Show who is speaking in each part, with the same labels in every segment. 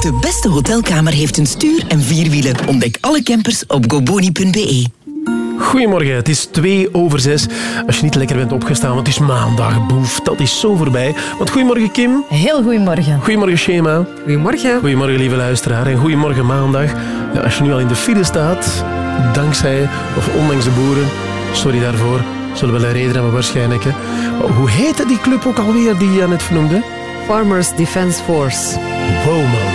Speaker 1: De beste hotelkamer heeft een stuur en vier wielen. Ontdek alle campers op goboni.be.
Speaker 2: Goedemorgen, het is twee over zes. Als je niet lekker bent opgestaan, want het is maandag, boef, dat is zo voorbij. Want goedemorgen Kim.
Speaker 3: Heel goedemorgen.
Speaker 2: Goedemorgen Shema.
Speaker 4: Goedemorgen.
Speaker 2: Goedemorgen lieve luisteraar en goedemorgen maandag. Ja, als je nu al in de file staat, dankzij of ondanks de boeren, sorry daarvoor, zullen wel een reden hebben waarschijnlijk. Hè. Maar hoe heette die club ook alweer die je net vernoemde?
Speaker 4: Farmers Defence Force.
Speaker 2: Wow man.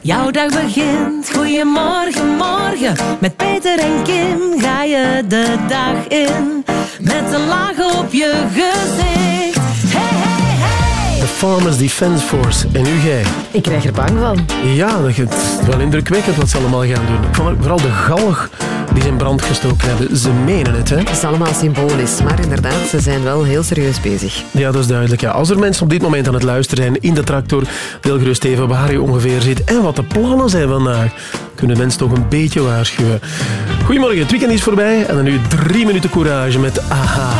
Speaker 3: Jouw dag begint. Goedemorgen, morgen. Met Peter en Kim ga je de dag in. Met een laag op je gezicht.
Speaker 2: De Farmers Defence Force. En nu jij.
Speaker 4: Ik krijg er bang van.
Speaker 2: Ja, dat is wel indrukwekkend wat ze allemaal gaan doen. Vooral de galg die ze in brand gestoken hebben. Ze menen het, hè?
Speaker 4: Het is allemaal symbolisch, maar inderdaad, ze zijn wel heel serieus bezig.
Speaker 2: Ja, dat is duidelijk. Ja. Als er mensen op dit moment aan het luisteren zijn in de tractor, deel gerust even waar je ongeveer zit en wat de plannen zijn vandaag. Kunnen mensen toch een beetje waarschuwen. Goedemorgen, het weekend is voorbij en dan nu drie minuten courage met AHA.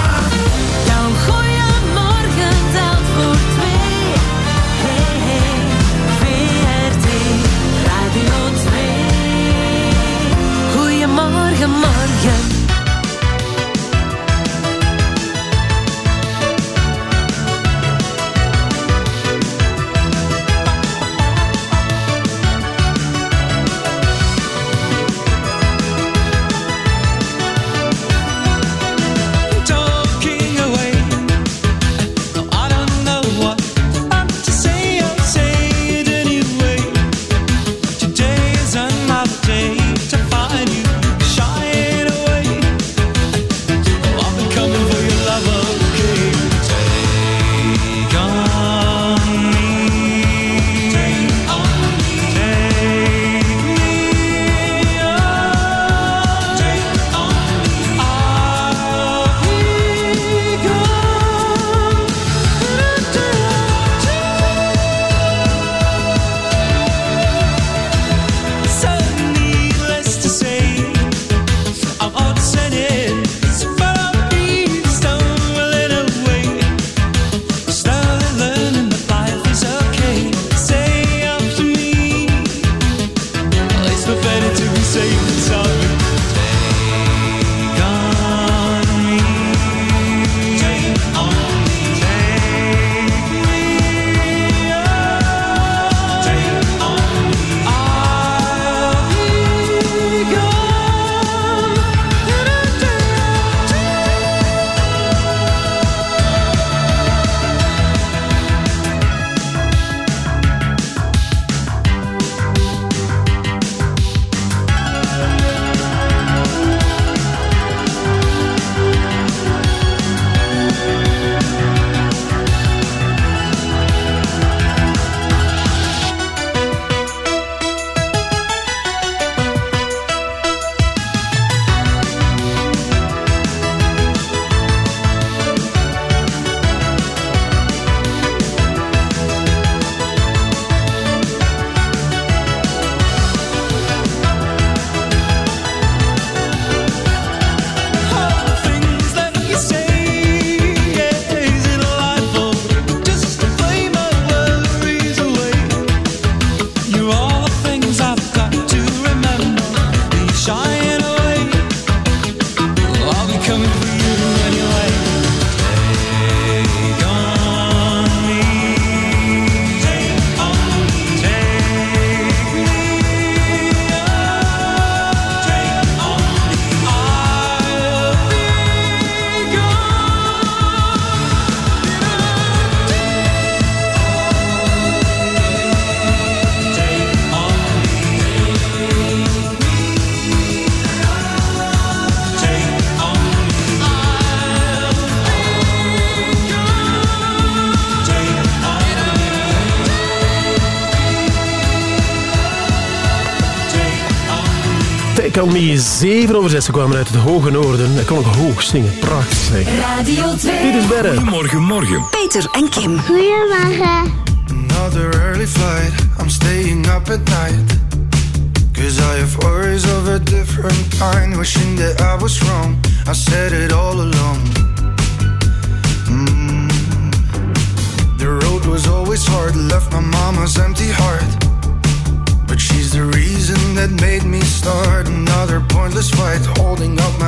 Speaker 2: 7 over 6. Ze kwamen uit het hoge noorden. Hij kon ook hoog zingen. Prachtig zeg.
Speaker 3: Radio 2.
Speaker 2: Dit is Berre.
Speaker 5: Goedemorgen, morgen.
Speaker 1: Peter en Kim.
Speaker 6: Goedemorgen.
Speaker 7: Another early flight, I'm staying up at night. Cause I have worries of a different kind. Wishing that I was wrong, I said it all along. Mm. The road was always hard, left my mama's empty heart. But she's the reason that made me start pointless fight, holding up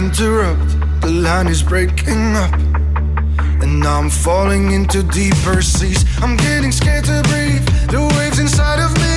Speaker 7: interrupt. The line is breaking up. And now I'm falling into deeper seas. I'm getting scared to breathe. The waves inside of me.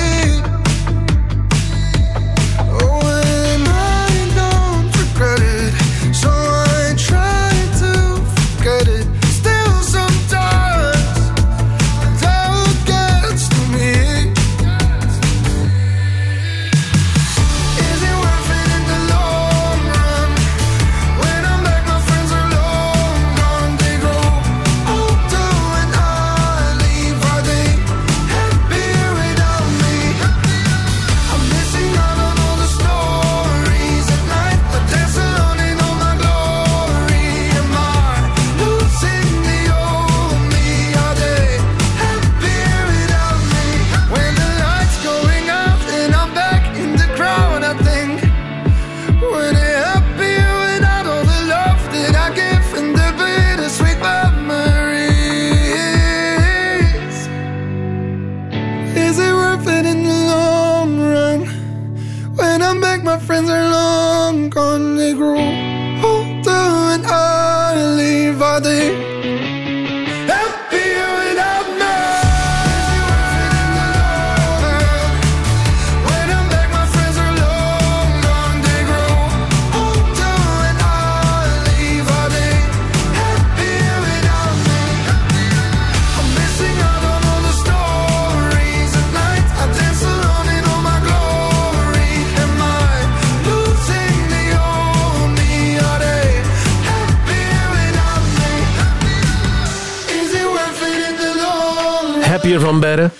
Speaker 2: Van Berre.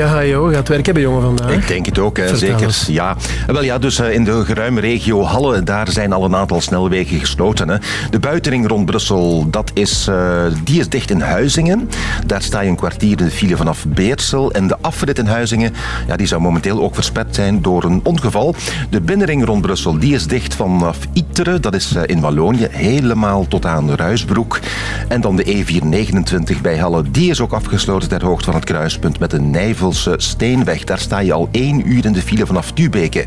Speaker 2: Ja, joh, gaat werk hebben, jongen, vandaag.
Speaker 8: Ik denk het ook,
Speaker 2: Vertel
Speaker 8: zeker.
Speaker 2: eens.
Speaker 8: Ja. Wel ja, dus eh, in de geruime regio Halle, daar zijn al een aantal snelwegen gesloten. Hè. De buitenring rond Brussel, dat is, eh, die is dicht in Huizingen. Daar sta je een kwartier in de file vanaf Beersel. En de afrit in Huizingen, ja, die zou momenteel ook versperd zijn door een ongeval. De binnenring rond Brussel, die is dicht vanaf Iteren, dat is eh, in Wallonië, helemaal tot aan Ruisbroek. En dan de E429 bij Halle, die is ook afgesloten ter hoogte van het kruispunt met de Steenweg. Daar sta je al één uur in de file vanaf Dubeke.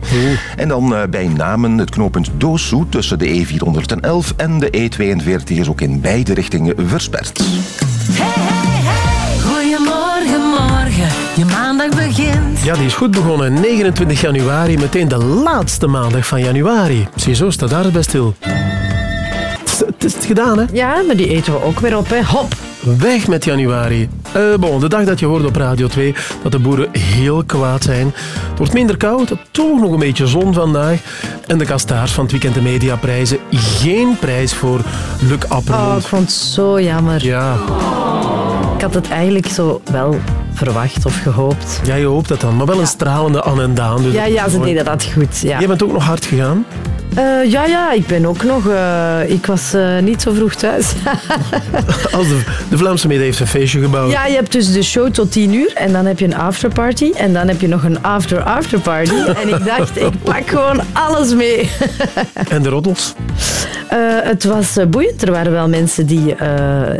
Speaker 8: En dan eh, bij Namen het knooppunt Dooshoe tussen de E411 en de E42 is ook in beide richtingen versperd.
Speaker 9: Hey, hey, hey. Goedemorgen, morgen. Je maandag begint.
Speaker 2: Ja, die is goed begonnen. 29 januari, meteen de laatste maandag van januari. Ziezo, staat daar het bij stil. Het is- Het is het gedaan, hè?
Speaker 10: Ja, maar die eten we ook weer op, hè. Hop.
Speaker 2: Weg met januari. Eh bon, de dag dat je hoorde op Radio 2 dat de boeren heel kwaad zijn. Het wordt minder koud, toch nog een beetje zon vandaag. En de kastaars van het weekend de mediaprijzen. Geen prijs voor Luc
Speaker 10: Oh,
Speaker 2: Appermond.
Speaker 10: ik vond het zo jammer.
Speaker 2: Ja,
Speaker 10: Ik had het eigenlijk zo wel verwacht of gehoopt.
Speaker 2: ja, je hoopt dat dan. Maar wel een stralende Anne en Daan. Dus
Speaker 10: Ja, ja, ze deden dat goed. Ja.
Speaker 2: Jij bent ook nog hard gegaan.
Speaker 10: Eh, ja, ja, ik ben ook nog... eh, ik was eh, niet zo vroeg thuis.
Speaker 2: Als de, de Vlaamse media heeft een feestje gebouwd.
Speaker 10: ja, je hebt dus de show tot tien uur en dan heb je een afterparty en dan heb je nog een after-afterparty. en ik dacht, ik pak gewoon alles mee.
Speaker 2: En de roddels.
Speaker 10: Het was boeiend. Er waren wel mensen die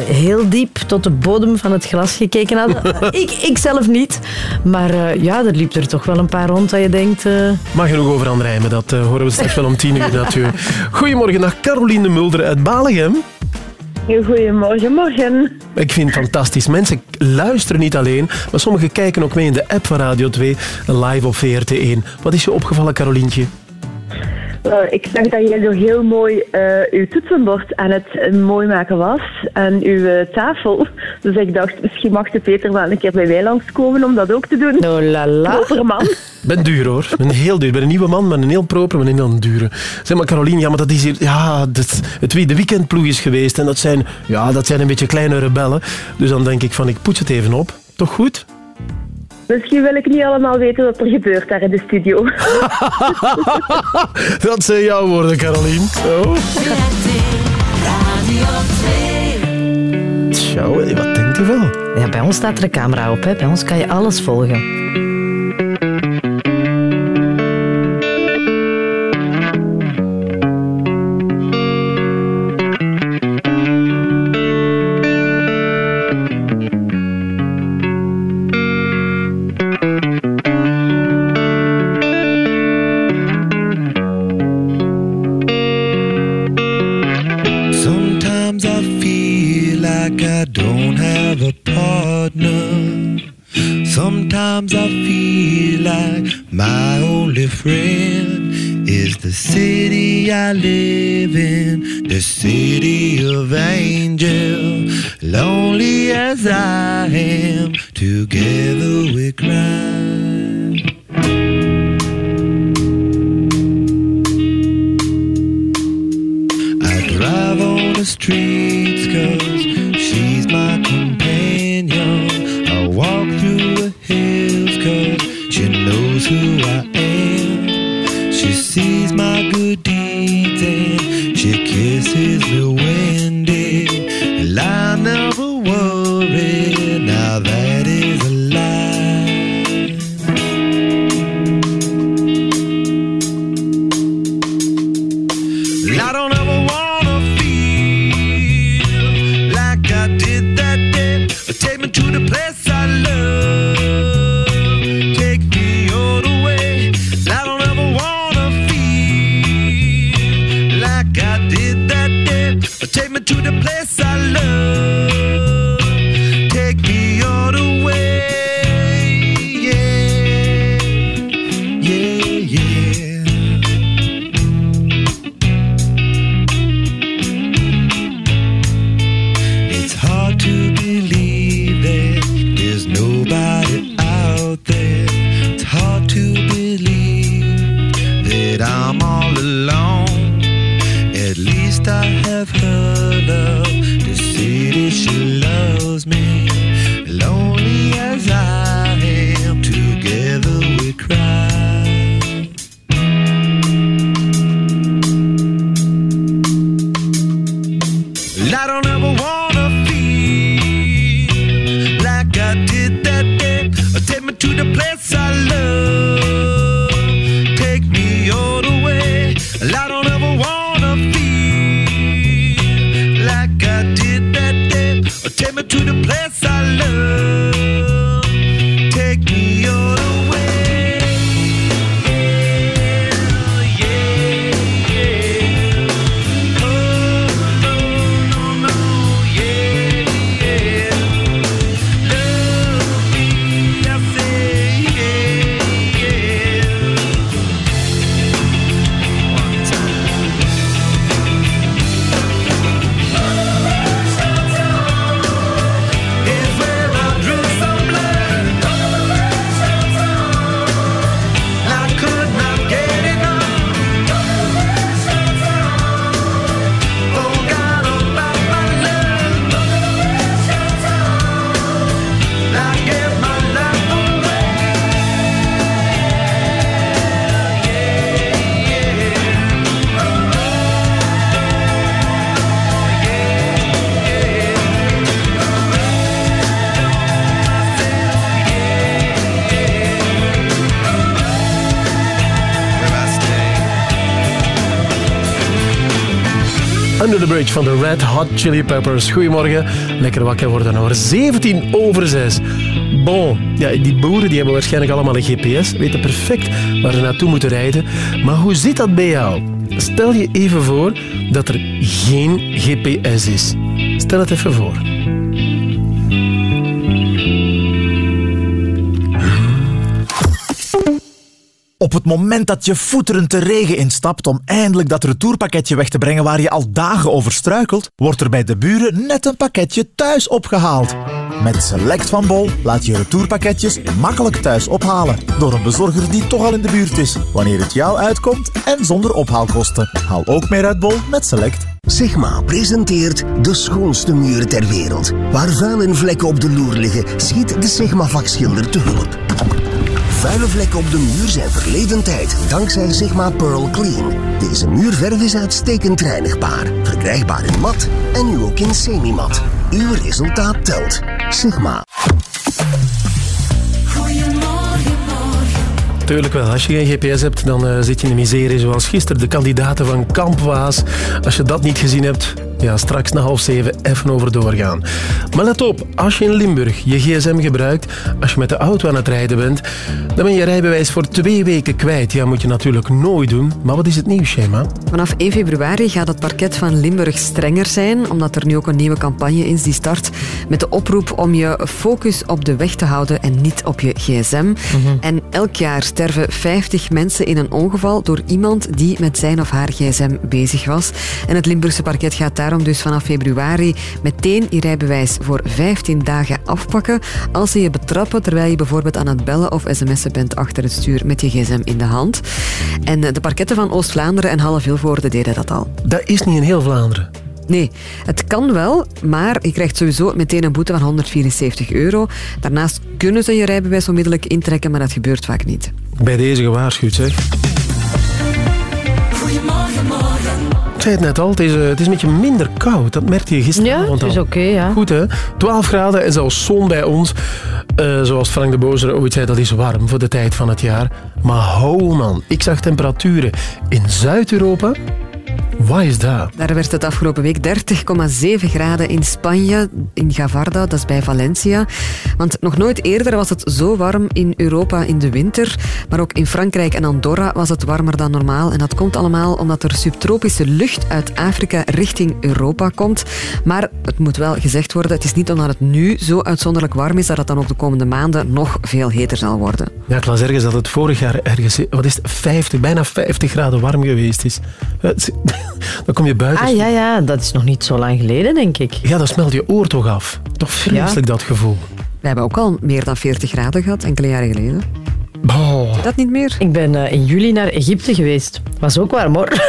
Speaker 10: heel diep tot de bodem van het glas gekeken hadden. ik, ik zelf niet. Maar ja, er liep er toch wel een paar rond dat je denkt...
Speaker 2: Mag genoeg over aan rijmen, dat horen we straks wel om tien uur natuurlijk. Goedemorgen, dag Caroline de Mulder uit Balegem.
Speaker 11: Goedemorgen, morgen.
Speaker 2: Ik vind het fantastisch. Mensen luisteren niet alleen, maar sommigen kijken ook mee in de app van Radio 2, live op VRT1. Wat is je opgevallen, Carolientje?
Speaker 11: Wel, ik zag dat jij zo heel mooi eh, uw toetsenbord aan het eh, mooi maken was. En uw eh, tafel. Dus ik dacht, misschien mag de Peter wel een keer bij mij langskomen om dat ook te doen.
Speaker 10: Oh la la.
Speaker 11: Proper man.
Speaker 2: Ik ben duur hoor. Ik ben heel duur. Ik ben een nieuwe man, maar een heel proper, maar een heel dure. Zeg maar, Carolien, ja, maar dat is hier... Ja, dat, het de weekendploeg is geweest en dat zijn, ja, dat zijn een beetje kleine rebellen. Dus dan denk ik van, ik poets het even op. Toch goed?
Speaker 11: Misschien wil ik niet allemaal weten wat er gebeurt daar in de studio.
Speaker 2: Dat zijn jouw woorden, Carolien. Oh.
Speaker 12: VRT Radio 2.
Speaker 2: Tja, wat denkt u wel?
Speaker 10: Ja, bij ons staat er een camera op. Hè. Bij ons kan je alles volgen.
Speaker 13: Streets cause she's my companion. I walk through the hills cause she knows who I am.
Speaker 2: Chili Peppers. Goedemorgen. Lekker wakker worden hoor. 17 over 6. Bon, ja, die boeren die hebben waarschijnlijk allemaal een GPS. Weten perfect waar ze naartoe moeten rijden. Maar hoe zit dat bij jou? Stel je even voor dat er geen GPS is. Stel het even voor.
Speaker 14: Op het moment dat je voeterend de regen instapt om eindelijk dat retourpakketje weg te brengen waar je al dagen over struikelt, wordt er bij de buren net een pakketje thuis opgehaald. Met Select van Bol laat je retourpakketjes makkelijk thuis ophalen door een bezorger die toch al in de buurt is, wanneer het jou uitkomt en zonder ophaalkosten. Haal ook meer uit Bol met Select.
Speaker 15: Sigma presenteert de schoonste muur ter wereld. Waar vuil en vlekken op de loer liggen, schiet de Sigma vakschilder te hulp. Vuile vlekken op de muur zijn verleden tijd, dankzij Sigma Pearl Clean. Deze muurverf is uitstekend reinigbaar, verkrijgbaar in mat en nu ook in semi-mat. Uw resultaat telt. Sigma.
Speaker 2: Tuurlijk wel. Als je geen GPS hebt, dan eh, zit je in de miserie. Zoals gisteren de kandidaten van Kamp Waas. Als je dat niet gezien hebt, ja, straks na half zeven even over doorgaan. Maar let op, als je in Limburg je gsm gebruikt, als je met de auto aan het rijden bent, dan ben je rijbewijs voor twee weken kwijt. Ja, moet je natuurlijk nooit doen. Maar wat is het nieuwsschema?
Speaker 4: Vanaf 1 februari gaat het parket van Limburg strenger zijn, omdat er nu ook een nieuwe campagne is die start met de oproep om je focus op de weg te houden en niet op je gsm. En elk jaar sterven 50 mensen in een ongeval door iemand die met zijn of haar gsm bezig was. En het Limburgse parket gaat daarom dus vanaf februari meteen je rijbewijs voor 15 dagen afpakken als ze je betrappen terwijl je bijvoorbeeld aan het bellen of bent achter het stuur met je gsm in de hand. En eh, de parketten van Oost-Vlaanderen en Halle Vilvoorde deden dat al.
Speaker 2: Dat is niet in heel Vlaanderen.
Speaker 4: Nee, het kan wel, maar je krijgt sowieso meteen een boete van 174 euro. Daarnaast kunnen ze je rijbewijs onmiddellijk intrekken, maar dat gebeurt vaak niet.
Speaker 2: Bij deze gewaarschuwd, zeg.
Speaker 12: Goedemorgen, morgen.
Speaker 2: Ik zei het net al, het is, eh, het is een beetje minder koud. Dat merkte je gisteren.
Speaker 10: Ja, het is oké, ja.
Speaker 2: Goed hè? 12 graden en zelfs zon bij ons. Eh, zoals Frank de Bozer ooit zei, dat is warm voor de tijd van het jaar. Maar hou man, ik zag temperaturen in Zuid-Europa. Wat is dat?
Speaker 4: Daar werd het afgelopen week 30,7 graden in Spanje, in Gavarda, dat is bij Valencia. Want nog nooit eerder was het zo warm in Europa in de winter. Maar ook in Frankrijk en Andorra was het warmer dan normaal. En dat komt allemaal omdat er subtropische lucht uit Afrika richting Europa komt. Maar het moet wel gezegd worden, het is niet omdat het nu zo uitzonderlijk warm is, dat het dan ook de komende maanden nog veel heter zal worden.
Speaker 2: Ja, ik las ergens dat het vorig jaar ergens, wat is het, 50, bijna 50 graden warm geweest is. Dan kom je buiten.
Speaker 10: Ah ja, ja, dat is nog niet zo lang geleden, denk ik.
Speaker 2: Ja, dan smelt je oor toch af. Toch vreselijk dat gevoel.
Speaker 4: We hebben ook al meer dan 40 graden gehad, enkele jaren geleden.
Speaker 2: Oh.
Speaker 4: Dat niet meer?
Speaker 10: Ik ben eh, in juli naar Egypte geweest. Was ook warm hoor.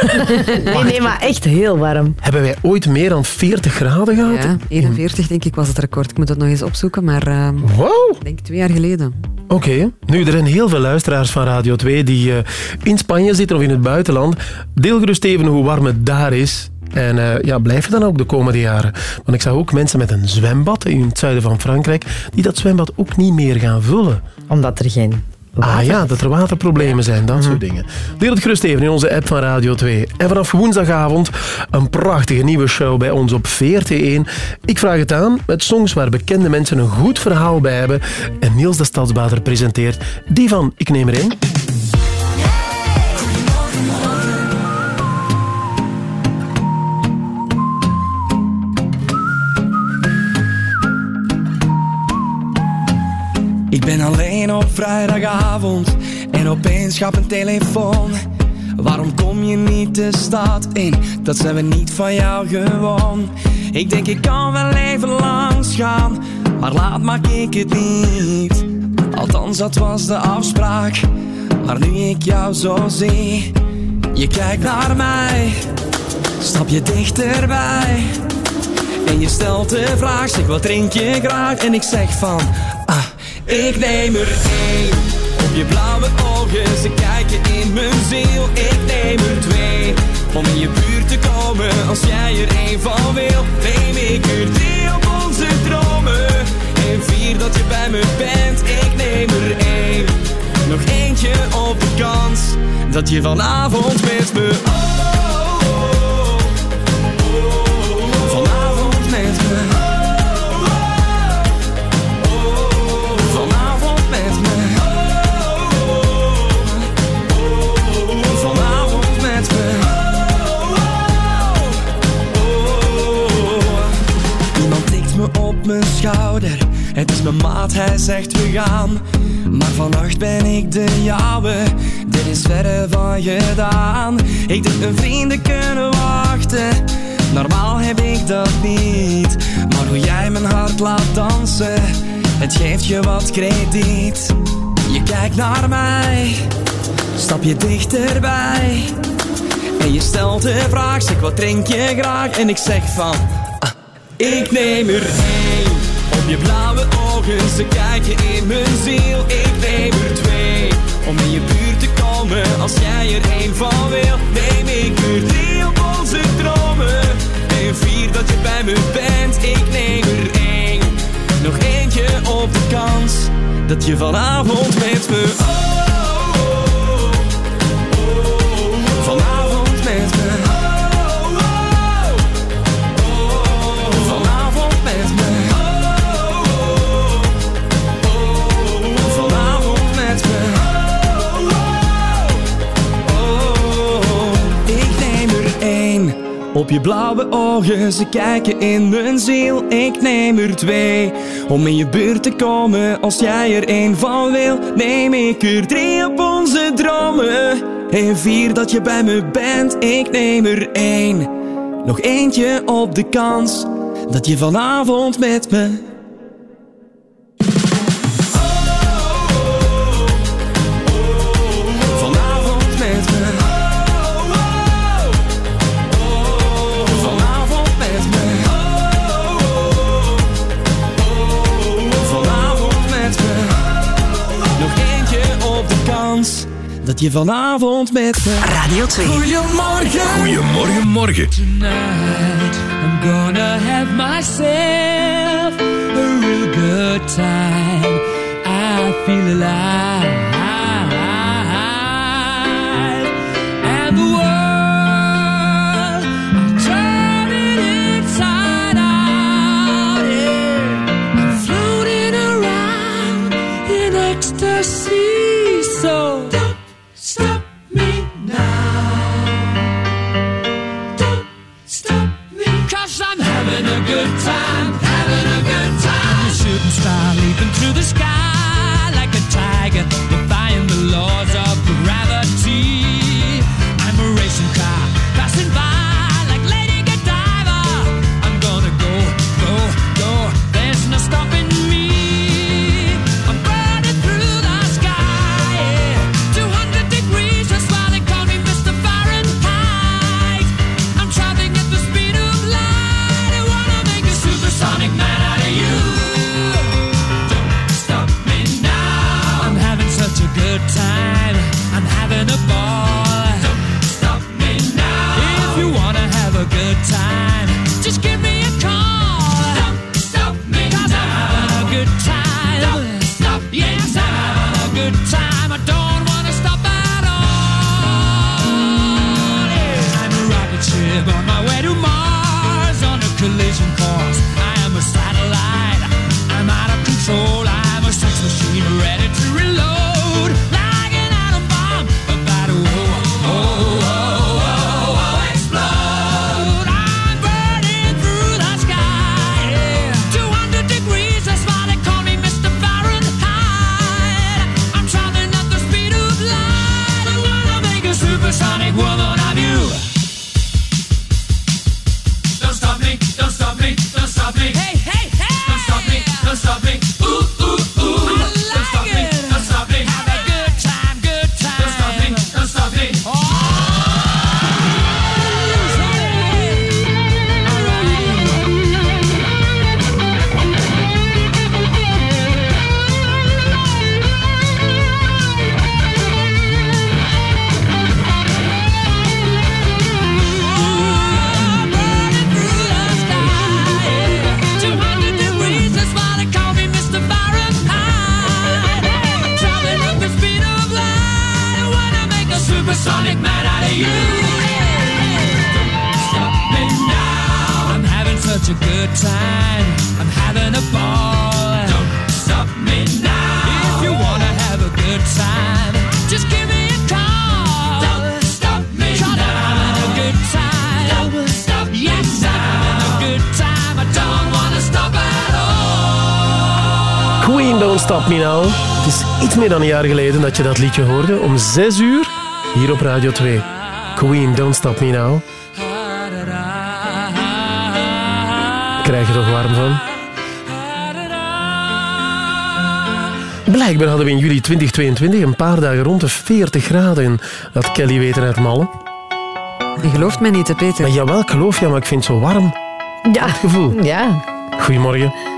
Speaker 10: nee, nee, maar echt heel warm.
Speaker 2: Hebben wij ooit meer dan 40 graden gehad?
Speaker 4: Ja, 41 denk ik was het record. Ik moet het nog eens opzoeken, maar eh,
Speaker 2: Wow.
Speaker 4: ik denk twee jaar geleden.
Speaker 2: Oké, nu er zijn heel veel luisteraars van Radio 2 die eh, in Spanje zitten of in het buitenland. Deel gerust even hoe warm het daar is. En eh, ja, blijf het dan ook de komende jaren. Want ik zag ook mensen met een zwembad in het zuiden van Frankrijk die dat zwembad ook niet meer gaan vullen.
Speaker 10: Omdat er geen
Speaker 2: Ah ja, dat er waterproblemen zijn, dat soort dingen. Deel het gerust even in onze app van Radio 2. En vanaf woensdagavond een prachtige nieuwe show bij ons op VRT1. Ik vraag het aan met songs waar bekende mensen een goed verhaal bij hebben. En Niels de Stadsbader presenteert die van Ik Neem Er
Speaker 16: Ik ben alleen op vrijdagavond en opeens gaat mijn telefoon. Waarom kom je niet de stad in? Dat zijn we niet van jou gewoon. Ik denk ik kan wel even langs gaan, maar laat maak ik het niet. Althans, dat was de afspraak. Maar nu ik jou zo zie, je kijkt naar mij, stap je dichterbij. En je stelt de vraag, zeg wat drink je graag? En ik zeg van, ah, ik neem er één. Op je blauwe ogen, ze kijken in mijn ziel. Ik neem er twee, om in je buurt te komen. Als jij er één van wil, neem ik er drie op onze dromen. En vier dat je bij me bent, ik neem er één. Nog eentje op de kans, dat je vanavond met me... hij zegt we gaan. Maar vannacht ben ik de jouwe, dit is verre van gedaan. Ik dacht mijn vrienden kunnen wachten, normaal heb ik dat niet. Maar hoe jij mijn hart laat dansen, het geeft je wat krediet. Je kijkt naar mij, stap je dichterbij. En je stelt de vraag, zeg wat drink je graag? En ik zeg van, ah, ik neem er één. Je blauwe ogen, ze kijken in mijn ziel. Ik neem er twee. Om in je buurt te komen, als jij er één van wil. Neem ik er drie op onze dromen. En vier dat je bij me bent. Ik neem er één. Nog eentje op de kans, dat je vanavond met me... je blauwe ogen, ze kijken in mijn ziel. Ik neem er twee. Om in je buurt te komen, als jij er één van wil. Neem ik er drie op onze dromen. En vier dat je bij me bent, ik neem er één. Nog eentje op de kans, dat je vanavond met me dat je vanavond met me.
Speaker 17: Radio 2.
Speaker 16: Goedemorgen.
Speaker 18: Goedemorgen, morgen.
Speaker 19: Tonight I'm gonna have myself a real good time. I feel alive. Good time, having a good time. Shooting star leaping through the sky
Speaker 2: meer dan een jaar geleden dat je dat liedje hoorde. Om 6 uur, hier op Radio 2. Queen, Don't Stop Me Now. Krijg je er toch warm van? Blijkbaar hadden we in juli 2022 een paar dagen rond de 40 graden. Dat Kelly weten uit Malle.
Speaker 4: Je gelooft mij niet, Peter?
Speaker 2: Maar jawel, ik geloof je, maar ik vind het zo warm.
Speaker 10: Ja.
Speaker 2: gevoel.
Speaker 10: Ja.
Speaker 2: Goedemorgen.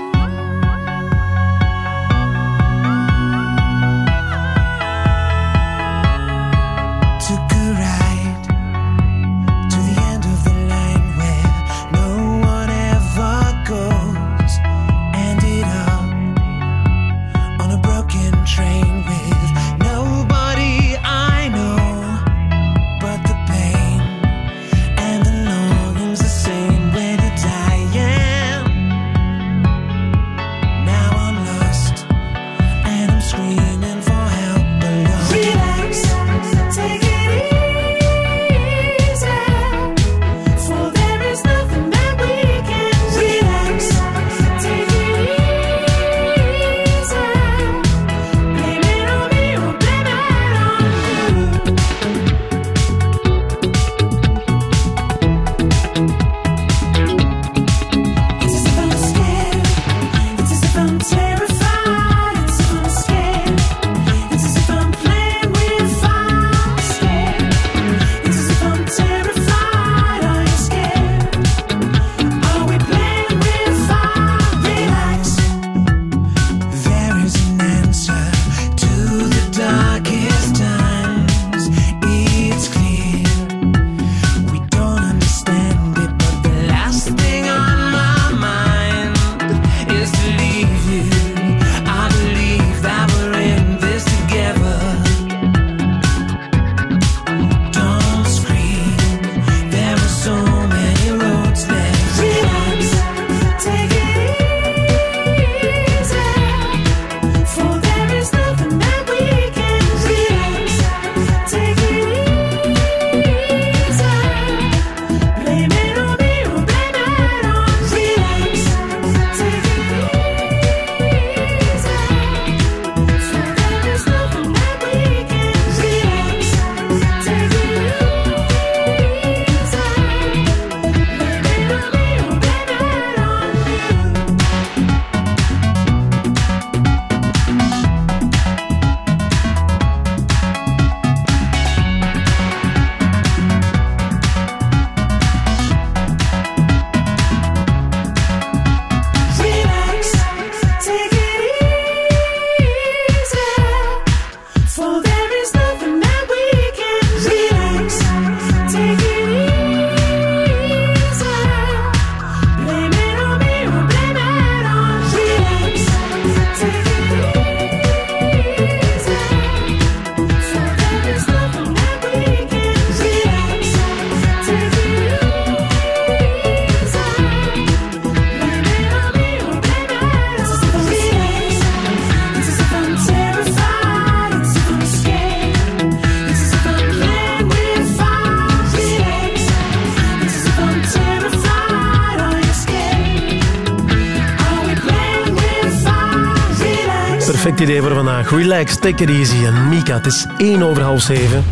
Speaker 2: Idee voor vandaag. Relax, take it easy. En Mika, het is 1 over half 7.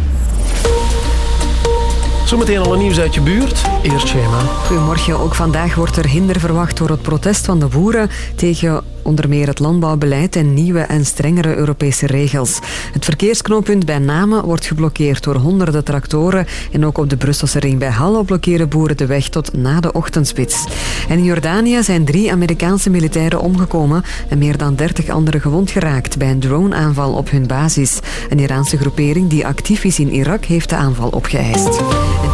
Speaker 2: Zometeen al een nieuws uit je buurt. Eerst schema.
Speaker 4: Goedemorgen. Ook vandaag wordt er hinder verwacht door het protest van de boeren tegen onder meer het landbouwbeleid en nieuwe en strengere Europese regels. Het verkeersknooppunt bij Namen wordt geblokkeerd door honderden tractoren en ook op de Brusselse ring bij Halle blokkeren boeren de weg tot na de ochtendspits. En in Jordanië zijn drie Amerikaanse militairen omgekomen en meer dan dertig anderen gewond geraakt bij een droneaanval op hun basis. Een Iraanse groepering die actief is in Irak heeft de aanval opgeëist.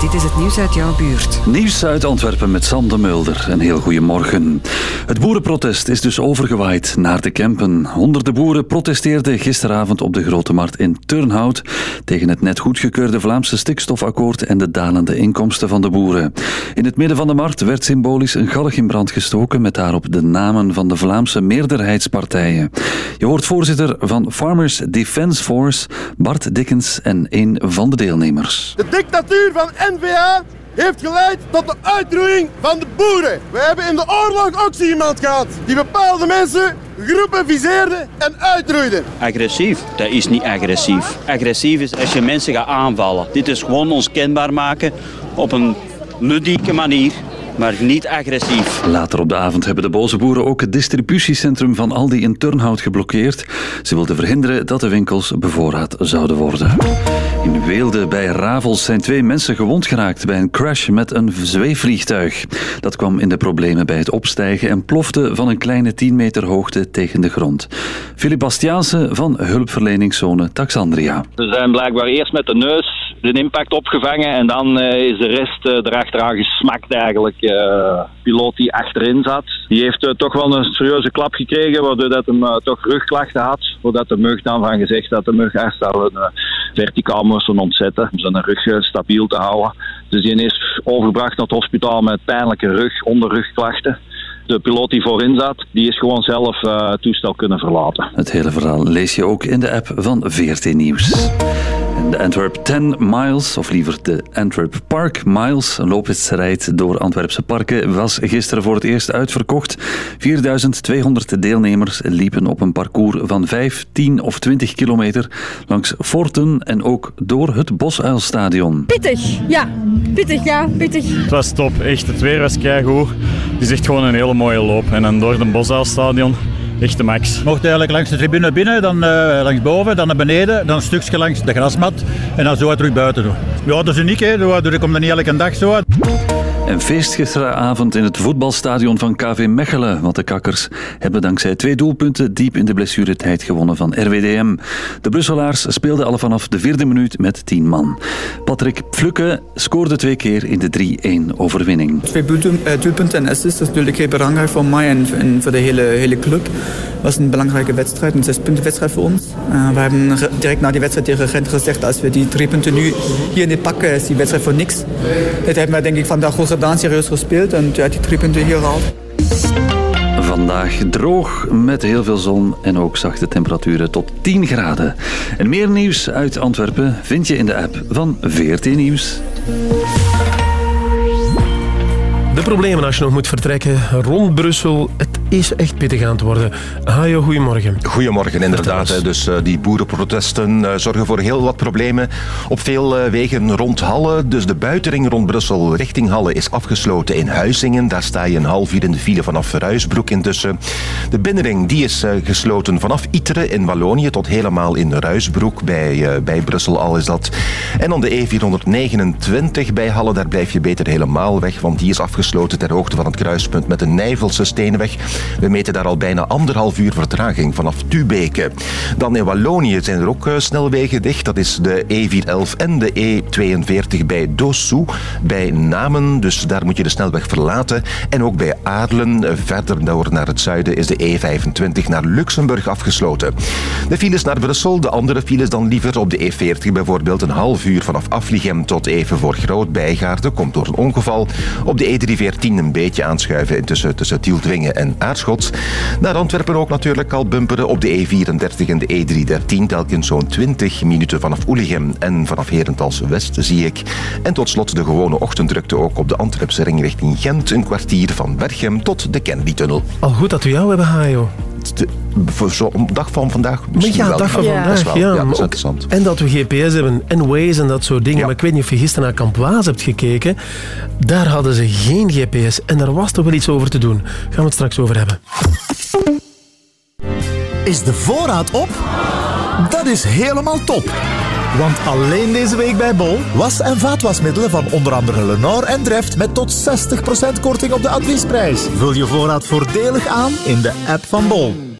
Speaker 4: Dit is het nieuws uit jouw buurt.
Speaker 20: Nieuws uit Antwerpen met Sam de Mulder. Een heel goedemorgen. Het boerenprotest is dus overgewaaid naar de Kempen. Honderden boeren protesteerden gisteravond op de Grote Markt in Turnhout tegen het net goedgekeurde Vlaamse stikstofakkoord en de dalende inkomsten van de boeren. In het midden van de markt werd symbolisch een galg in brand gestoken met daarop de namen van de Vlaamse meerderheidspartijen. Je hoort voorzitter van Farmers Defence Force, Bart Dickens en een van de deelnemers.
Speaker 21: De dictatuur van NVA heeft geleid tot de uitroeiing van de boeren. We hebben in de oorlog ook zo iemand gehad die bepaalde mensen, groepen viseerde en uitroeide.
Speaker 22: Agressief? Dat is niet agressief. Agressief is als je mensen gaat aanvallen. Dit is gewoon ons kenbaar maken op een ludieke manier, maar niet agressief.
Speaker 20: Later op de avond hebben de boze boeren ook het distributiecentrum van Aldi in Turnhout geblokkeerd. Ze wilden verhinderen dat de winkels bevoorraad zouden worden. In Weelde bij Ravels zijn twee mensen gewond geraakt bij een crash met een zweefvliegtuig. Dat kwam in de problemen bij het opstijgen en plofte van een kleine 10 meter hoogte tegen de grond. Filip Bastiaanse van hulpverleningszone Taxandria.
Speaker 23: Ze zijn blijkbaar eerst met de neus de impact opgevangen en dan eh, is de rest eh, erachteraan gesmakt eigenlijk. Eh, De piloot die achterin zat, die heeft eh, toch wel een serieuze klap gekregen waardoor dat hem eh, toch rugklachten had. Voordat de mug dan van gezegd dat de mug echt zou uh, verticaal moesten ontzetten om zijn rug eh, stabiel te houden. Dus die is overgebracht naar het hospitaal met pijnlijke rug, onderrugklachten. De piloot die voorin zat, die is gewoon zelf eh, het toestel kunnen verlaten.
Speaker 20: Het hele verhaal lees je ook in de app van VRT Nieuws. En de Antwerp 10 Miles, of liever de Antwerp Park Miles, een loopwedstrijd door Antwerpse parken, was gisteren voor het eerst uitverkocht. 4200 deelnemers liepen op een parcours van 5, 10 of 20 kilometer langs forten en ook door het Bosuilstadion.
Speaker 24: Pittig, ja. Pittig, ja. Pittig.
Speaker 25: Het was top, echt. Het weer was keigoed. Het is echt gewoon een hele mooie loop. En dan door de Bosuilstadion, echt de max.
Speaker 26: mocht eigenlijk langs de tribune binnen, dan eh, langs boven, dan naar beneden, dan een stukje langs de grasmat en dan zo terug buiten doen. Ja, dat is uniek, hè. Dat dat komt er niet elke dag zo uit.
Speaker 20: En feest gisteravond in het voetbalstadion van KV Mechelen. Want de kakkers hebben dankzij twee doelpunten diep in de blessuretijd gewonnen van RWDM. De Brusselaars speelden al vanaf de vierde minuut met tien man. Patrick Pflukke scoorde twee keer in de 3-1 overwinning.
Speaker 27: Twee doelpun- eh, doelpunten en assists, dat is natuurlijk heel belangrijk voor mij en, voor de hele, hele club. Het was een belangrijke wedstrijd, een zespuntenwedstrijd voor ons. Eh, we hebben re- direct na die wedstrijd tegen Gent gezegd, als we die drie punten nu hier niet pakken, is die wedstrijd voor niks. Dat hebben we denk ik vandaag goed gedaan, serieus gespeeld en ja, die drie punten hier gehaald.
Speaker 20: Vandaag droog met heel veel zon en ook zachte temperaturen tot 10 graden. En meer nieuws uit Antwerpen vind je in de app van VRT Nieuws.
Speaker 2: De problemen als je nog moet vertrekken rond Brussel, het is echt pittig aan het worden. Hajo, goedemorgen.
Speaker 28: Goedemorgen, inderdaad. Dus eh, die boerenprotesten eh, zorgen voor heel wat problemen op veel eh, wegen rond Halle. Dus de buitenring rond Brussel richting Halle is afgesloten in Huizingen. Daar sta je een half uur in de file vanaf Ruisbroek intussen. De binnenring die is gesloten vanaf Iteren in Wallonië tot helemaal in Ruisbroek. Bij, bij Brussel al is dat. En dan de E429 bij Halle, daar blijf je beter helemaal weg, want die is afgesloten ter hoogte van het kruispunt met de Nijvelse Steenweg. We meten daar al bijna anderhalf uur vertraging vanaf Tubeke. Dan in Wallonië zijn er ook eh, snelwegen dicht. Dat is de E411 en de E42 bij Dossou, bij Namen. Dus daar moet je de snelweg verlaten. En ook bij Aarlen, eh, verder door naar het zuiden, is de E25 naar Luxemburg afgesloten. De files naar Brussel, de andere files dan liever op de E40 bijvoorbeeld een half uur vanaf Aflichem tot even voor Groot-Bijgaarden. Komt door een ongeval. Op de E314 een beetje aanschuiven tussen Tieltwingen en Naar Antwerpen ook natuurlijk al bumperen op de E34 en de E313. Telkens zo'n 20 minuten vanaf Oelichem en vanaf Herentals West zie ik. En tot slot de gewone ochtenddrukte ook op de Antwerpse ring richting Gent. Een kwartier van Berchem tot de Kennedy-tunnel.
Speaker 2: Al goed dat we jou hebben, Hajo.
Speaker 28: De- Voor zo'n dag van vandaag
Speaker 2: Maar
Speaker 28: misschien
Speaker 2: ja,
Speaker 28: wel.
Speaker 2: dag van
Speaker 28: Dat is
Speaker 2: vandaag.
Speaker 28: wel-
Speaker 2: Ja,
Speaker 28: ja, dat
Speaker 2: maar
Speaker 28: is
Speaker 2: ook-
Speaker 28: interessant.
Speaker 2: En dat we GPS hebben en Waze en dat soort dingen. Maar ik weet niet of je gisteren naar Kamp Waas hebt gekeken. Daar hadden ze geen GPS en daar was toch wel iets over te doen. Gaan we het straks over hebben.
Speaker 14: Is de voorraad op? Dat is helemaal top. Want alleen deze week bij Bol was- en vaatwasmiddelen van onder andere Lenor en Dreft met tot 60% korting op de adviesprijs. Vul je voorraad voordelig aan in de app van Bol.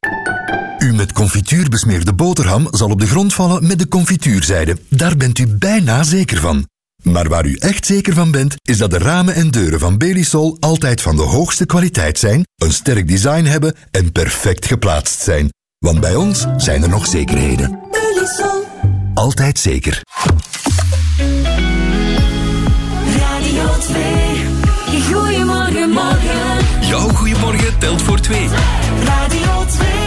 Speaker 5: U met confituur besmeerde boterham zal op de grond vallen met de confituurzijde. Daar bent u bijna zeker van. Maar waar u echt zeker van bent, is dat de ramen en deuren van Belisol altijd van de hoogste kwaliteit zijn, een sterk design hebben en perfect geplaatst zijn. Want bij ons zijn er nog zekerheden. Altijd zeker.
Speaker 9: Radio 2. Goedemorgen, morgen.
Speaker 12: Jouw goeiemorgen telt voor twee.
Speaker 9: Radio 2.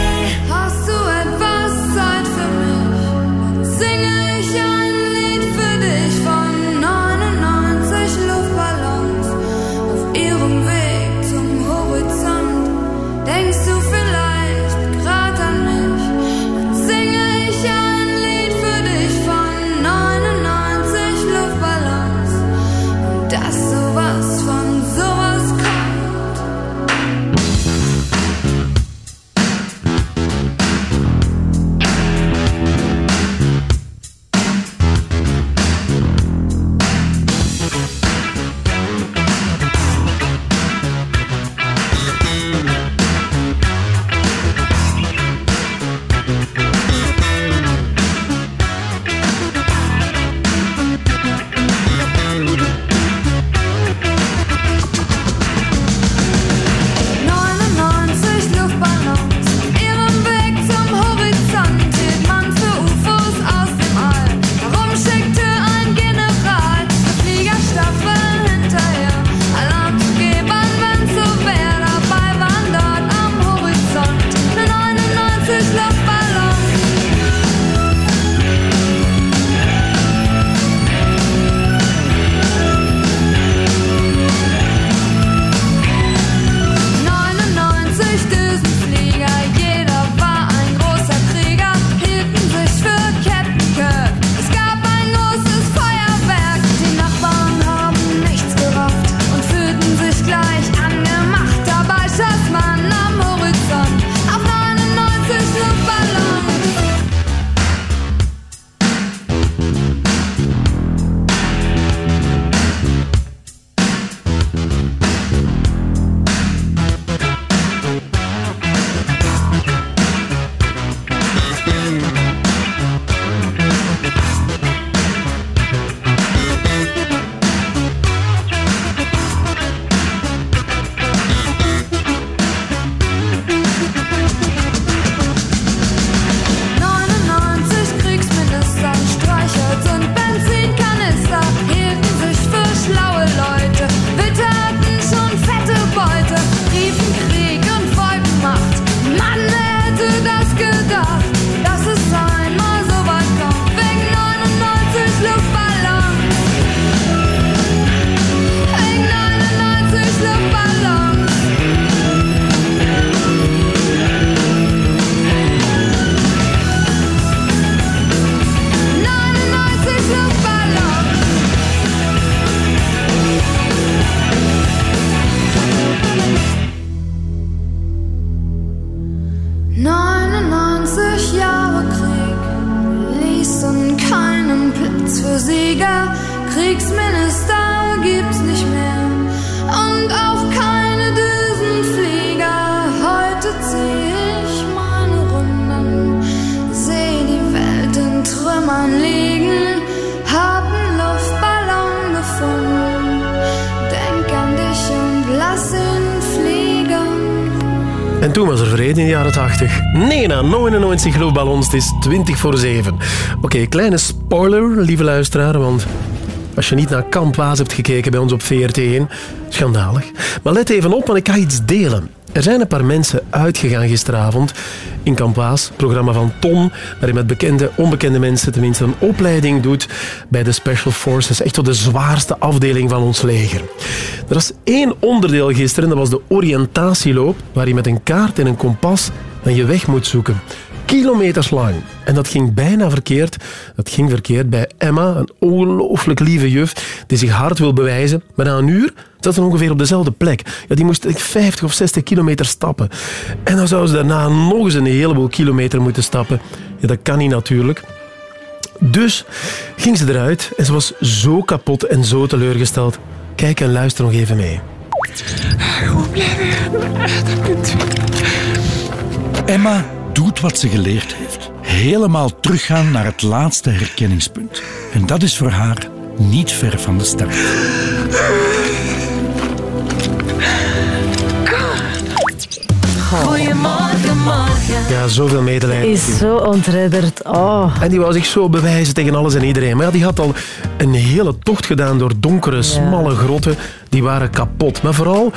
Speaker 29: 99
Speaker 2: luchtballons, het is 20 voor 7. Oké, kleine spoiler, lieve luisteraar, want als je niet naar Kamp Waas hebt gekeken bij ons op VRT1, schandalig. Maar let even op, want ik ga iets delen. Er zijn een paar mensen uitgegaan gisteravond in Kamp Waas, programma van Tom, waarin met bekende, onbekende mensen tenminste een opleiding doet bij de Special Forces, echt tot de zwaarste afdeling van ons leger. Er was één onderdeel gisteren, dat was de oriëntatieloop, waar je met een kaart en een kompas dan je weg moet zoeken kilometers lang. En dat ging bijna verkeerd. Dat ging verkeerd bij Emma, een ongelooflijk lieve juf, die zich hard wil bewijzen. Maar na een uur zat ze ongeveer op dezelfde plek. Ja, die moest echt 50 of 60 kilometer stappen. En dan zou ze daarna nog eens een heleboel kilometer moeten stappen. Ja, dat kan niet natuurlijk. Dus ging ze eruit en ze was zo kapot en zo teleurgesteld. Kijk en luister nog even mee.
Speaker 30: Goed blijven. Dat kunt u. Emma doet wat ze geleerd heeft. Helemaal teruggaan naar het laatste herkenningspunt. En dat is voor haar niet ver van de start.
Speaker 9: Goedemorgen, morgen.
Speaker 2: Ja, zoveel medelijden.
Speaker 10: Is zo ontredderd. Oh.
Speaker 2: En die wou zich zo bewijzen tegen alles en iedereen. Maar ja, die had al een hele tocht gedaan door donkere, smalle grotten. Die waren kapot. Maar vooral,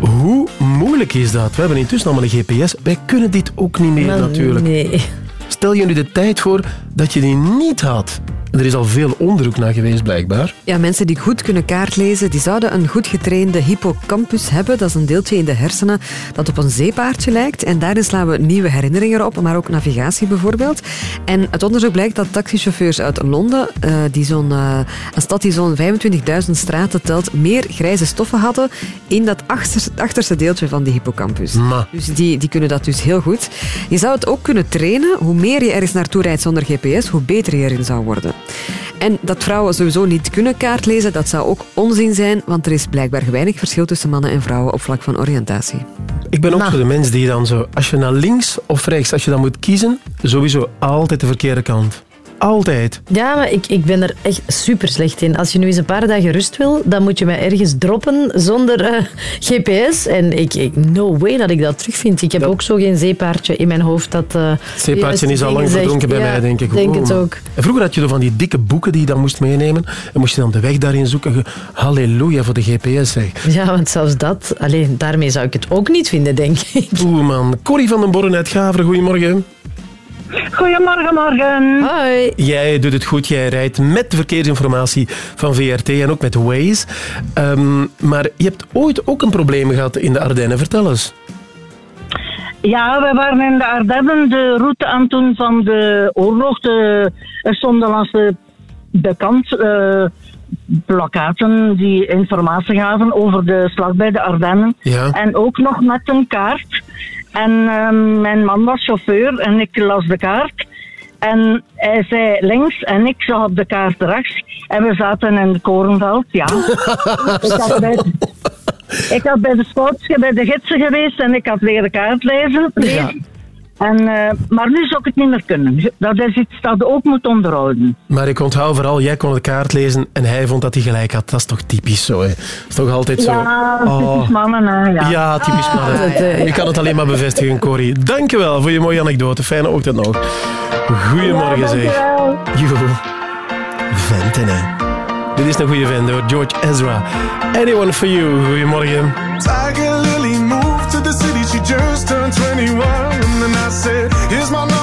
Speaker 2: hoe moeilijk is dat? We hebben intussen allemaal een GPS. Wij kunnen dit ook niet meer
Speaker 10: Maar
Speaker 2: natuurlijk.
Speaker 10: Nee.
Speaker 2: Stel je nu de tijd voor dat je die niet had. En er is al veel onderzoek naar geweest, blijkbaar.
Speaker 4: Ja, mensen die goed kunnen kaartlezen, die zouden een goed getrainde hippocampus hebben. Dat is een deeltje in de hersenen dat op een zeepaardje lijkt. En daarin slaan we nieuwe herinneringen op, maar ook navigatie bijvoorbeeld. En het onderzoek blijkt dat taxichauffeurs uit Londen, eh, die zo'n, eh, een stad die zo'n 25.000 straten telt, meer grijze stoffen hadden in dat achterste, achterste deeltje van die hippocampus.
Speaker 2: Ma.
Speaker 4: Dus die, die kunnen dat dus heel goed. Je zou het ook kunnen trainen. Hoe meer je ergens naartoe rijdt zonder GPS, hoe beter je erin zou worden. En dat vrouwen sowieso niet kunnen kaartlezen, dat zou ook onzin zijn, want er is blijkbaar weinig verschil tussen mannen en vrouwen op vlak van oriëntatie.
Speaker 2: Ik ben ook zo de mens die dan zo... Als je naar links of rechts, als je dan moet kiezen, sowieso altijd de verkeerde kant. Altijd.
Speaker 10: Ja, maar ik, ik ben er echt super slecht in. Als je nu eens een paar dagen rust wil, dan moet je mij ergens droppen zonder eh, GPS. En ik, ik, no way dat ik dat terugvind. Ik heb ook zo geen zeepaardje in mijn hoofd dat...
Speaker 2: Het zeepaardje is al lang verdronken bij
Speaker 10: Ja,
Speaker 2: mij, denk ik.
Speaker 10: denk
Speaker 2: Oh,
Speaker 10: het
Speaker 2: man.
Speaker 10: ook.
Speaker 2: En vroeger had je van die dikke boeken die je dan moest meenemen. En moest je dan de weg daarin zoeken. Halleluja voor de GPS, zeg.
Speaker 10: Ja, want zelfs dat... Alleen daarmee zou ik het ook niet vinden, denk ik.
Speaker 2: Oeh, man. Corrie van den Borren uit Gaveren, goedemorgen.
Speaker 24: Goedemorgen, morgen.
Speaker 10: Hoi.
Speaker 2: Jij doet het goed. Jij rijdt met de verkeersinformatie van VRT en ook met Waze. Ehm, maar je hebt ooit ook een probleem gehad in de Ardennen. Vertel eens.
Speaker 24: Ja, we waren in de Ardennen de route aan het doen van de oorlog. De, er stonden langs de, de kant eh, plakkaten die informatie gaven over de slag bij de Ardennen.
Speaker 2: Ja.
Speaker 24: En ook nog met een kaart. En ehm, mijn man was chauffeur en ik las de kaart. En hij zei links en ik zag op de kaart rechts. En we zaten in het korenveld, ja. ik, had bij, ik had bij de scouts, bij de gidsen geweest en ik had leren kaart lezen. lezen. En, eh, maar nu zou ik het niet meer kunnen. Dat is iets dat je ook moet onderhouden.
Speaker 2: Maar ik onthoud vooral, jij kon de kaart lezen en hij vond dat hij gelijk had. Dat is toch typisch zo, hè? Dat is toch altijd zo...
Speaker 24: Ja,
Speaker 2: Oh.
Speaker 24: typisch mannen, hè, ja.
Speaker 2: Ja, typisch mannen.
Speaker 24: dat, eh,
Speaker 2: Ik kan het alleen maar bevestigen, Corrie. Dankjewel voor je mooie anekdote. Fijne ochtend nog. Goedemorgen,
Speaker 24: Ja,
Speaker 2: zeg.
Speaker 24: dankjewel.
Speaker 2: Jo. Venten, hè. Dit is een goede vent, hoor. George Ezra. Anyone for you. Goedemorgen.
Speaker 19: Just turned 21. And then I said, Here's my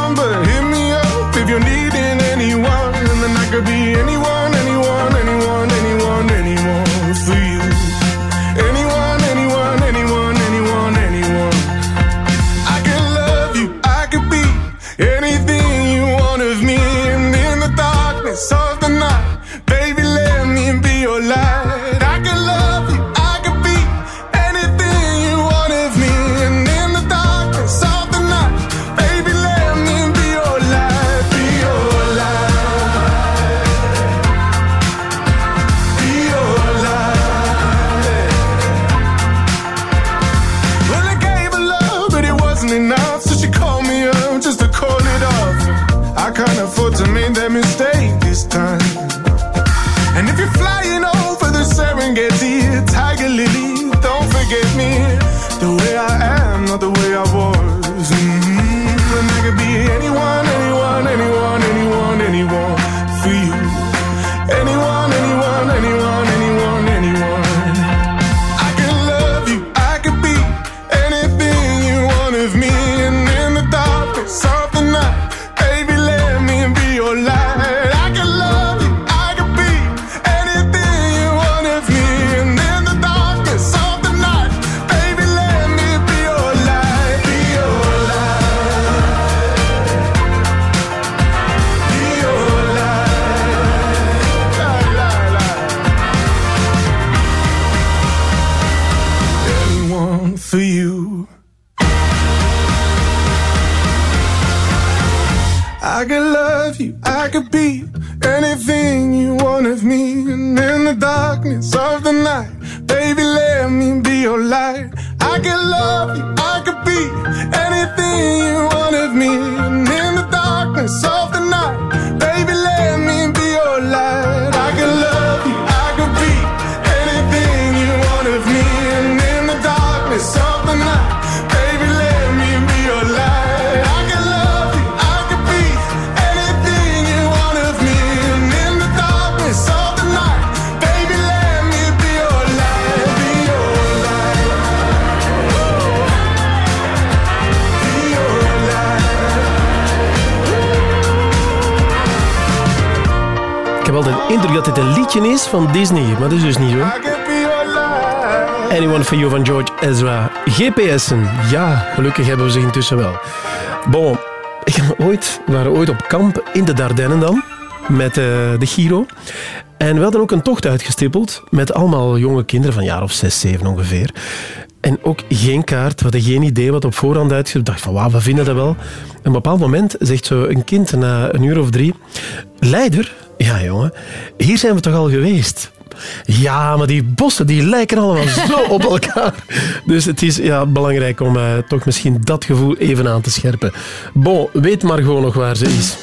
Speaker 19: anything you want of me. And in the darkness of the night, baby, let me be your light. I
Speaker 7: can love you, I could be anything you want of me. And in the darkness of the night, baby, let me be your light.
Speaker 2: Indruk dat dit een liedje is van Disney, maar dat is dus niet hoor. Anyone for You van George Ezra. GPS'en, ja, gelukkig hebben we ze intussen wel. Bon, ik ooit, we waren ooit op kamp in de Dardennen dan, met eh, de Giro. En we hadden ook een tocht uitgestippeld met allemaal jonge kinderen van jaar of zes, zeven ongeveer. En ook geen kaart, we hadden geen idee wat op voorhand uitgestippeld. Ik dacht van, wauw, we vinden dat wel. Op een bepaald moment zegt zo een kind na een uur of drie... Leider, ja jongen, hier zijn we toch al geweest? Ja, maar die bossen die lijken allemaal zo op elkaar. Dus het is ja, belangrijk om eh, toch misschien dat gevoel even aan te scherpen. Bon, weet Margot nog waar ze is?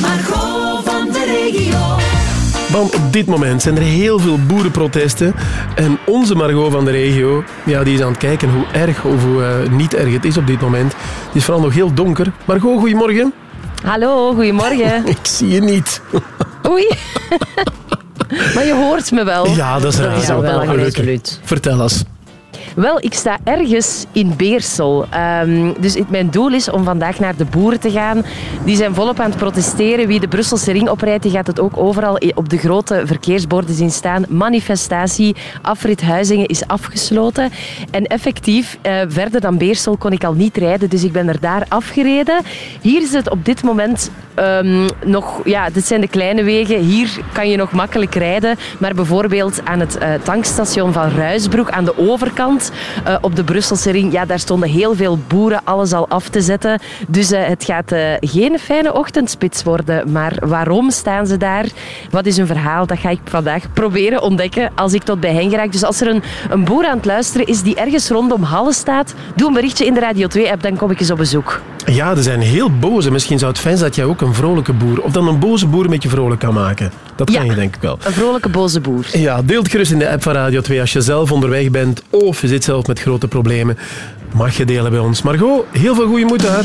Speaker 12: Margot van de regio.
Speaker 2: Want op dit moment zijn er heel veel boerenprotesten. En onze Margot van de regio, ja, die is aan het kijken hoe erg of hoe eh, niet erg het is op dit moment. Het is vooral nog heel donker. Margot, goedemorgen.
Speaker 31: Hallo, goedemorgen.
Speaker 2: Ik zie je niet.
Speaker 31: Oei. maar je hoort me wel.
Speaker 2: Ja, dat is raar.
Speaker 31: Is wel.
Speaker 2: Gelukkig. Vertel eens.
Speaker 31: Wel, ik sta ergens in Beersel. Ehm, dus mijn doel is om vandaag naar de boeren te gaan. Die zijn volop aan het protesteren. Wie de Brusselse ring oprijdt, die gaat het ook overal op de grote verkeersborden zien staan. Manifestatie, afrit Huizingen is afgesloten. En effectief, eh, verder dan Beersel kon ik al niet rijden, dus ik ben er daar afgereden. Hier is het op dit moment ehm, nog... Ja, dit zijn de kleine wegen. Hier kan je nog makkelijk rijden. Maar bijvoorbeeld aan het eh, tankstation van Ruisbroek, aan de overkant, eh, op de Brusselse ring, ja, daar stonden heel veel boeren alles al af te zetten. Dus eh, het gaat eh, geen fijne ochtendspits worden. Maar waarom staan ze daar? Wat is hun verhaal? Dat ga ik vandaag proberen ontdekken als ik tot bij hen geraak. Dus als er een, een boer aan het luisteren is die ergens rondom Halle staat, doe een berichtje in de Radio 2-app, dan kom ik eens op bezoek.
Speaker 2: Ja, er zijn heel boze. Misschien zou het fijn zijn dat jij ook een vrolijke boer... Of dan een boze boer een beetje vrolijk kan maken. Dat kan je denk ik wel.
Speaker 31: Een vrolijke boze boer.
Speaker 2: Ja, deel het gerust in de app van Radio 2 als je zelf onderweg bent of je zit zelf met grote problemen. Mag je delen bij ons. Margot, heel veel goede moed daar.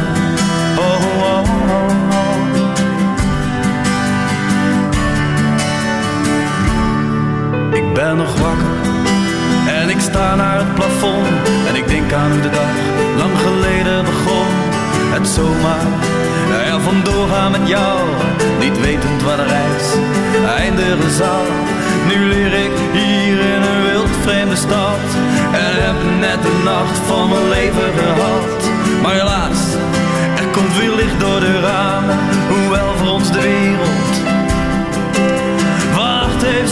Speaker 32: Ben nog wakker en ik sta naar het plafond en ik denk aan hoe de dag lang geleden begon. Het zomaar er vandoor gaan met jou, niet wetend waar de reis eindigen zal. Nu leer ik hier in een wild vreemde stad en heb net de nacht van mijn leven gehad. Maar helaas, er komt weer licht door de ramen, hoewel voor ons de wereld wacht heeft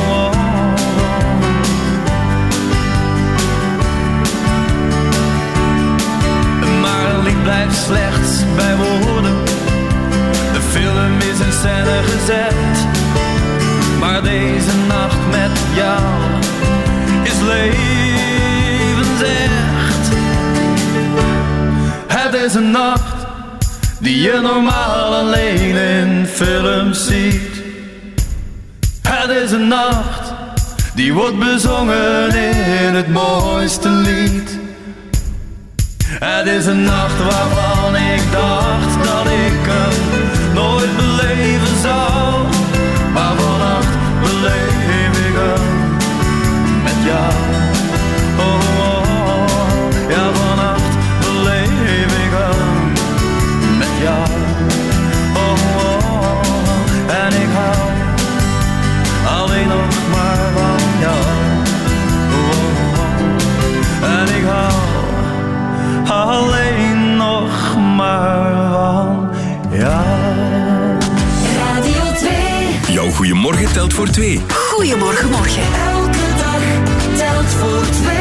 Speaker 32: Bij woorden. De film is in scène gezet. Maar deze nacht met jou is levensecht. Het is een nacht die je normaal alleen in films ziet. Het is een nacht die wordt bezongen in het mooiste lied. Het is een nacht waarvan ik dacht dat ik hem nooit maar van jou.
Speaker 33: Radio 2. Jouw goeiemorgen telt voor twee.
Speaker 1: Goedemorgen, morgen.
Speaker 33: Elke dag telt voor twee.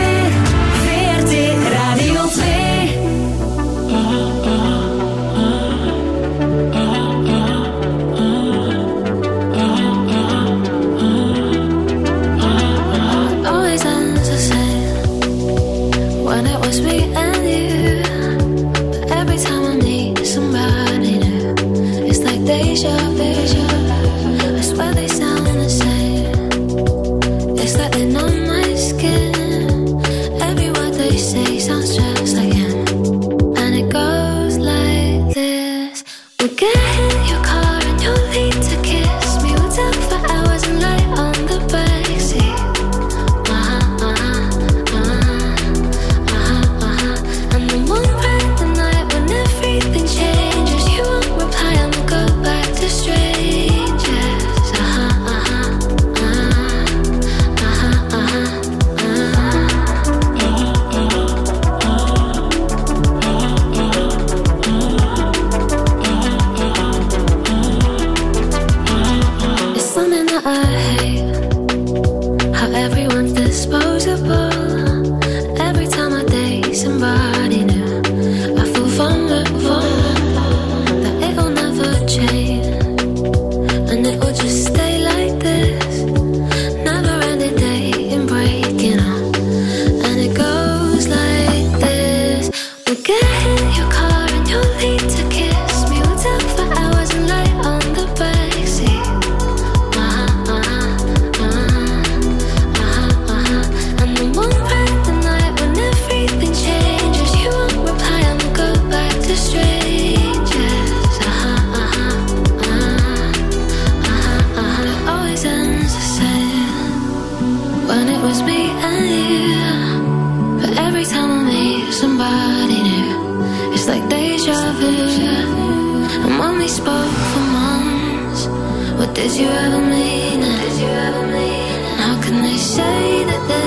Speaker 34: Did you ever mean? Did you ever mean? How can they say that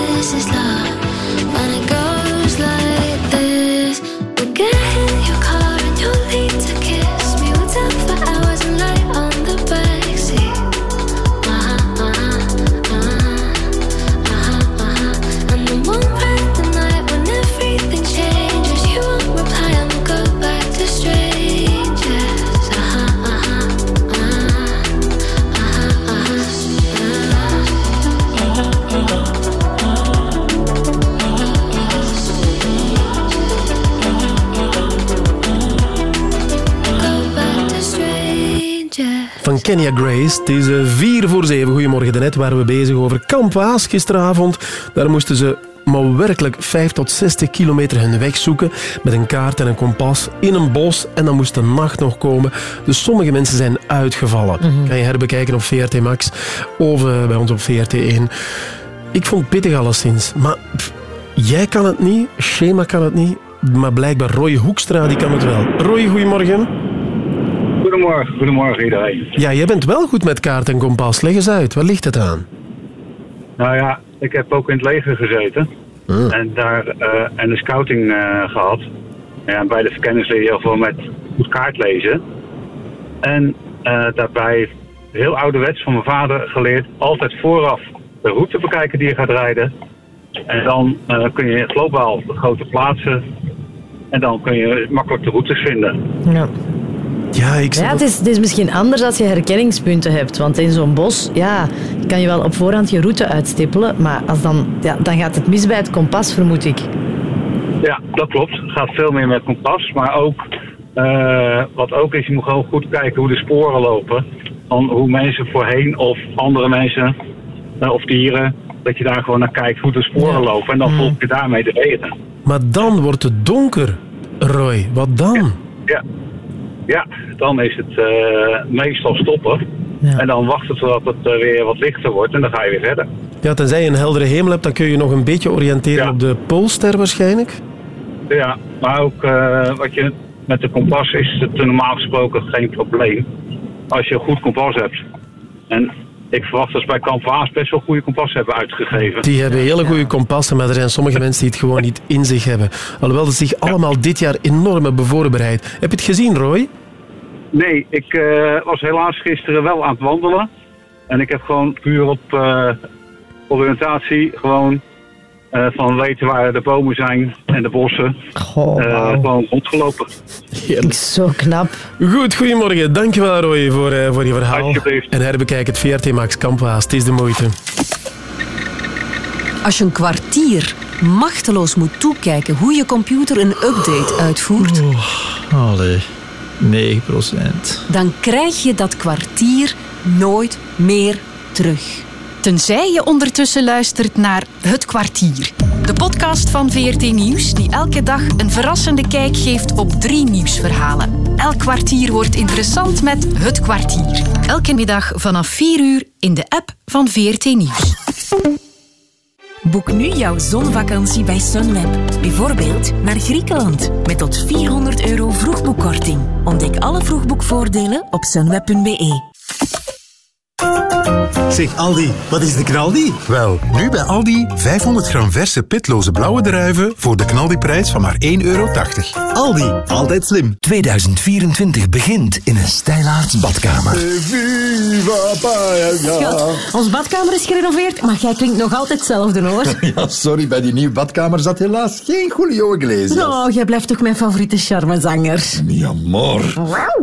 Speaker 2: Kenya Grace. Het is eh, vier voor zeven. Goedemorgen, net waren we bezig over Kamp Waas gisteravond. Daar moesten ze maar werkelijk 5 tot 60 kilometer hun weg zoeken met een kaart en een kompas in een bos en dan moest de nacht nog komen. Dus sommige mensen zijn uitgevallen. Kan je herbekijken op VRT Max of eh, bij ons op VRT1. Ik vond het pittig alleszins, maar pff, jij kan het niet, Schema kan het niet, maar blijkbaar Roy Hoekstra die kan het wel. Roy, goedemorgen.
Speaker 35: Goedemorgen.
Speaker 36: Goedemorgen, iedereen.
Speaker 2: Ja, jij bent wel goed met kaart en kompas. Leg eens uit, waar ligt het aan?
Speaker 36: Nou ja, ik heb ook in het leger gezeten. En daar eh, en de scouting eh, gehad. Ja, bij de verkenners leer je heel veel met goed kaart lezen. En eh, daarbij heel ouderwets van mijn vader geleerd, altijd vooraf de route bekijken die je gaat rijden. En dan eh, kun je globaal de grote plaatsen. En dan kun je makkelijk de routes vinden.
Speaker 10: Ja.
Speaker 2: Ja, ik
Speaker 10: Ja, het, is, het is misschien anders als je herkenningspunten hebt. Want in zo'n bos ja, kan je wel op voorhand je route uitstippelen. Maar als dan, ja, dan gaat het mis bij het kompas, vermoed ik.
Speaker 36: Ja, dat klopt. Het gaat veel meer met kompas. Maar ook, eh, wat ook is, je moet gewoon goed kijken hoe de sporen lopen. Van hoe mensen voorheen of andere mensen eh, of dieren, dat je daar gewoon naar kijkt hoe de sporen lopen. En dan volg je daarmee de wegen.
Speaker 2: Maar dan wordt het donker, Roy. Wat dan?
Speaker 36: Ja, ja dan is het eh, meestal stoppen. En dan wachten totdat het eh, weer wat lichter wordt en dan ga je weer verder.
Speaker 2: Ja, tenzij je een heldere hemel hebt, dan kun je nog een beetje oriënteren op de Poolster waarschijnlijk.
Speaker 36: Ja, maar ook eh, wat je met de kompas is het normaal gesproken geen probleem. Als je een goed kompas hebt. En ik verwacht dat ze bij Kamp Waas best wel goede kompas hebben uitgegeven.
Speaker 2: Die hebben hele goede kompassen, maar er zijn sommige mensen die het gewoon niet in zich hebben. Alhoewel ze zich allemaal dit jaar enorm hebben voorbereid. Heb je het gezien, Roy?
Speaker 36: Nee, ik eh, was helaas gisteren wel aan het wandelen. En ik heb gewoon puur op eh, oriëntatie gewoon eh, van weten waar de bomen zijn en de bossen. eh, gewoon rondgelopen.
Speaker 10: Zo knap.
Speaker 2: Goed, goedemorgen. Dankjewel, Roy, voor, eh, voor je verhaal. En herbekijk het VRT Max Kampwaas. Het is de moeite.
Speaker 37: Als je een kwartier machteloos moet toekijken hoe je computer een update uitvoert,
Speaker 38: Allee, 9%
Speaker 37: dan krijg je dat kwartier nooit meer terug.
Speaker 1: Tenzij je ondertussen luistert naar Het Kwartier. De podcast van VRT Nieuws die elke dag een verrassende kijk geeft op drie nieuwsverhalen. Elk kwartier wordt interessant met Het Kwartier. Elke middag vanaf 4 uur in de app van VRT Nieuws.
Speaker 3: Boek nu jouw zonvakantie bij Sunweb. Bijvoorbeeld naar Griekenland met tot 400 euro vroegboekkorting. Ontdek alle vroegboekvoordelen op sunweb.be.
Speaker 14: Zeg Aldi, wat is de knaldi? Wel, nu bij Aldi 500 gram verse pitloze blauwe druiven voor de knaldiprijs van maar 1,80 euro. Aldi, altijd slim.
Speaker 5: 2024 begint in een stijlaarts badkamer.
Speaker 3: Schat, ons badkamer is gerenoveerd, maar jij klinkt nog altijd hetzelfde hoor.
Speaker 14: Ja, sorry, bij die nieuwe badkamer zat helaas geen Julio Iglesias.
Speaker 3: Nou, jij blijft toch mijn favoriete charmezanger.
Speaker 14: Ja, maar.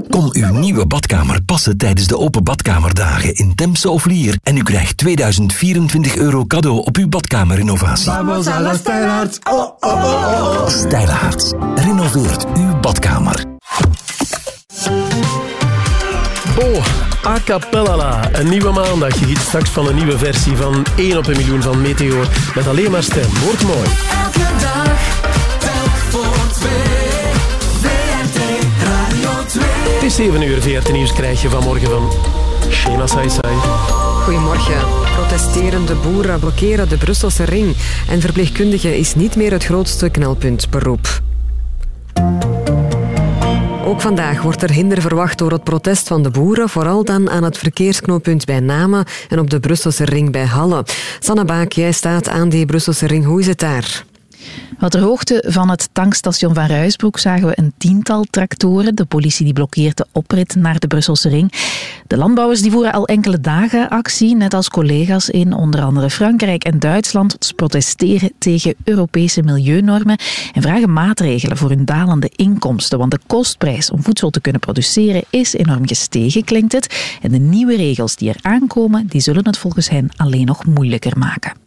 Speaker 5: Kom uw nieuwe badkamer passen tijdens de open badkamerdagen in Temse of Lier en u krijgt 2024 euro cadeau op uw badkamerinnovatie.
Speaker 14: Vamos a la stijlaarts. Oh, oh, oh, oh.
Speaker 5: Stijlaarts. Renoveert uw badkamer.
Speaker 2: Oh, A Cappella, een nieuwe maandag. Je giet straks van een nieuwe versie van 1 op een miljoen van Meteor. Met alleen maar stem. Wordt mooi.
Speaker 39: Elke dag, telk voor twee. VRT Radio 2.
Speaker 2: Het is 7 uur, VRT Nieuws krijg je vanmorgen van Saisai.
Speaker 4: Goedemorgen. Protesterende boeren blokkeren de Brusselse ring. En verpleegkundige is niet meer het grootste knelpunt beroep. Ook vandaag wordt er hinder verwacht door het protest van de boeren, vooral dan aan het verkeersknooppunt bij Namen en op de Brusselse ring bij Halle. Sanne Baak, jij staat aan die Brusselse ring. Hoe is het daar?
Speaker 40: Wat ter hoogte van het tankstation van Ruisbroek zagen we een tiental tractoren. De politie die blokkeert de oprit naar de Brusselse ring. De landbouwers die voeren al enkele dagen actie, net als collega's in onder andere Frankrijk en Duitsland. Protesteren tegen Europese milieunormen en vragen maatregelen voor hun dalende inkomsten. Want de kostprijs om voedsel te kunnen produceren is enorm gestegen, klinkt het. En de nieuwe regels die er aankomen, die zullen het volgens hen alleen nog moeilijker maken.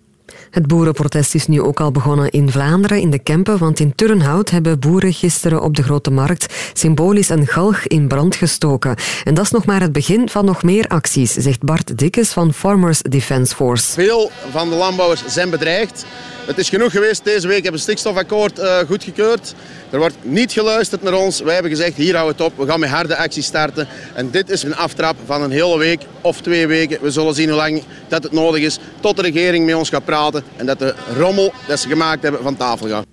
Speaker 4: Het boerenprotest is nu ook al begonnen in Vlaanderen, in de Kempen, want in Turnhout hebben boeren gisteren op de Grote Markt symbolisch een galg in brand gestoken. En dat is nog maar het begin van nog meer acties, zegt Bart Dikkes van Farmers Defence Force.
Speaker 41: Veel van de landbouwers zijn bedreigd. Het is genoeg geweest. Deze week hebben we het stikstofakkoord uh, goedgekeurd. Er wordt niet geluisterd naar ons. Wij hebben gezegd, hier houden we het op. We gaan met harde acties starten. En dit is een aftrap van een hele week of twee weken. We zullen zien hoe lang dat het nodig is tot de regering met ons gaat praten. En dat de rommel dat ze gemaakt hebben van tafel gaat.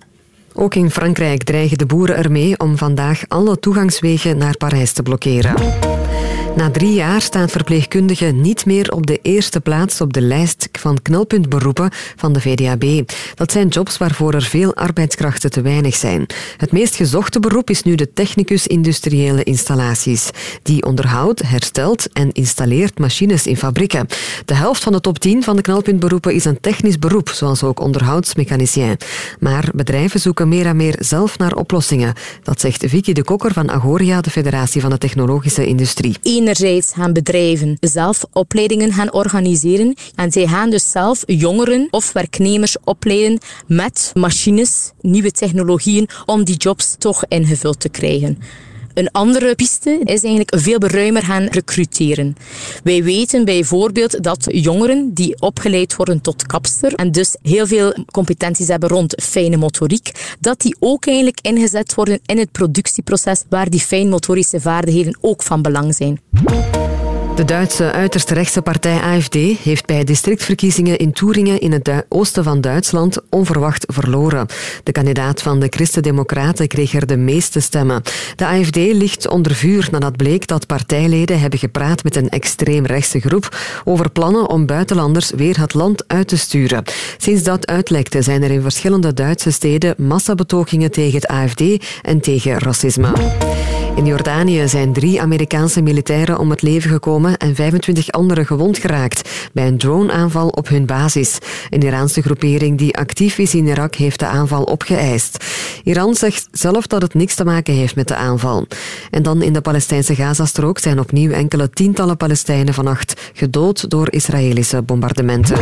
Speaker 4: Ook in Frankrijk dreigen de boeren ermee om vandaag alle toegangswegen naar Parijs te blokkeren. Na drie jaar staan verpleegkundigen niet meer op de eerste plaats op de lijst van knelpuntberoepen van de VDAB. Dat zijn jobs waarvoor er veel arbeidskrachten te weinig zijn. Het meest gezochte beroep is nu de technicus industriële installaties. Die onderhoudt, herstelt en installeert machines in fabrieken. De helft van de top 10 van de knelpuntberoepen is een technisch beroep, zoals ook onderhoudsmechanicien. Maar bedrijven zoeken meer en meer zelf naar oplossingen. Dat zegt Vicky de Kokker van Agoria, de Federatie van de Technologische Industrie.
Speaker 42: Enerzijds gaan bedrijven zelf opleidingen gaan organiseren en zij gaan dus zelf jongeren of werknemers opleiden met machines, nieuwe technologieën, om die jobs toch ingevuld te krijgen. Een andere piste is eigenlijk veel ruimer gaan recruteren. Wij weten bijvoorbeeld dat jongeren die opgeleid worden tot kapster en dus heel veel competenties hebben rond fijne motoriek, dat die ook eigenlijk ingezet worden in het productieproces waar die fijnmotorische vaardigheden ook van belang zijn.
Speaker 4: De Duitse uiterst rechtse partij AFD heeft bij districtverkiezingen in Toeringen in het oosten van Duitsland onverwacht verloren. De kandidaat van de Christen-Democraten kreeg er de meeste stemmen. De AFD ligt onder vuur nadat bleek dat partijleden hebben gepraat met een extreemrechtse groep over plannen om buitenlanders weer het land uit te sturen. Sinds dat uitlekte zijn er in verschillende Duitse steden massabetogingen tegen het AFD en tegen racisme. In Jordanië zijn drie Amerikaanse militairen om het leven gekomen en 25 anderen gewond geraakt bij een droneaanval op hun basis. Een Iraanse groepering die actief is in Irak heeft de aanval opgeëist. Iran zegt zelf dat het niks te maken heeft met de aanval. En dan in de Palestijnse Gazastrook zijn opnieuw enkele tientallen Palestijnen vannacht gedood door Israëlische bombardementen.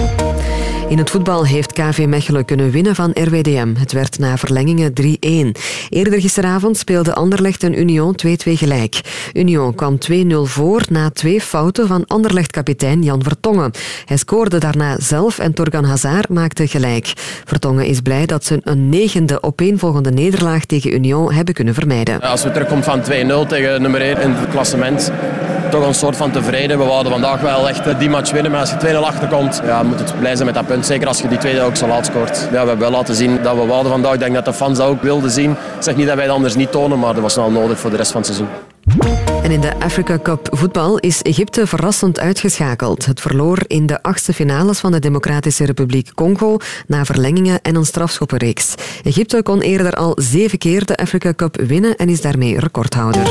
Speaker 4: In het voetbal heeft KV Mechelen kunnen winnen van RWDM. Het werd na verlengingen 3-1. Eerder gisteravond speelde Anderlecht en Union 2-2 gelijk. Union kwam 2-0 voor na twee fouten van Anderlecht-kapitein Jan Vertongen. Hij scoorde daarna zelf en Torgan Hazard maakte gelijk. Vertongen is blij dat ze een negende opeenvolgende nederlaag tegen Union hebben kunnen vermijden.
Speaker 43: Als we terugkomen van 2-0 tegen nummer 1 in het klassement, toch een soort van tevreden. We wouden vandaag wel echt eh, die match winnen, maar als je 2-0 achterkomt, ja, moet het blij zijn met dat punt. Zeker als je die tweede ook zo laat scoort. Ja, we hebben wel laten zien dat we wouden vandaag. Ik denk dat de fans dat ook wilden zien. Ik zeg niet dat wij het anders niet tonen, maar dat was wel nodig voor de rest van het seizoen.
Speaker 4: En in de Africa Cup voetbal is Egypte verrassend uitgeschakeld. Het verloor in de achtste finales van de Democratische Republiek Congo na verlengingen en een strafschoppenreeks. Egypte kon eerder al zeven keer de Africa Cup winnen en is daarmee recordhouder.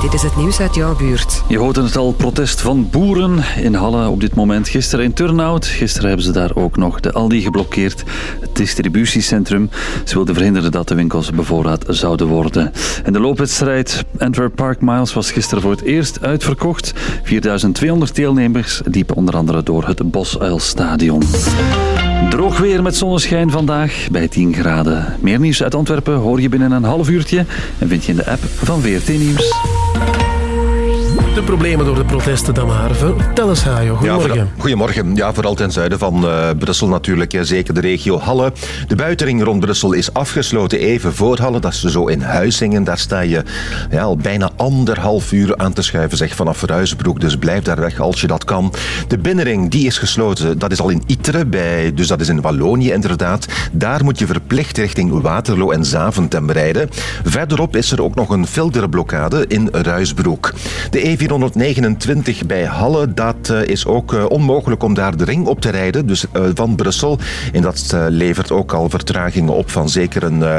Speaker 4: Dit is het nieuws uit jouw buurt.
Speaker 20: Je hoorde het al, protest van boeren in Halle op dit moment. Gisteren in Turnhout. Gisteren hebben ze daar ook nog de Aldi geblokkeerd, het distributiecentrum. Ze wilden verhinderen dat de winkels bevoorraad zouden worden. En de loopwedstrijd Antwerp Park Miles was gisteren voor het eerst uitverkocht. 4200 deelnemers liepen onder andere door het Bosuilstadion. Droog weer met zonneschijn vandaag bij 10 graden. Meer nieuws uit Antwerpen hoor je binnen een half uurtje en vind je in de app van VRT Nieuws.
Speaker 2: De problemen door de protesten dan maar. Vertel eens, Hajo.
Speaker 28: Ja,
Speaker 2: Goedemorgen.
Speaker 28: voor- goedemorgen. Ja, vooral ten zuiden van eh, Brussel natuurlijk. Zeker de regio Halle. De buitenring rond Brussel is afgesloten. Even voor Halle, dat is zo in Huizingen. Daar sta je ja, al bijna anderhalf uur aan te schuiven zeg, vanaf Ruisbroek. Dus blijf daar weg als je dat kan. De binnenring die is gesloten. Dat is al in Itre, bij, dus dat is in Wallonië inderdaad. Daar moet je verplicht richting Waterloo en Zaventem rijden. Verderop is er ook nog een filterblokkade in Ruisbroek. De E429 bij Halle, dat eh, is ook eh, onmogelijk om daar de ring op te rijden, dus eh, van Brussel. En dat eh, levert ook al vertragingen op van zeker een eh,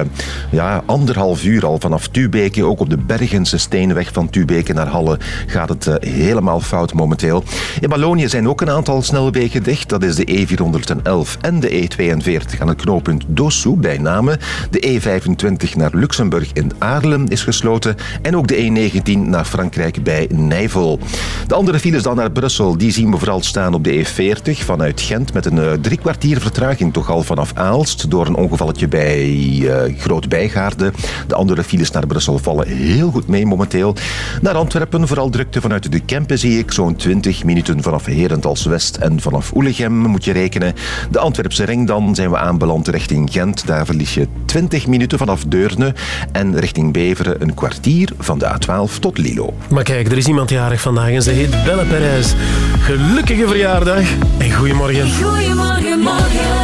Speaker 28: ja, anderhalf uur al vanaf Tubeke. Ook op de Bergense steenweg van Tubeke naar Halle gaat het eh, helemaal fout momenteel. In Wallonië zijn ook een aantal snelwegen dicht. Dat is de E411 en de E42 aan het knooppunt Dossou bij Namen. De E25 naar Luxemburg in Aarlem is gesloten. En ook de E19 naar Frankrijk bij De andere files dan naar Brussel, die zien we vooral staan op de E40 vanuit Gent met een eh, drie kwartier vertraging toch al vanaf Aalst door een ongevalletje bij eh Groot. De andere files naar Brussel vallen heel goed mee momenteel. Naar Antwerpen vooral drukte vanuit de Kempen zie ik zo'n 20 minuten vanaf Herentals West en vanaf Oelegem moet je rekenen. De Antwerpse ring dan zijn we aanbeland richting Gent. Daar verlies je 20 minuten vanaf Deurne en richting Beveren een kwartier van de A12 tot Lilo.
Speaker 2: Maar kijk, er is iemand jarig vandaag en ze heet Belle Perez. Gelukkige verjaardag en goedemorgen.
Speaker 12: Goedemorgen, morgen.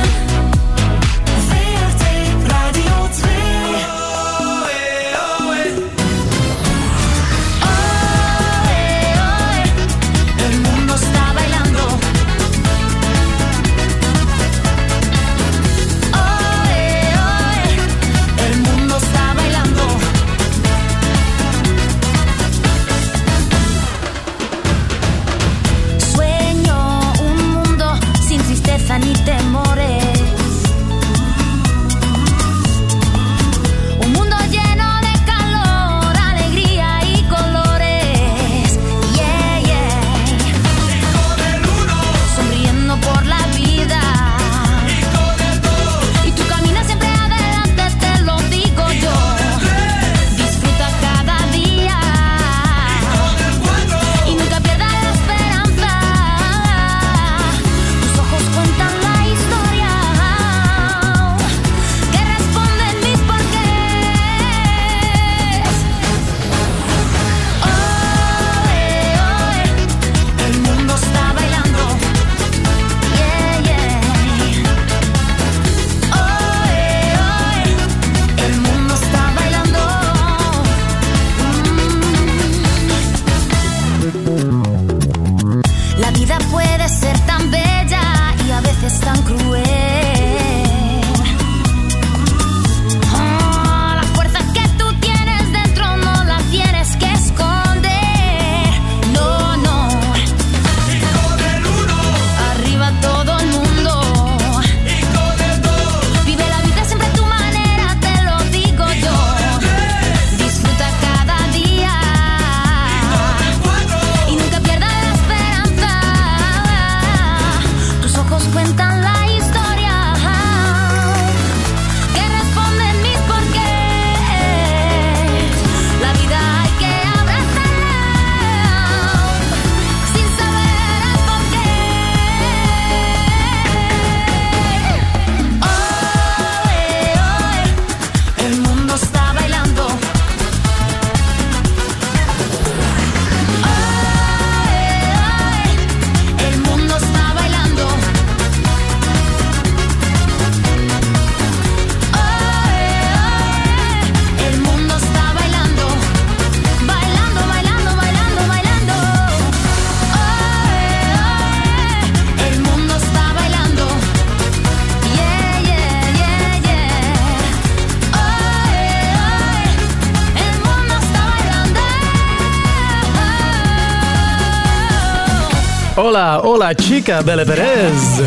Speaker 2: Hola, chica, Belle Perez.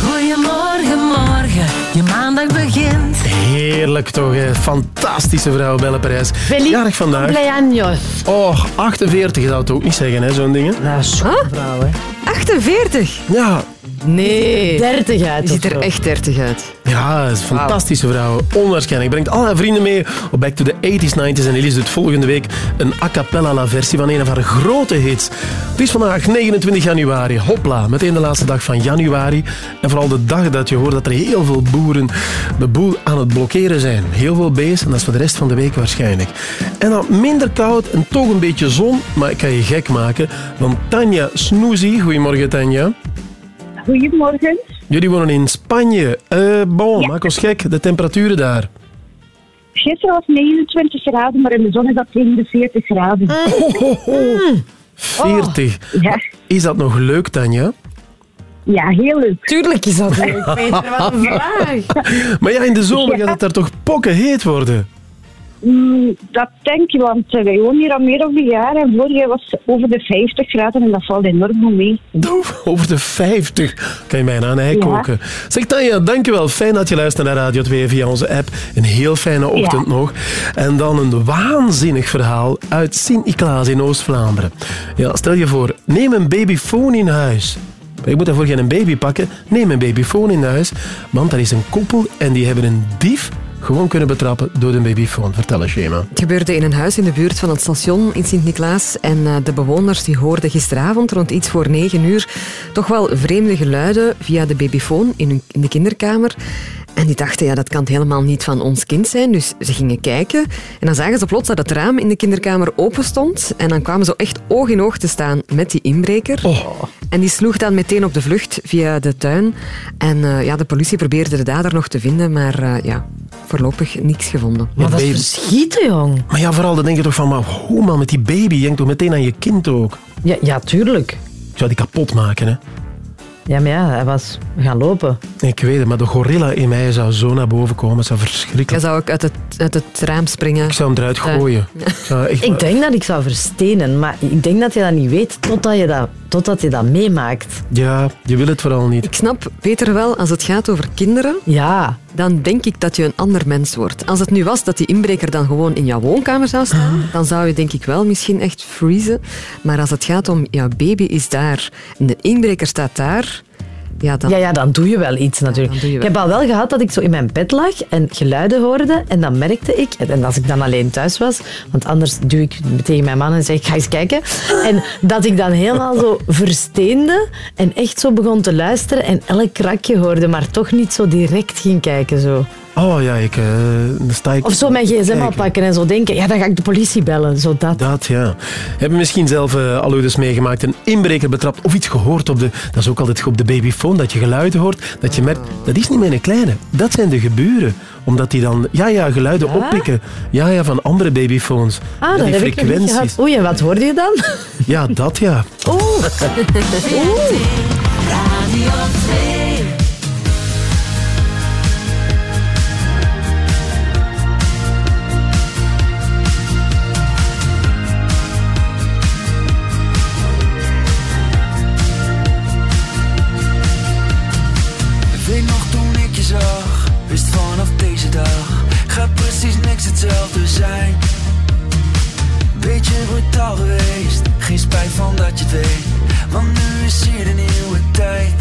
Speaker 44: Goedemorgen, morgen, je maandag begint.
Speaker 2: Heerlijk toch, hè? fantastische vrouw Belle Perez. Jarig vandaag.
Speaker 10: Cumpleaños.
Speaker 2: Oh, 48 zou het ook niet zeggen, hè, zo'n ding. hè?
Speaker 10: Nou, zo'n vrouw, hè.
Speaker 4: 48?
Speaker 2: Ja.
Speaker 4: Nee.
Speaker 10: 30 uit.
Speaker 4: Die ziet er
Speaker 10: zo.
Speaker 4: echt 30 uit.
Speaker 2: Ja, dat is een fantastische vrouw. Onwaarschijnlijk. Brengt al haar vrienden mee op Back to the 80s, 90s. En Elise doet volgende week een a cappella versie van een van haar grote hits. Het is vandaag 29 januari. Hopla, meteen de laatste dag van januari. En vooral de dag dat je hoort dat er heel veel boeren de boel aan het blokkeren zijn. Heel veel beest en dat is voor de rest van de week waarschijnlijk. En dan minder koud en toch een beetje zon, maar ik kan je gek maken. Want Tanja Snoezy, goedemorgen Tanja.
Speaker 45: Goedemorgen.
Speaker 2: Jullie wonen in Spanje. Eh bon, maak ons gek, de temperaturen daar.
Speaker 45: Gisteren was 29 graden, maar in de zon is dat 42 graden.
Speaker 2: Mm. 40.
Speaker 45: Ja.
Speaker 2: Is dat nog leuk, Tanja?
Speaker 45: Ja, heel leuk.
Speaker 10: Tuurlijk is dat leuk, Peter. Wat een vraag.
Speaker 2: Maar ja, in de zomer gaat het daar toch pokken heet worden?
Speaker 45: Mm, dat denk je, want eh, wij wonen hier al meer dan een jaar en vorig jaar was over de 50 graden en dat valt enorm goed mee.
Speaker 2: Over de 50 kan je bijna aan ei
Speaker 45: Ja.
Speaker 2: koken. Zeg Tanja, dankjewel. Fijn dat je luistert naar Radio 2 via onze app. Een heel fijne ochtend
Speaker 45: Ja.
Speaker 2: nog. En dan een waanzinnig verhaal uit Sint-Niklaas in Oost-Vlaanderen. Ja, stel je voor, neem een babyfoon in huis. Je moet daarvoor geen baby pakken. Neem een babyfoon in huis. Want er is een koppel en die hebben een dief gewoon kunnen betrappen door de babyfoon. Vertel eens, Shema.
Speaker 4: Het gebeurde in een huis in de buurt van het station in Sint-Niklaas. En eh, de bewoners die hoorden gisteravond rond iets voor negen uur toch wel vreemde geluiden via de babyfoon in, in de kinderkamer. En die dachten, ja, dat kan helemaal niet van ons kind zijn. Dus ze gingen kijken. En dan zagen ze plots dat het raam in de kinderkamer open stond. En dan kwamen ze echt oog in oog te staan met die inbreker. En die sloeg dan meteen op de vlucht via de tuin. En eh, ja, de politie probeerde de dader nog te vinden, maar eh, ja, voorlopig niks gevonden.
Speaker 2: Maar dat is
Speaker 10: verschieten, jong.
Speaker 2: Maar ja, vooral dan denk je toch van, maar hoe man, met die baby, je denkt toch meteen aan je kind ook.
Speaker 10: Ja, ja, tuurlijk.
Speaker 2: Ik zou die kapot maken, hè.
Speaker 10: Ja, maar ja, hij was gaan lopen.
Speaker 2: Ik weet het, maar de gorilla in mij zou zo naar boven komen. Het zou verschrikkelijk.
Speaker 4: zou ik uit het, uit het raam springen.
Speaker 2: Ik zou hem eruit gooien. Ik zou echt
Speaker 10: Ik denk dat ik zou verstenen, maar ik denk dat je dat niet weet totdat je dat, totdat je dat meemaakt.
Speaker 2: Ja, je wil het vooral niet.
Speaker 4: Ik snap Peter wel, als het gaat over kinderen,
Speaker 10: ja.
Speaker 4: dan denk ik dat je een ander mens wordt. Als het nu was dat die inbreker dan gewoon in jouw woonkamer zou staan, dan zou je denk ik wel misschien echt freezen. Maar als het gaat om, jouw baby is daar en de inbreker staat daar, ja, dan...
Speaker 10: Ja, ja, dan doe je wel iets natuurlijk. Ik heb al wel gehad dat ik zo in mijn bed lag en geluiden hoorde. En dan merkte ik, en als ik dan alleen thuis was, want anders duw ik tegen mijn man en zeg, ga eens kijken. En dat ik dan helemaal zo versteende en echt zo begon te luisteren en elk krakje hoorde, maar toch niet zo direct ging kijken. Zo.
Speaker 2: Oh ja, ik, eh, dan sta ik...
Speaker 10: Of zo mijn gsm
Speaker 2: Kijken.
Speaker 10: oppakken en zo denken, ja, dan ga ik de politie bellen. Zo dat.
Speaker 2: Dat, ja. Heb je misschien zelf al eens meegemaakt, een inbreker betrapt of iets gehoord op de... Dat is ook altijd op de babyfoon, dat je geluiden hoort, dat je merkt, dat is niet mijn kleine, dat zijn de geburen. Omdat die dan, ja, ja, geluiden oppikken. Ja, ja, van andere babyfoons.
Speaker 10: Ah,
Speaker 2: ja,
Speaker 10: dat
Speaker 2: die
Speaker 10: heb ik nog niet gehad. Oei, en wat hoorde je dan?
Speaker 2: Ja, dat ja.
Speaker 10: Oeh. Oeh.
Speaker 46: Radio 2.
Speaker 12: Hetzelfde zijn. Beetje brutaal geweest, geen spijt van dat je het weet, want nu is hier de nieuwe tijd.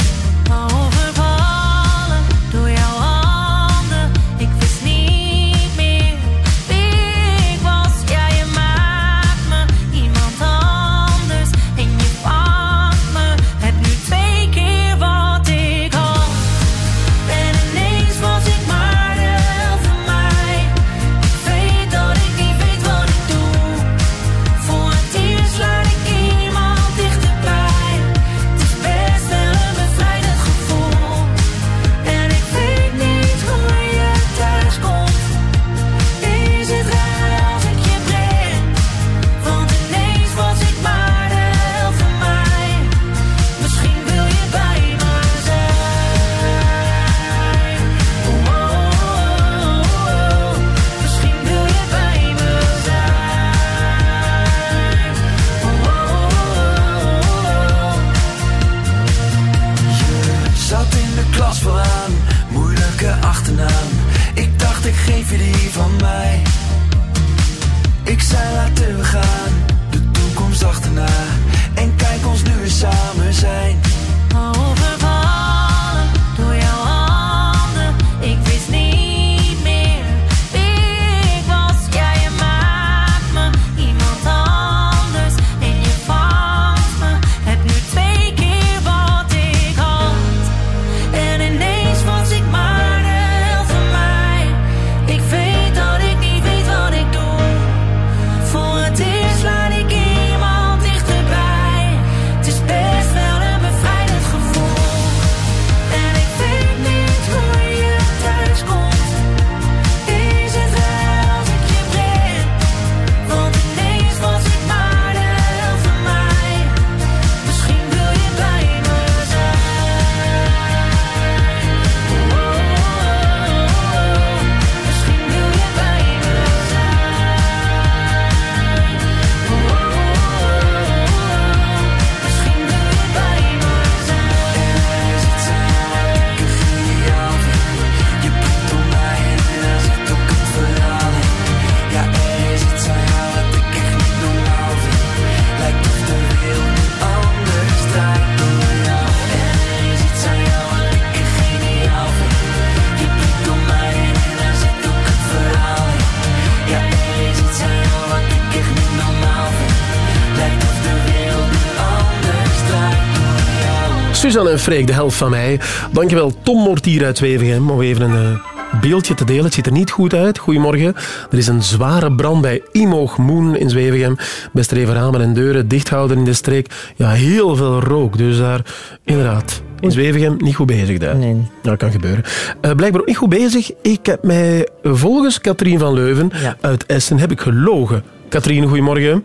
Speaker 2: Suzanne en Freek, de helft van mij. Dankjewel Tom Mortier uit Wevergem om even een eh, beeldje te delen. Het ziet er niet goed uit. Goedemorgen. Er is een zware brand bij Imoog Moen in Zwevengem. Best even ramen en deuren dicht houden in de streek. Ja, heel veel rook. Dus daar, inderdaad, in Zwevengem niet goed bezig daar. Nee. Dat kan gebeuren. Eh, blijkbaar ook niet goed bezig. Ik heb mij volgens Katrien van Leuven uit Essen heb ik gelogen. Katrien, goedemorgen.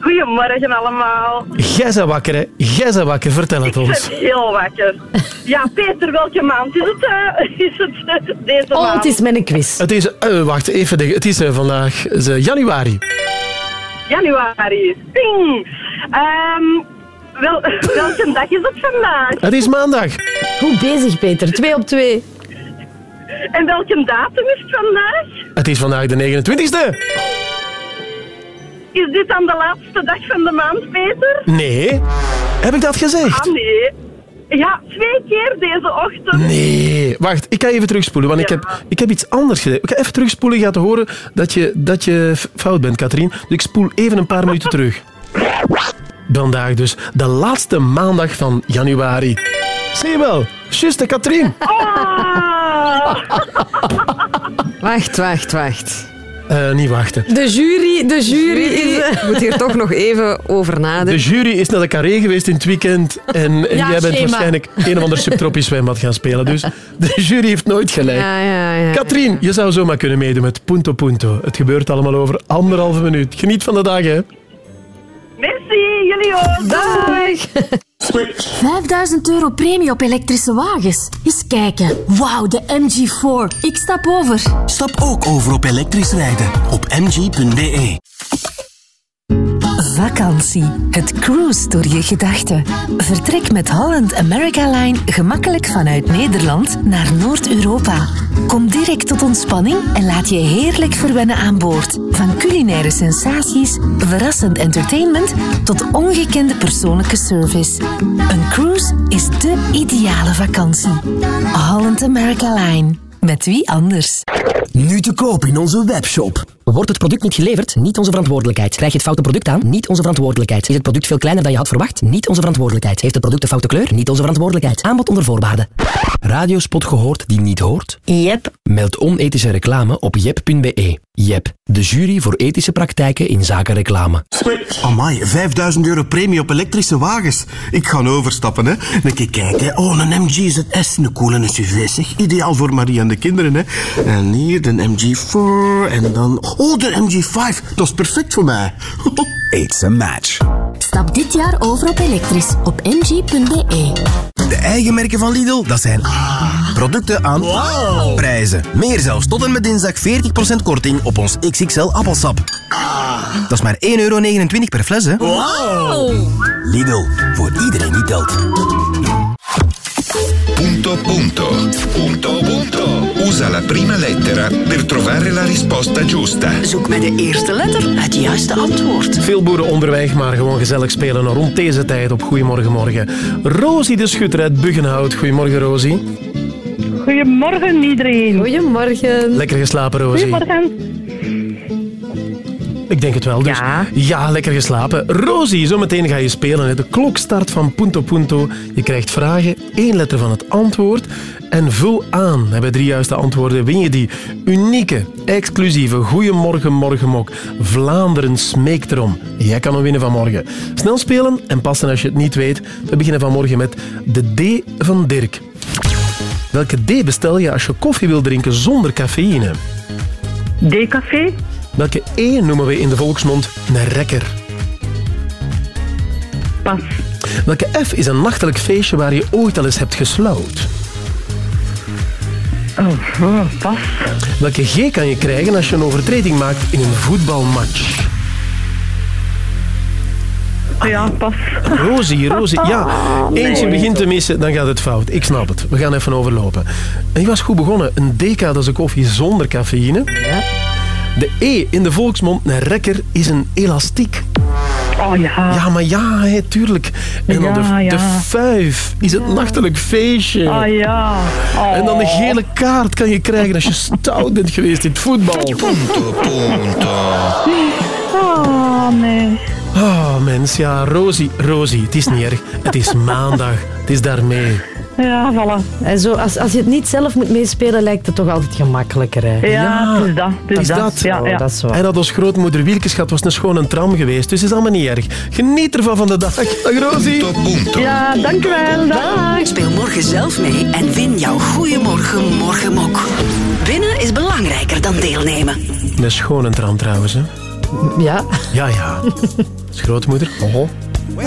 Speaker 47: Goedemorgen allemaal.
Speaker 2: Jij bent wakker, hè? Jij bent wakker. Vertel het
Speaker 47: Ik
Speaker 2: ons.
Speaker 47: ben heel wakker. Ja, Peter, welke maand is het, eh, is het eh, deze
Speaker 10: Oh,
Speaker 47: maand?
Speaker 10: het is mijn quiz.
Speaker 2: Het is, eh, wacht even, het is vandaag eh, januari.
Speaker 47: Januari. Ping. Ehm, wel, welke dag is het vandaag?
Speaker 2: Het is maandag.
Speaker 10: Goed bezig, Peter. Twee op twee.
Speaker 47: En welke datum is het vandaag?
Speaker 2: Het is vandaag de 29e.
Speaker 47: Is dit dan de laatste dag van de maand, Peter?
Speaker 2: Nee. Heb ik dat gezegd?
Speaker 47: Ah, nee. Ja, twee keer deze ochtend.
Speaker 2: Nee. Wacht, ik ga even terugspoelen, want ik, heb, ik heb iets anders gezegd. Ik ga even terugspoelen, je gaat horen dat je, dat je fout bent, Katrien. Dus ik spoel even een paar minuten terug. Vandaag dus de laatste maandag van januari. Zie je wel? Juste, Katrien.
Speaker 47: Ah.
Speaker 4: Wacht, wacht, wacht.
Speaker 2: Eh, niet wachten.
Speaker 10: De jury, de jury is...
Speaker 4: Ik moet hier toch nog even over nadenken.
Speaker 2: De jury is naar de carré geweest in het weekend en, en
Speaker 4: Ja,
Speaker 2: jij bent
Speaker 4: schema.
Speaker 2: waarschijnlijk een of ander subtropisch zwembad gaan spelen. Dus de jury heeft nooit gelijk.
Speaker 4: Ja, ja, ja.
Speaker 2: Katrien, je zou zomaar kunnen meedoen met Punto Punto. Het gebeurt allemaal over anderhalve minuut. Geniet van de dag, hè.
Speaker 47: Merci. Jullie ook.
Speaker 10: Dag.
Speaker 3: 5000 euro premie op elektrische wagens. Eens kijken. Wauw, de MG4. Ik stap over.
Speaker 5: Stap ook over op elektrisch rijden op mg.be.
Speaker 1: Vakantie. Het cruise door je gedachten. Vertrek met Holland America Line gemakkelijk vanuit Nederland naar Noord-Europa. Kom direct tot ontspanning en laat je heerlijk verwennen aan boord. Van culinaire sensaties, verrassend entertainment tot ongekende persoonlijke service. Een cruise is de ideale vakantie. Holland America Line. Met wie anders?
Speaker 48: Nu te koop in onze webshop. Wordt het product niet geleverd? Niet onze verantwoordelijkheid. Krijg je het foute product aan? Niet onze verantwoordelijkheid. Is het product veel kleiner dan je had verwacht? Niet onze verantwoordelijkheid. Heeft het product een foute kleur? Niet onze verantwoordelijkheid. Aanbod onder voorwaarden.
Speaker 49: Radiospot gehoord die niet hoort?
Speaker 10: Yep.
Speaker 49: Meld onethische reclame op jep.be. Jep, de jury voor ethische praktijken in zaken reclame.
Speaker 50: Amai, 5000 euro premie op elektrische wagens. Ik ga overstappen, hè. Een keer kijken. Oh, een MG ZS, een coole SUV, zeg. Ideaal voor Marie en de kinderen, hè. En hier de MG4 en dan... Oh, de MG5. Dat is perfect voor mij.
Speaker 5: It's a match.
Speaker 3: Stap dit jaar over op elektrisch op mg.be.
Speaker 5: De eigen merken van Lidl, dat zijn producten aan prijzen. Meer zelfs, tot en met dinsdag 40% korting op ons XXL appelsap. Dat is maar 1,29 euro per fles, hè. Lidl, voor iedereen die telt.
Speaker 28: Punto punto. Punto punto. Usa la prima lettera per trovare la risposta giusta.
Speaker 51: Zoek met de eerste letter het juiste antwoord.
Speaker 2: Veel boeren onderweg, maar gewoon gezellig spelen rond deze tijd op Goedemorgen Morgen. Rosie de Schutter uit Buggenhout. Goedemorgen, Rosie.
Speaker 47: Goedemorgen iedereen.
Speaker 10: Goedemorgen.
Speaker 2: Lekker geslapen, Rosie.
Speaker 47: Goedemorgen.
Speaker 2: Ik denk het wel. Dus. Ja. lekker geslapen. Rosie, zometeen ga je spelen. hè. De klok start van Punto Punto. Je krijgt vragen, één letter van het antwoord. En vul aan. En bij drie juiste antwoorden win je die unieke, exclusieve Goeiemorgen Morgenmok. Vlaanderen smeekt erom. Jij kan hem winnen vanmorgen. Snel spelen en passen als je het niet weet. We beginnen vanmorgen met de D van Dirk. Welke D bestel je als je koffie wil drinken zonder cafeïne?
Speaker 47: D-café.
Speaker 2: Welke E noemen we in de volksmond een rekker?
Speaker 47: Pas.
Speaker 2: Welke F is een nachtelijk feestje waar je ooit al eens hebt geslauwd?
Speaker 47: Oh, pas.
Speaker 2: Welke G kan je krijgen als je een overtreding maakt in een voetbalmatch?
Speaker 47: Ja, pas.
Speaker 2: Rosie, Rosie. Ja, eentje begint te missen, dan gaat het fout. Ik snap het. We gaan even overlopen. En je was goed begonnen. Een deca, dat is een koffie zonder cafeïne. De E in de volksmond, een rekker, is een elastiek.
Speaker 47: Oh ja.
Speaker 2: Ja, maar ja, tuurlijk. En dan de,
Speaker 47: Ja, ja.
Speaker 2: de vijf is het nachtelijk feestje.
Speaker 47: Ah ja.
Speaker 2: En dan de gele kaart kan je krijgen als je stout bent geweest in het voetbal.
Speaker 28: Punto punto.
Speaker 47: Oh, nee.
Speaker 2: Oh, mens, ja, Rosie, Rosie, het is niet erg. Het is maandag, het is daarmee.
Speaker 47: Ja, voilà.
Speaker 10: En zo, als, als je het niet zelf moet meespelen, lijkt het toch altijd gemakkelijker. Hè?
Speaker 47: Ja, het is dat. Het is
Speaker 2: Is
Speaker 47: dat.
Speaker 2: dat?
Speaker 47: Ja, ja.
Speaker 10: Oh, dat is waar.
Speaker 2: En dat ons grootmoeder Wielkeschat was een schone tram geweest, dus is allemaal niet erg. Geniet ervan van de dag. Dag Rosie.
Speaker 47: Ja, dankjewel. Dag.
Speaker 51: Speel morgen zelf mee en win jouw Goeiemorgen Morgenmok. Winnen is belangrijker dan deelnemen.
Speaker 2: Een schone tram trouwens, hè.
Speaker 10: Ja.
Speaker 2: Ja, ja. Is grootmoeder. Oh.
Speaker 7: Well,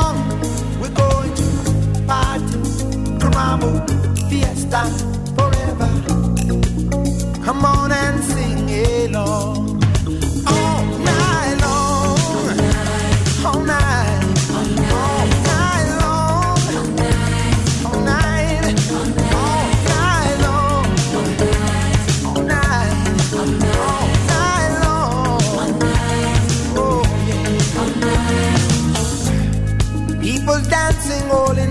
Speaker 7: Forever. Come on and sing along. All night long. All night. All night long. All night. All night long. All night. All night. Oh. People dancing all in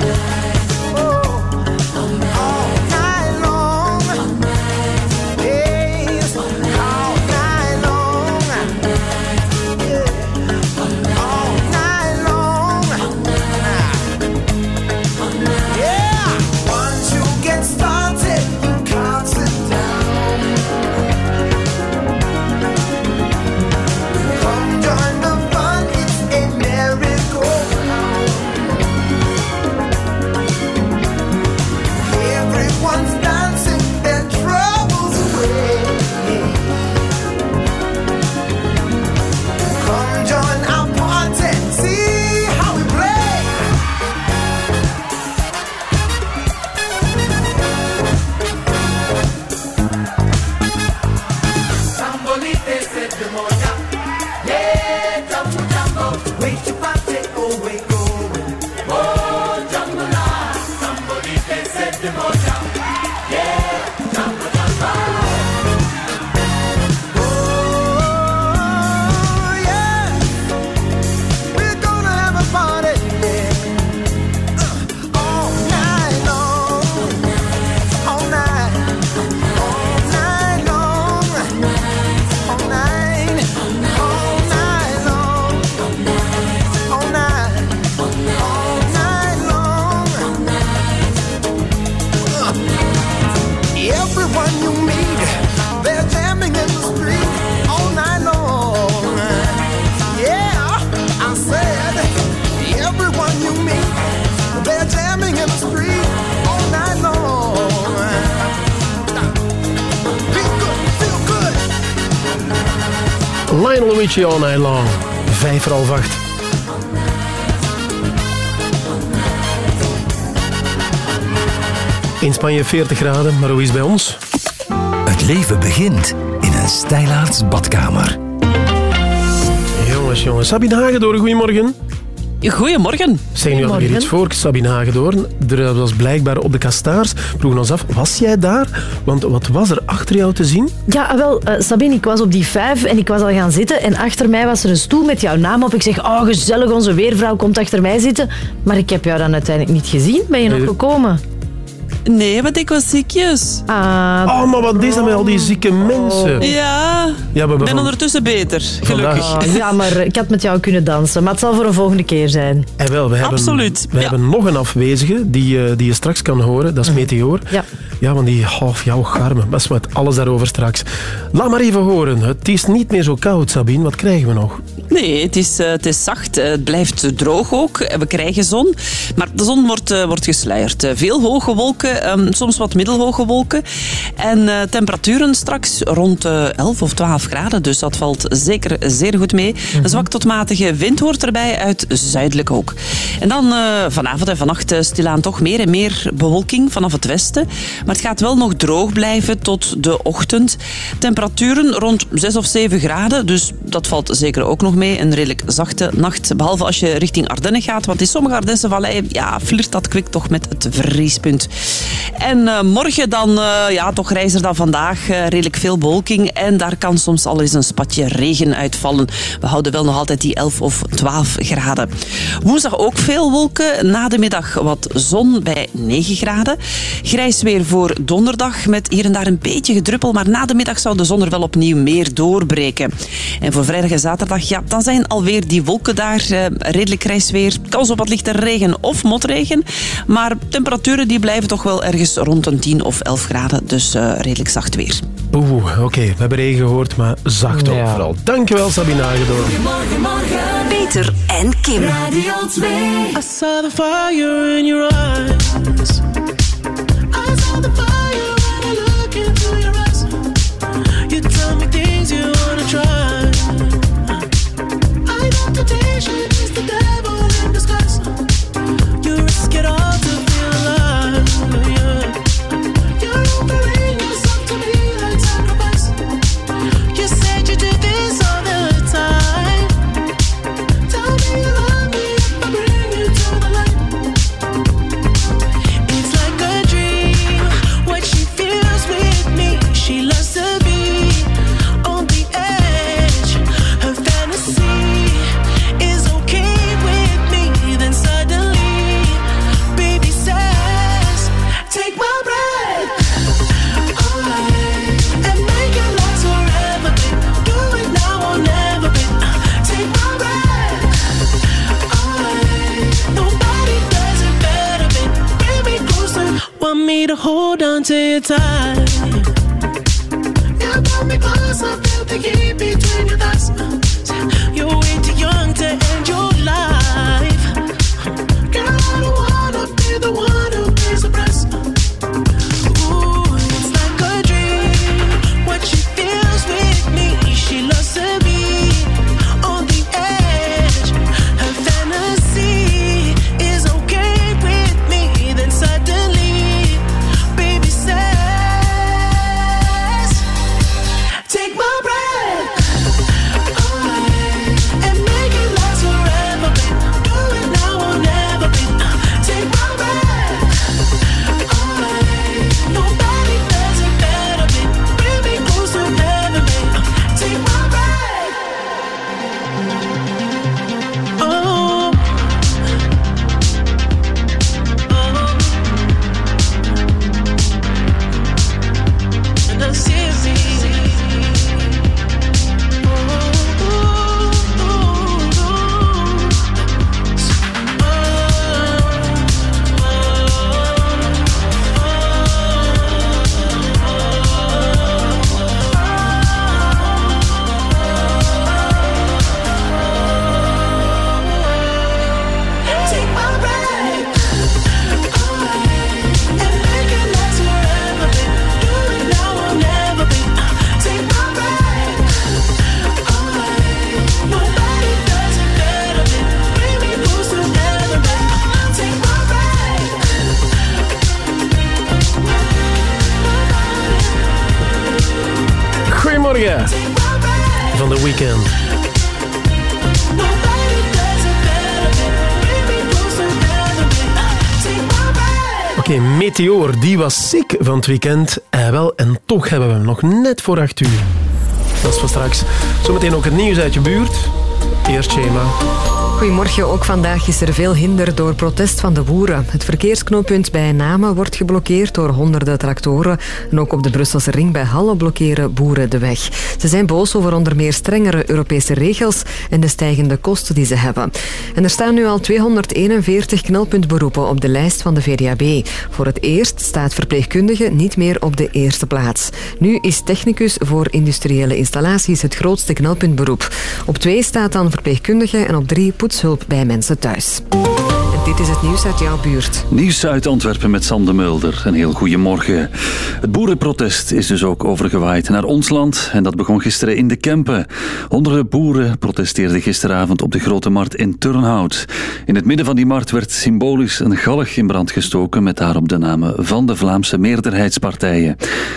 Speaker 7: long.
Speaker 2: Richie All Night Long. Vijf voor half acht. In Spanje 40 graden, maar hoe is het bij ons?
Speaker 5: Het leven begint in een stijlaarts badkamer.
Speaker 2: Jongens, jongens. Sabine Hagedoorn, goedemorgen.
Speaker 52: Goedemorgen.
Speaker 2: Zeg nu alweer iets voor, Sabine Hagedoorn. Er was blijkbaar op de kastaars. Vroegen ons af, was jij daar? Want wat was er achter jou te zien?
Speaker 10: Ja, wel, eh, Sabine, ik was op die vijf en ik was al gaan zitten. En achter mij was er een stoel met jouw naam op. Ik zeg, oh, gezellig, onze weervrouw komt achter mij zitten. Maar ik heb jou dan uiteindelijk niet gezien. Ben je nog gekomen?
Speaker 52: Nee, want ik was ziekjes.
Speaker 10: Ah,
Speaker 2: Oh, maar wat is dat met al die zieke mensen?
Speaker 52: Ja,
Speaker 2: Ja, we hebben
Speaker 52: ik ben
Speaker 2: van-
Speaker 52: ondertussen beter, gelukkig.
Speaker 10: Oh, ja, maar ik had met jou kunnen dansen. Maar het zal voor een volgende keer zijn.
Speaker 2: En wel, we hebben,
Speaker 52: Absoluut,
Speaker 2: we
Speaker 52: ja.
Speaker 2: hebben nog een afwezige die, eh, die je straks kan horen. Dat is Meteor.
Speaker 10: Ja.
Speaker 2: Ja, want die half jouw garme. Dat is wat, alles daarover straks. Laat maar even horen. Het is niet meer zo koud, Sabine. Wat krijgen we nog?
Speaker 52: Nee, het is, eh, het is zacht. Eh, Het blijft droog ook. Eh, We krijgen zon. Maar de zon wordt, wordt gesluierd. Veel hoge wolken, ehm, soms wat middelhoge wolken. En temperaturen straks rond eh, 11 of 12 graden. Dus dat valt zeker zeer goed mee. Een zwak tot matige wind hoort erbij uit zuidelijk ook. En dan vanavond en vannacht stilaan toch meer en meer bewolking vanaf het westen. Maar het gaat wel nog droog blijven tot de ochtend. Temperaturen rond 6 of 7 graden. Dus dat valt zeker ook nog mee. Een redelijk zachte nacht. Behalve als je richting Ardennen gaat. Want in sommige Ardense valleien ja, flirt dat kwik toch met het vriespunt. En eh, morgen dan, eh, ja, toch reizen dan vandaag eh, redelijk veel bewolking. En daar kan soms al eens een spatje regen uitvallen. We houden wel nog altijd die 11 of 12 graden. Woensdag ook veel wolken. Na de middag wat zon bij 9 graden. Grijs weer voor donderdag met hier en daar een beetje gedruppel. Maar na de middag zou de zon er wel opnieuw meer doorbreken. En voor vrijdag en zaterdag, ja, dan zijn alweer die wolken daar. eh, redelijk grijs weer. Kans op wat lichte regen of motregen. Maar temperaturen die blijven toch wel ergens rond een 10 of 11 graden. Dus eh, redelijk zacht weer.
Speaker 2: Oeh, oké. We hebben regen gehoord, maar zacht ook vooral. Dankjewel, Sabine Hagedoorn.
Speaker 1: Morgen, morgen. Peter en Kim. Radio 2.
Speaker 53: I saw the fire in your eyes. I saw the fire on to your time. You pull me close, I feel the heat between your thighs. You're way too young to end your life.
Speaker 2: Meteor, die was ziek van het weekend. Eh, wel, en toch hebben we hem nog net voor acht uur. Dat is voor straks. Zometeen ook het nieuws uit je buurt.
Speaker 4: Goedemorgen. Ook vandaag is er veel hinder door protest van de boeren. Het verkeersknooppunt bij Namen wordt geblokkeerd door honderden tractoren. En ook op de Brusselse ring bij Halle blokkeren boeren de weg. Ze zijn boos over onder meer strengere Europese regels en de stijgende kosten die ze hebben. En er staan nu al 241 knelpuntberoepen op de lijst van de VDAB. Voor het eerst staat verpleegkundige niet meer op de eerste plaats. Nu is technicus voor industriële installaties het grootste knelpuntberoep. Op twee staat dan verpleegkundige en op drie poetshulp bij mensen thuis. Dit is het nieuws uit jouw buurt.
Speaker 20: Nieuws uit Antwerpen met Sam de Mulder. Een heel goede morgen. Het boerenprotest is dus ook overgewaaid naar ons land. En dat begon gisteren in de Kempen. Honderden boeren protesteerden gisteravond op de Grote Markt in Turnhout. In het midden van die markt werd symbolisch een galg in brand gestoken met daarop de namen van de Vlaamse meerderheidspartijen.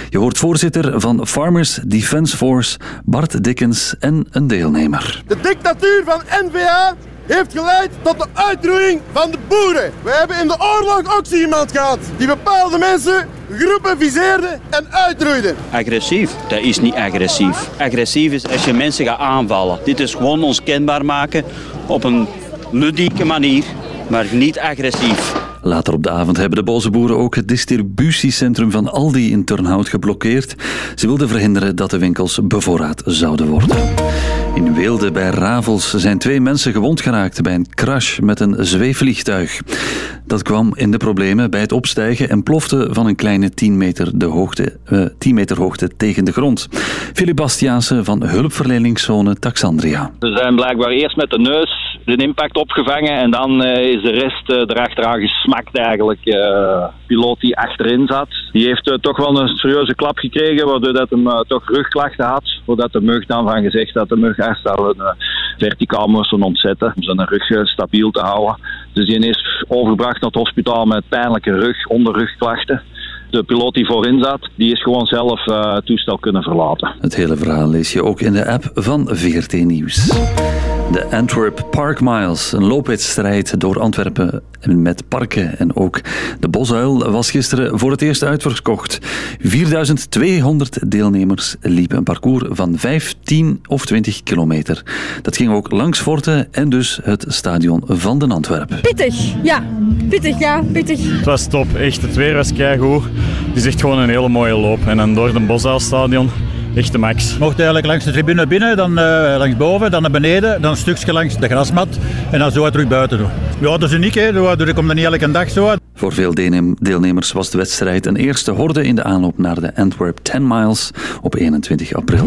Speaker 20: Je hoort voorzitter van Farmers Defence Force, Bart Dickens en een deelnemer.
Speaker 21: De dictatuur van NVA heeft geleid tot de uitroeiing van de boeren. We hebben in de oorlog ook zo iemand gehad die bepaalde mensen, groepen viseerde en uitroeide.
Speaker 54: Agressief? Dat is niet agressief. Agressief is als je mensen gaat aanvallen. Dit is gewoon ons kenbaar maken op een ludieke manier, maar niet agressief.
Speaker 20: Later op de avond hebben de boze boeren ook het distributiecentrum van Aldi in Turnhout geblokkeerd. Ze wilden verhinderen dat de winkels bevoorraad zouden worden. In Weelde bij Ravels zijn twee mensen gewond geraakt bij een crash met een zweefvliegtuig. Dat kwam in de problemen bij het opstijgen en plofte van een kleine 10 meter, de hoogte, eh, 10 meter hoogte tegen de grond. Philip Bastiaanse van hulpverleningszone Taxandria.
Speaker 55: Ze zijn blijkbaar eerst met de neus de impact opgevangen en dan eh, is de rest eh, erachteraan gesmakt eigenlijk. Eh, piloot die achterin zat, die heeft toch wel een serieuze klap gekregen waardoor dat hem toch rugklachten had. Voordat de mug dan van gezegd dat de mug al een, verticaal moesten ontzetten om zijn rug stabiel te houden. Dus die is overgebracht naar het hospitaal met pijnlijke rug, onderrugklachten. De piloot die voorin zat, die is gewoon zelf het toestel kunnen verlaten.
Speaker 20: Het hele verhaal lees je ook in de app van VRT Nieuws. De Antwerp Park Miles, een loopwedstrijd door Antwerpen met parken. En ook de Bosuil was gisteren voor het eerst uitverkocht. 4200 deelnemers liepen een parcours van 15 of 20 kilometer. Dat ging ook langs Forte en dus het stadion van de Antwerpen.
Speaker 56: Pittig, ja. Pittig, ja, pittig.
Speaker 57: Het was top, echt. Het weer was keigoed. Het is echt gewoon een hele mooie loop. En dan door de Bosuilstadion
Speaker 25: Echt de max. Mocht eigenlijk langs de tribune binnen, dan eh, langs boven, dan naar beneden, dan een stukje langs de grasmat en dan zo terug buiten doen. Ja, dat is uniek, hè. Dat komt er niet elke dag zo uit.
Speaker 20: Voor veel deelnem- deelnemers was de wedstrijd een eerste horde in de aanloop naar de Antwerp 10 Miles op 21 april.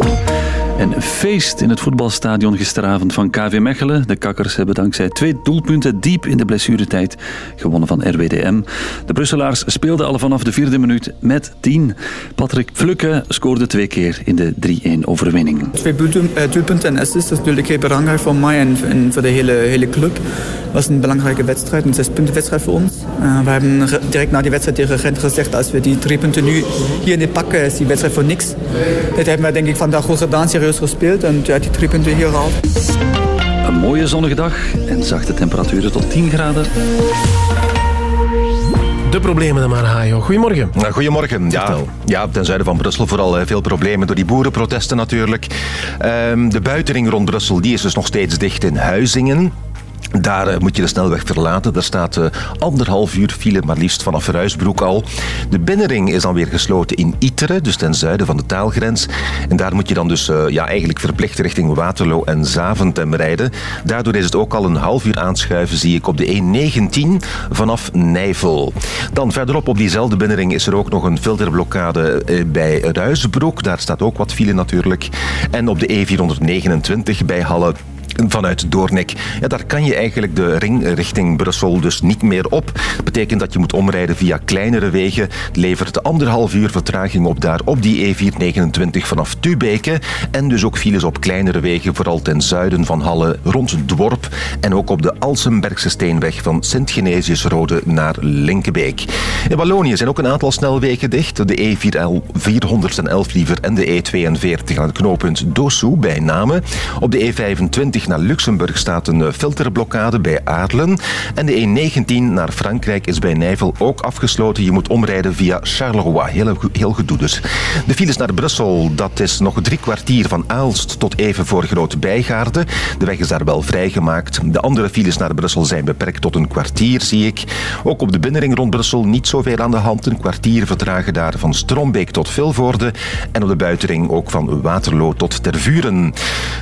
Speaker 20: En een feest in het voetbalstadion gisteravond van KV Mechelen. De kakkers hebben dankzij twee doelpunten diep in de blessuretijd gewonnen van RWDM. De Brusselaars speelden al vanaf de vierde minuut met 10. Patrick Flukke scoorde twee keer in de 3-1 overwinning.
Speaker 27: Twee doelpunten, eh, en assists, dat is natuurlijk belangrijk voor mij en, voor de hele, hele club. Het was een belangrijke wedstrijd, een zespuntenwedstrijd voor ons. Eh, we hebben re- direct na die wedstrijd tegen Gent gezegd, als we die drie punten nu hier niet pakken, is die wedstrijd voor niks. Dat hebben we denk ik vandaag goed gedaan, serieus gespeeld en ja, die drie punten hier gehaald.
Speaker 20: Een mooie zonnige dag en zachte temperaturen tot 10 graden.
Speaker 2: De problemen dan maar, Hajo. Goedemorgen.
Speaker 28: Nou, goedemorgen. Ja, ja, ten zuiden van Brussel vooral veel problemen door die boerenprotesten natuurlijk. Ehm, de buitenring rond Brussel die is dus nog steeds dicht in Huizingen. Daar eh, moet je de snelweg verlaten. Daar staat eh, anderhalf uur file, maar liefst vanaf Ruisbroek al. De binnenring is dan weer gesloten in Iteren, dus ten zuiden van de taalgrens. En daar moet je dan dus eh, ja, eigenlijk verplicht richting Waterloo en Zaventem rijden. Daardoor is het ook al een half uur aanschuiven, zie ik, op de E19 vanaf Nijvel. Dan verderop op diezelfde binnenring is er ook nog een filterblokkade bij Ruisbroek. Daar staat ook wat file natuurlijk. En op de E429 bij Halle vanuit Doornik. Ja, daar kan je eigenlijk de ring richting Brussel dus niet meer op. Dat betekent dat je moet omrijden via kleinere wegen. Het levert anderhalf uur vertraging op daar op die E429 vanaf Tubeke. En dus ook files op kleinere wegen, vooral ten zuiden van Halle rond Dworp. En ook op de Alsenbergse steenweg van Sint-Genesius-Rode naar Linkebeek. In Wallonië zijn ook een aantal snelwegen dicht. De E411 liever en de E42 aan het knooppunt Dossou bij Namen. Op de E25 naar Luxemburg staat een eh, filterblokkade bij Aarlen. En de E19 naar Frankrijk is bij Nijvel ook afgesloten. Je moet omrijden via Charleroi. Heel, heel gedoe dus. De files naar Brussel, dat is nog drie kwartier van Aalst tot even voor Grote Bijgaarde. De weg is daar wel vrijgemaakt. De andere files naar Brussel zijn beperkt tot een kwartier, zie ik. Ook op de binnenring rond Brussel niet zoveel aan de hand. Een kwartier vertragen daar van Strombeek tot Vilvoorde. En op de buitenring ook van Waterloo tot Tervuren.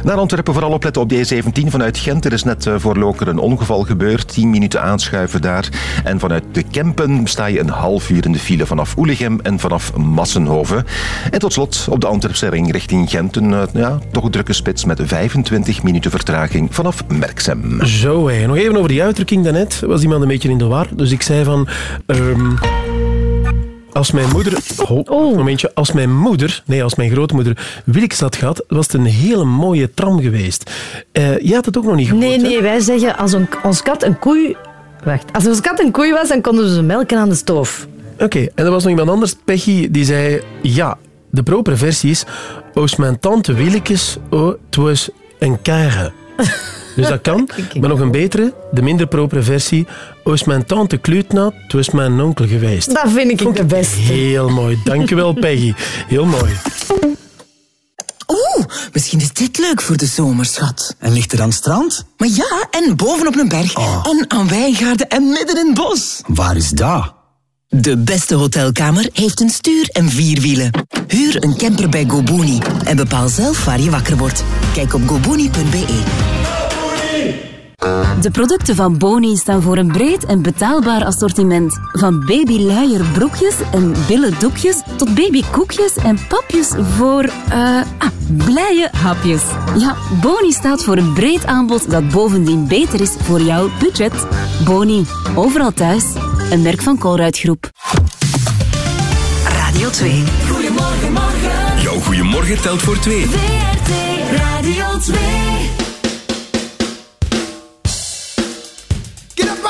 Speaker 28: Naar Antwerpen vooral opletten op de E17 vanuit Gent. Er is net eh, voor Lokeren een ongeval gebeurd. 10 minuten aanschuiven daar. En vanuit de Kempen sta je een half uur in de file vanaf Oelegem en vanaf Massenhoven. En tot slot op de Antwerpse ring richting Gent. Een eh, ja, toch drukke spits met 25 minuten vertraging vanaf Merksem.
Speaker 2: Zo, hé. nog even over die uitdrukking daarnet. Was iemand een beetje in de war. Dus ik zei van... ehm, als mijn moeder... Oh, momentje. Als mijn moeder... Nee, als mijn grootmoeder Wilkstad had, was het een hele mooie tram geweest. Eh je had het ook nog niet gehoord,
Speaker 10: Nee,
Speaker 2: hè?
Speaker 10: nee, wij zeggen als een, ons kat een koei... Wacht, als ons kat een koei was, dan konden we ze melken aan de stoof.
Speaker 2: Oké, en er was nog iemand anders, Peggy, die zei... Ja, de propere versie is... Als mijn tante Willekes, oh, het was een kare. Dus dat kan. Maar nog een betere, de minder propere versie. Als mijn tante Kluutna, het was mijn onkel geweest.
Speaker 10: Dat vind ik de beste.
Speaker 2: Heel mooi. Dankjewel, Peggy. Heel mooi.
Speaker 1: Oeh, misschien is dit leuk voor de zomer, schat.
Speaker 14: En ligt er aan het strand?
Speaker 1: Maar ja, en bovenop een berg. En aan wijngaarden en midden in het bos.
Speaker 14: Waar is dat?
Speaker 1: De beste hotelkamer heeft een stuur en vier wielen. Huur een camper bij GoBooney en bepaal zelf waar je wakker wordt. Kijk op gobooney.be.
Speaker 12: De producten van Boni staan voor een breed en betaalbaar assortiment. Van babyluier broekjes en billen doekjes tot babykoekjes en papjes voor, eh, ah, blije hapjes. Ja, Boni staat voor een breed aanbod dat bovendien beter is voor jouw budget. Boni, overal thuis. Een merk van Colruyt Groep.
Speaker 58: Radio 2.
Speaker 5: Goedemorgen, morgen. Jouw goedemorgen telt voor twee.
Speaker 59: WRT Radio 2.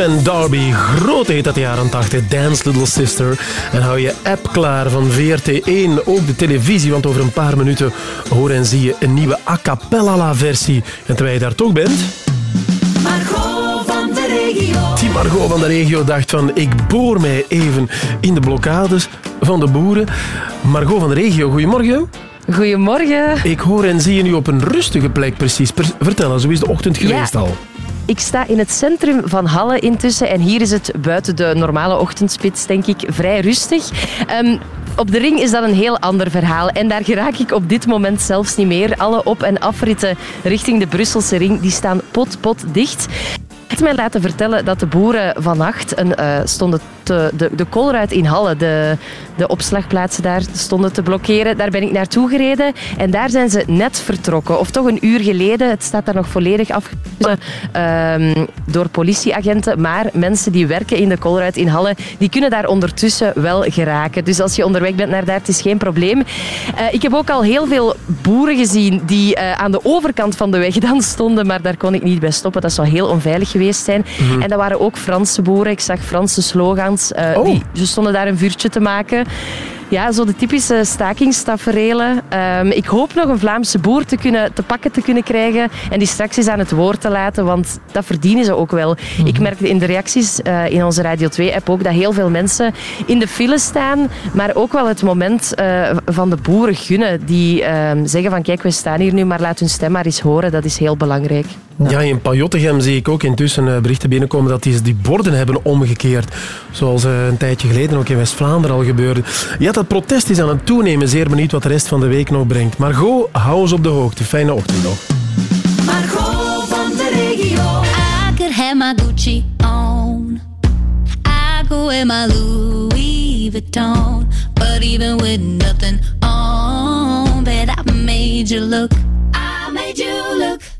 Speaker 2: Trent D'Arby, groot heet dat de jaren 80. Dance Little Sister. En hou je app klaar van VRT1, ook de televisie, want over een paar minuten hoor en zie je een nieuwe a cappella versie. En terwijl je daar toch bent...
Speaker 12: Margot van de regio.
Speaker 2: Die Margot van de regio dacht van, ik boor mij even in de blokkades van de boeren. Margot van de regio, goedemorgen.
Speaker 31: Goedemorgen.
Speaker 2: Ik hoor en zie je nu op een rustige plek precies. Vertel eens, hoe is de ochtend geweest al?
Speaker 31: Ik sta in het centrum van Halle intussen en hier is het buiten de normale ochtendspits, denk ik, vrij rustig. Ehm, op de ring is dat een heel ander verhaal en daar geraak ik op dit moment zelfs niet meer. Alle op- en afritten richting de Brusselse ring die staan pot, pot dicht. Heb mij laten vertellen dat de boeren vannacht een, eh, stonden te, de, de in Halle, de, de opslagplaatsen daar, stonden te blokkeren. Daar ben ik naartoe gereden en daar zijn ze net vertrokken. Of toch een uur geleden. Het staat daar nog volledig afgesloten ehm, door politieagenten. Maar mensen die werken in de Kolruit in Halle, die kunnen daar ondertussen wel geraken. Dus als je onderweg bent naar daar, het is geen probleem. Eh, ik heb ook al heel veel boeren gezien die eh, aan de overkant van de weg dan stonden, maar daar kon ik niet bij stoppen. Dat zou heel onveilig geweest zijn.
Speaker 60: Mhm.
Speaker 31: En dat waren ook Franse boeren. Ik zag Franse slogans. eh, die, ze stonden daar een vuurtje te maken. Ja, zo de typische stakingstaferelen. Ehm, ik hoop nog een Vlaamse boer te, kunnen, te pakken te kunnen krijgen en die straks eens aan het woord te laten, want dat verdienen ze ook wel. Ik merkte in de reacties eh, in onze Radio 2-app ook dat heel veel mensen in de file staan, maar ook wel het moment eh, van de boeren gunnen die ehm, zeggen van kijk, we staan hier nu, maar laat hun stem maar eens horen. Dat is heel belangrijk.
Speaker 2: Ja, in Pajottegem zie ik ook intussen eh, berichten binnenkomen dat die die borden hebben omgekeerd. Zoals eh, een tijdje geleden ook in West-Vlaanderen al gebeurde. Ja, dat protest is aan het toenemen. Zeer benieuwd wat de rest van de week nog brengt. Margot, hou ons op de hoogte. Fijne ochtend nog.
Speaker 12: Margot van de regio.
Speaker 61: I could have my Gucci on. I could wear my Louis Vuitton. But even with nothing on, bet I made you look. I made you look.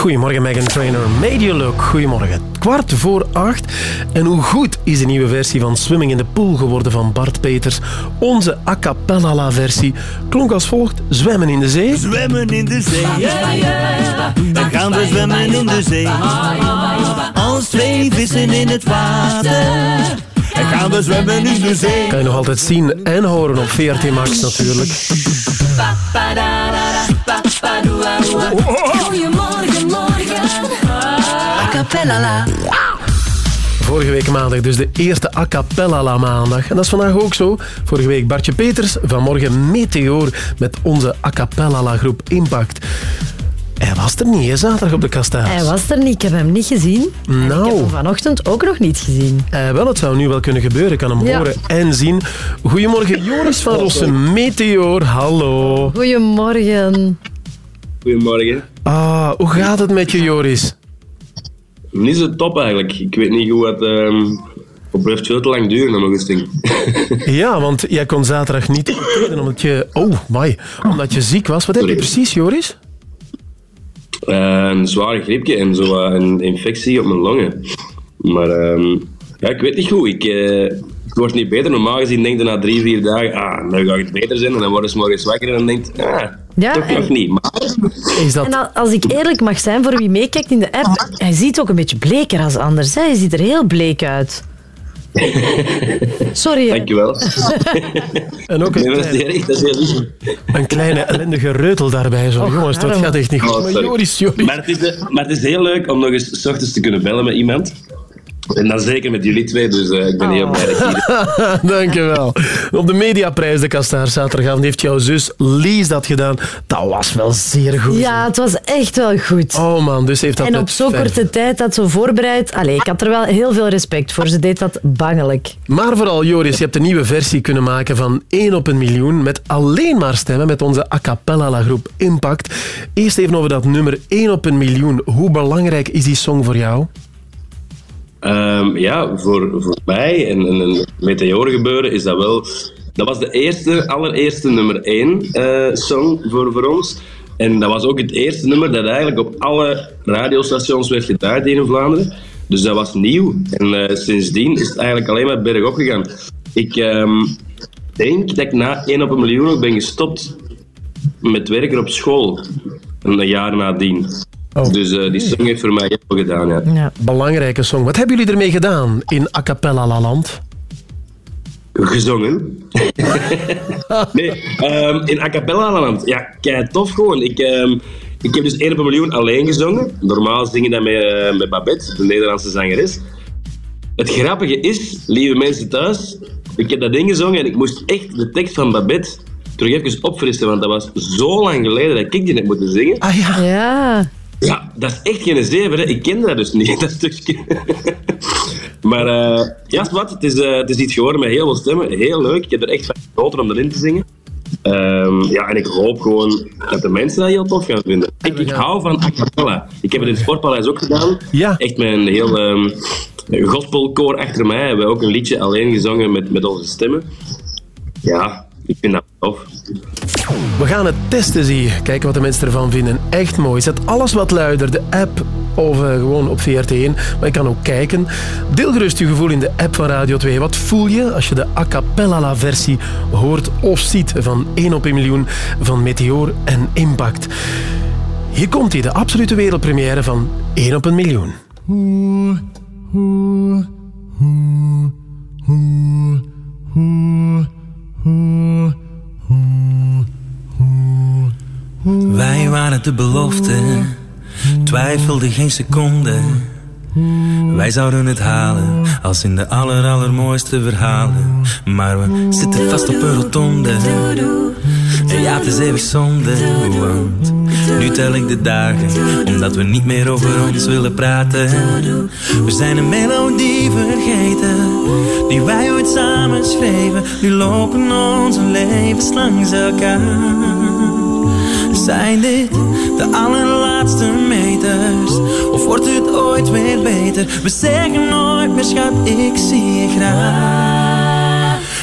Speaker 2: Goedemorgen, Megan Trainer. You look. Goedemorgen. Kwart voor acht. En hoe goed is de nieuwe versie van Swimming in the Pool geworden van Bart Peters? Onze a cappella-versie klonk als volgt. Zwemmen in de zee.
Speaker 62: Zwemmen in de zee, ja, ja, ja. Dan gaan we zwemmen in de zee. Als twee vissen in het water. En gaan we zwemmen in de zee.
Speaker 2: Kan je nog altijd zien en horen op VRT Max natuurlijk.
Speaker 53: Goedemorgen, morgen.
Speaker 44: A cappella la.
Speaker 2: Vorige week maandag dus de eerste a cappella la maandag. En dat is vandaag ook zo. Vorige week Bartje Peters, vanmorgen Meteor met onze a cappella la groep Impact. Hij was er niet, hè, zaterdag op de kastaars.
Speaker 10: Hij was er niet, ik heb hem niet gezien. En ik heb
Speaker 2: Nou,
Speaker 10: hem vanochtend ook nog niet gezien.
Speaker 2: eh, wel, het zou nu wel kunnen gebeuren. Ik kan hem
Speaker 10: Ja.
Speaker 2: horen en zien. Goedemorgen, Joris van Rossen, Meteor. Hallo.
Speaker 10: Goedemorgen.
Speaker 63: Goedemorgen.
Speaker 2: Ah, hoe gaat het met je, Joris?
Speaker 63: Niet zo top eigenlijk. Ik weet niet hoe het ehm op blijft veel te lang duren, dan nog eens ding.
Speaker 2: Ja, want jij kon zaterdag niet optreden omdat je... Oh, my. Omdat je ziek was. Wat heb je precies, Joris?
Speaker 63: Eh, een zware griepje en zo eh, een infectie op mijn longen. Maar ehm, ja, ik weet niet goed. Ik, eh, het wordt niet beter. Normaal gezien denk je na drie, vier dagen, ah, nu gaat het beter zijn. En dan worden ze morgens wakker en dan denkt, ah,
Speaker 10: Ja,
Speaker 63: toch
Speaker 10: en-
Speaker 63: nog niet. Maar
Speaker 2: Is
Speaker 10: En al- als ik eerlijk mag zijn voor wie meekijkt in de app, hij ziet ook een beetje bleker als anders. Hè? Hij ziet er heel bleek uit. Sorry.
Speaker 63: Dankjewel.
Speaker 2: En ook een,
Speaker 63: maar dat is
Speaker 2: kleine,
Speaker 63: dat is heel
Speaker 2: een kleine ellendige reutel daarbij. Zo.
Speaker 63: Och,
Speaker 2: Jongens, dat gaat echt niet goed.
Speaker 63: Oh,
Speaker 2: Maar
Speaker 63: sorry.
Speaker 2: Joris, Joris.
Speaker 63: Maar het, is, eh, maar het is heel leuk om nog eens s ochtends te kunnen bellen met iemand. En dan zeker met jullie twee, dus eh, ik ben heel blij dat ik hier
Speaker 2: Dankjewel. Op de Mediaprijs de Kastaar zaterdagavond heeft jouw zus Lies dat gedaan. Dat was wel zeer goed.
Speaker 10: Ja, het was echt wel goed.
Speaker 2: Oh man, dus heeft dat
Speaker 10: En op zo'n korte tijd dat zo voorbereid. Allee, ik had er wel heel veel respect voor. Ze deed dat bangelijk.
Speaker 2: Maar vooral, Joris, je hebt een nieuwe versie kunnen maken van 1 op een miljoen met alleen maar stemmen met onze a cappella groep Impact. Eerst even over dat nummer 1 op een miljoen. Hoe belangrijk is die song voor jou?
Speaker 63: Ehm, ja, voor, voor mij en, en een meteor gebeuren is dat wel... Dat was de eerste, allereerste nummer één eh, song voor, voor ons. En dat was ook het eerste nummer dat eigenlijk op alle radiostations werd gedraaid in Vlaanderen. Dus dat was nieuw. En eh, sindsdien is het eigenlijk alleen maar bergop gegaan. Ik ehm, denk dat ik na 1 op een miljoen ben gestopt met werken op school. Een jaar nadien. Dus eh, die song heeft voor mij heel veel gedaan, ja.
Speaker 2: Belangrijke song. Wat hebben jullie ermee gedaan in a cappella La land?
Speaker 63: Gezongen. nee, ehm, in A Cappella Land. Ja, kei tof gewoon. Ik, ehm, ik heb dus 1 op een miljoen alleen gezongen. Normaal zing je dat met, eh, met Babette, de Nederlandse zangeres. Het grappige is, lieve mensen thuis, ik heb dat ding gezongen en ik moest echt de tekst van Babette terug even opfrissen, want dat was zo lang geleden dat ik die heb moeten zingen.
Speaker 2: Ah ja.
Speaker 10: Ja.
Speaker 63: Ja, dat is echt geen zeven. Hè. Ik kende dat dus niet, dat stukje. maar eh, ja, wat, het, is, eh, het is iets geworden met heel veel stemmen. Heel leuk. Ik heb er echt van genoten om erin te zingen. Ehm, ja, en ik hoop gewoon dat de mensen dat heel tof gaan vinden. Ik, ik hou van a cappella. Ik heb het in het Sportpaleis ook gedaan.
Speaker 2: Ja.
Speaker 63: Echt met een heel ehm gospelkoor achter mij. Hebben we ook een liedje alleen gezongen met, met onze stemmen. Ja, ik vind dat tof.
Speaker 2: We gaan het testen, zie je. Kijken wat de mensen ervan vinden. Echt mooi. Zet alles wat luider. De app of eh, gewoon op VRT1. Maar je kan ook kijken. Deel gerust je gevoel in de app van Radio 2. Wat voel je als je de a cappella versie hoort of ziet van 1 op 1 miljoen van Meteor en Impact? Hier komt hij, de absolute wereldpremière van 1 op 1 miljoen.
Speaker 32: Wij waren de belofte, twijfelde geen seconde. Wij zouden het halen, als in de aller allermooiste verhalen. Maar we zitten vast op een rotonde. Ja, het is eeuwig zonde, want nu tel ik de dagen, omdat we niet meer over ons willen praten. We zijn een melodie vergeten, die wij ooit samen schreven. Nu lopen onze levens langs elkaar. Zijn dit de allerlaatste meters? Of wordt het ooit weer beter? We zeggen nooit meer schat, ik zie je graag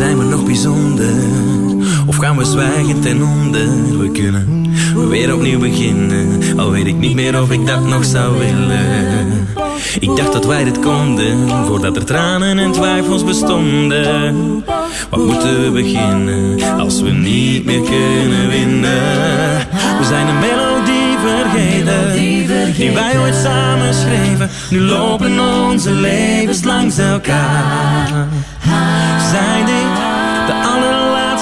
Speaker 32: Zijn we nog bijzonder? Of gaan we zwijgen ten onder? We kunnen weer opnieuw beginnen. Al weet ik niet meer of ik dat nog zou willen. Ik dacht dat wij dit konden Voordat er tranen en twijfels bestonden. Wat moeten we beginnen Als we niet meer kunnen winnen? We zijn een melodie vergeten Die wij ooit samen schreven. Nu lopen onze levens langs elkaar. De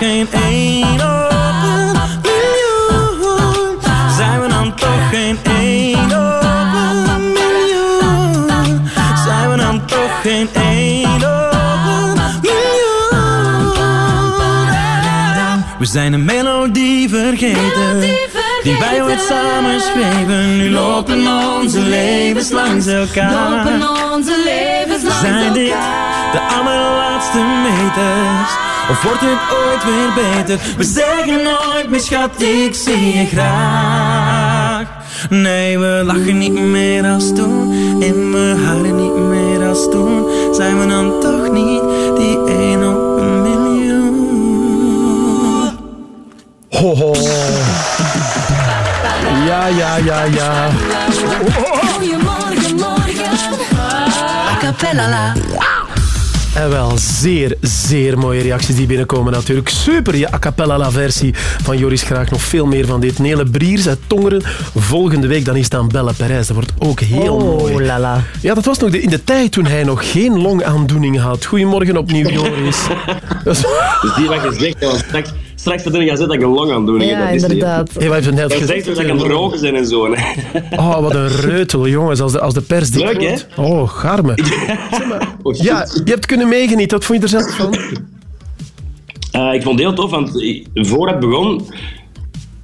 Speaker 32: geen één op een miljoen. Zijn we dan toch geen één op een miljoen? Zijn we dan toch geen één op een miljoen? We zijn een melodie vergeten Die wij ooit samen schreven. Nu lopen onze levens langs elkaar.
Speaker 12: Lopen onze levens langs
Speaker 32: Zijn dit
Speaker 12: elkaar.
Speaker 32: de allerlaatste meters Of wordt het ooit weer beter We zeggen nooit meer schat ik zie je graag Nee we lachen niet meer als toen En we huilen niet meer als toen Zijn we dan toch niet die één op een miljoen
Speaker 2: Ho, ho. Ja, ja, ja, ja.
Speaker 12: Goedemorgen, morgen. A cappella la.
Speaker 2: En wel zeer, zeer mooie reacties die binnenkomen natuurlijk. Super, je a cappella la versie van Joris Graag. Nog veel meer van dit. Nele Briers uit Tongeren. Volgende week dan is het aan Belle Perez. Dat wordt ook heel
Speaker 10: Oh,
Speaker 2: mooi.
Speaker 10: lala.
Speaker 2: Ja, dat was nog de, in de tijd toen hij nog geen longaandoening had. Goedemorgen opnieuw, Joris. Dat is-
Speaker 63: Dus die wat je zegt, ja, want straks, straks vertel je dat ik een
Speaker 10: Ja.
Speaker 63: Dat is niet, hè.
Speaker 10: inderdaad.
Speaker 2: Hey, wij hebben net
Speaker 63: Dat
Speaker 2: gezegd
Speaker 63: zegt dat ik aan het roken ben en zo. hè.
Speaker 2: Oh, wat een reutel, jongens. Als de, als de pers dik
Speaker 63: Leuk, hè?
Speaker 2: Oh, garme.
Speaker 63: Oh.
Speaker 2: Ja, je hebt kunnen meegenieten. Wat vond je er zelf van?
Speaker 63: Eh, ik vond het heel tof, want voor het begon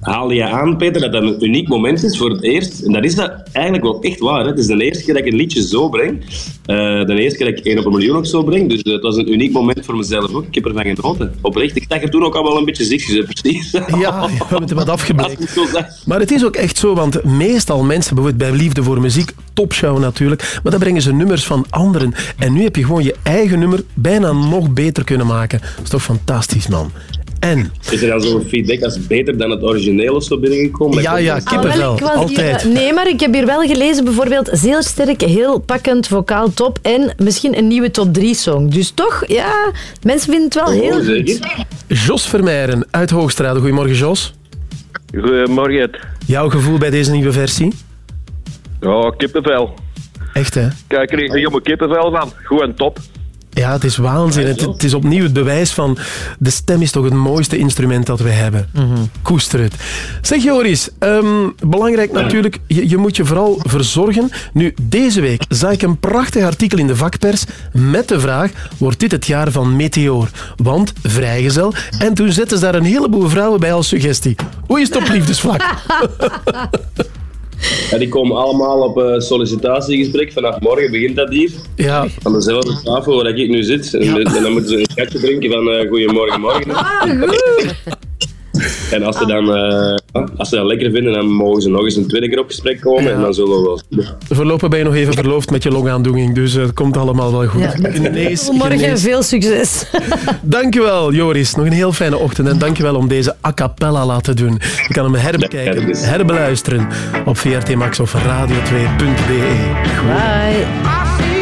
Speaker 63: haalde je aan, Peter, dat dat een uniek moment is voor het eerst. En dat is dat eigenlijk wel echt waar. Hè? Het is de eerste keer dat ik een liedje zo breng. Eh, de eerste keer dat ik één op een miljoen ook zo breng. Dus eh, het was een uniek moment voor mezelf ook. Ik heb ervan genoten. Oprecht. Ik zag er toen ook al wel een beetje ziek, hè, precies.
Speaker 2: Ja, we hebben het wat afgebleken. Maar het is ook echt zo, want meestal mensen, bijvoorbeeld bij Liefde voor Muziek, topshow natuurlijk, maar dan brengen ze nummers van anderen. En nu heb je gewoon je eigen nummer bijna nog beter kunnen maken. Dat is toch fantastisch, man. En?
Speaker 63: Is er dan zo'n feedback als beter dan het origineel of zo binnengekomen?
Speaker 2: Ja, ja,
Speaker 64: Ah, wel, ik was hier- nee, maar ik heb hier wel gelezen, bijvoorbeeld zeer sterk, heel pakkend, vocaal top en misschien een nieuwe top 3 song. Dus toch, ja, mensen vinden het wel
Speaker 2: Oh,
Speaker 64: heel goed.
Speaker 2: Jos Vermeijeren uit Hoogstrade. Goedemorgen, Jos.
Speaker 23: Goedemorgen.
Speaker 2: Jouw gevoel bij deze nieuwe versie?
Speaker 23: Ja, kippenvel.
Speaker 2: Echt, hè?
Speaker 23: Kijk, ik kreeg er helemaal kippenvel van. Gewoon top.
Speaker 2: Ja, het is waanzin. Het, het is opnieuw het bewijs van de stem is toch het mooiste instrument dat we hebben. Koester het. Zeg Joris, ehm, belangrijk natuurlijk, je, je moet je vooral verzorgen. Nu, deze week zag ik een prachtig artikel in de vakpers met de vraag, wordt dit het jaar van Meteor? Want, vrijgezel. En toen zetten ze daar een heleboel vrouwen bij als suggestie. Hoe is het op liefdesvlak?
Speaker 63: Ja, die komen allemaal op een sollicitatiegesprek. Vanaf morgen begint dat hier.
Speaker 2: Ja.
Speaker 63: Aan dezelfde tafel waar ik nu zit. En, en dan moeten ze een schatje drinken van eh goedemorgen, morgen. En als ze, dan, eh, als ze dat lekker vinden, dan mogen ze nog eens een tweede keer op gesprek komen. En dan zullen we wel.
Speaker 2: Voorlopig ben je nog even verloofd met je longaandoening, dus eh, het komt allemaal wel goed. Genees,
Speaker 64: Morgen
Speaker 2: genees.
Speaker 64: veel succes.
Speaker 2: Dankjewel, Joris. Nog een heel fijne ochtend en dankjewel om deze a cappella laten doen. Je kan hem herbekijken, herbeluisteren op VRT Max of radio2.be.
Speaker 64: Bye.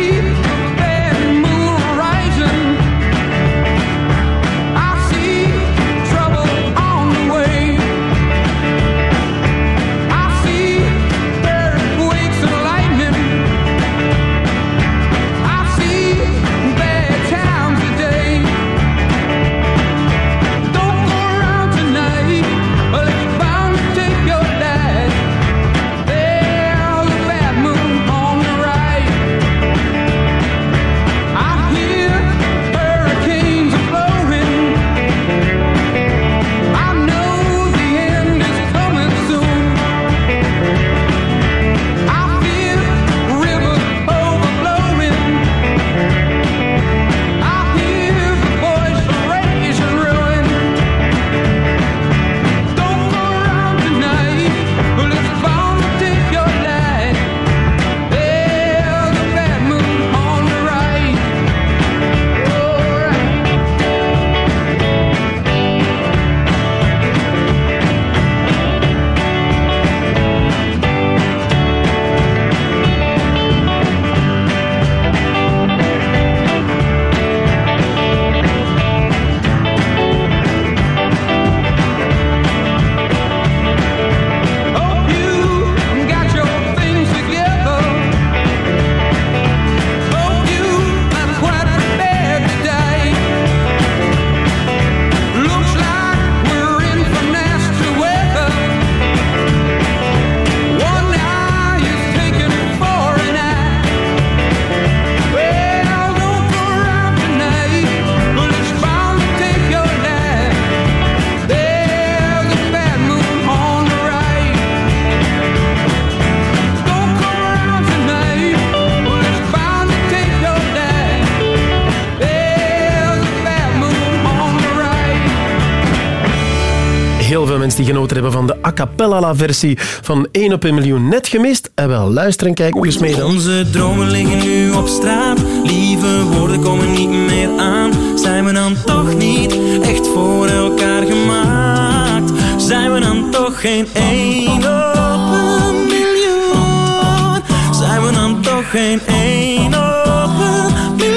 Speaker 2: Genoten hebben van de a cappella-versie van 1 op een miljoen net gemist. En wel, luister en kijk eens mee dan.
Speaker 32: Onze dromen liggen nu op straat. Lieve woorden komen niet meer aan. Zijn we dan toch niet echt voor elkaar gemaakt? Zijn we dan toch geen één op een miljoen? Zijn we dan toch geen één op een miljoen?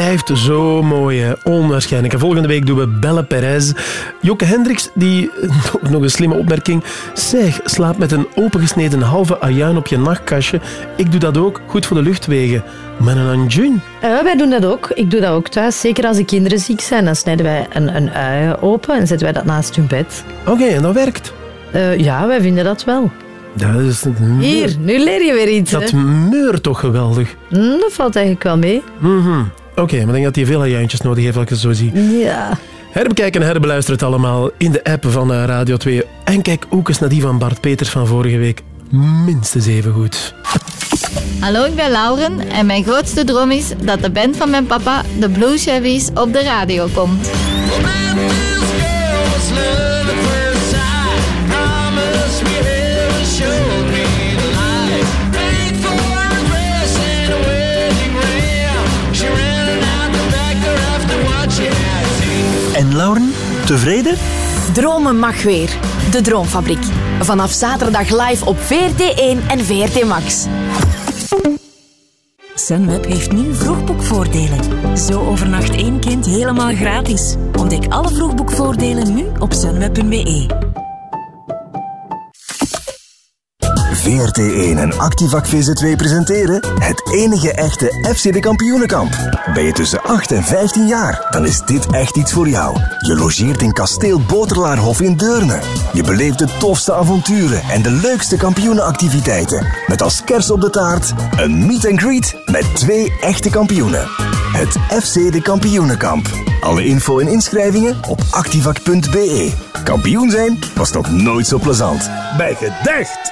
Speaker 2: Blijft zo mooi, hè. onwaarschijnlijk. En volgende week doen we Belle Perez. Joke Hendricks, die nog- een slimme opmerking. Zeg, slaap met een opengesneden halve ajuin op je nachtkastje. Ik doe dat ook, goed voor de luchtwegen. Met een anjun.
Speaker 64: Eh, wij doen dat ook. Ik doe dat ook thuis. Zeker als de kinderen ziek zijn, dan snijden wij een, een ui open en zetten wij dat naast hun bed.
Speaker 2: Oké, en dat werkt?
Speaker 64: Eh, ja, wij vinden dat wel.
Speaker 2: Dat is
Speaker 64: Hier, nu leer je weer iets.
Speaker 2: Dat meurt toch geweldig.
Speaker 64: Hm, dat valt eigenlijk wel mee.
Speaker 2: Mhm. Oké, maar ik denk dat hij veel ajuintjes nodig heeft, als ik het zo zie.
Speaker 64: Ja.
Speaker 2: Herbekijken en herbeluister het allemaal in de app van eh, Radio 2. En kijk ook eens naar die van Bart Peters van vorige week. Minstens even goed.
Speaker 65: Hallo, ik ben Lauren en mijn grootste droom is dat de band van mijn papa, de Blue Chevys, op de radio komt.
Speaker 14: En Lauren, tevreden?
Speaker 66: Dromen mag weer. De Droomfabriek. Vanaf zaterdag live op VRT1 en VRT Max.
Speaker 67: Sunweb heeft nu vroegboekvoordelen. Zo overnacht één kind helemaal gratis. Ontdek alle vroegboekvoordelen nu op sunweb.be.
Speaker 5: VRT1 en Activac VZ2 presenteren het enige echte FC de Kampioenenkamp. Ben je tussen 8 en 15 jaar, dan is dit echt iets voor jou. Je logeert in kasteel Boterlaarhof in Deurne. Je beleeft de tofste avonturen en de leukste kampioenenactiviteiten. Met als kers op de taart een meet and greet met twee echte kampioenen. Het FC de Kampioenenkamp. Alle info en inschrijvingen op activac.be. Kampioen zijn was nog nooit zo plezant. Bij gedacht!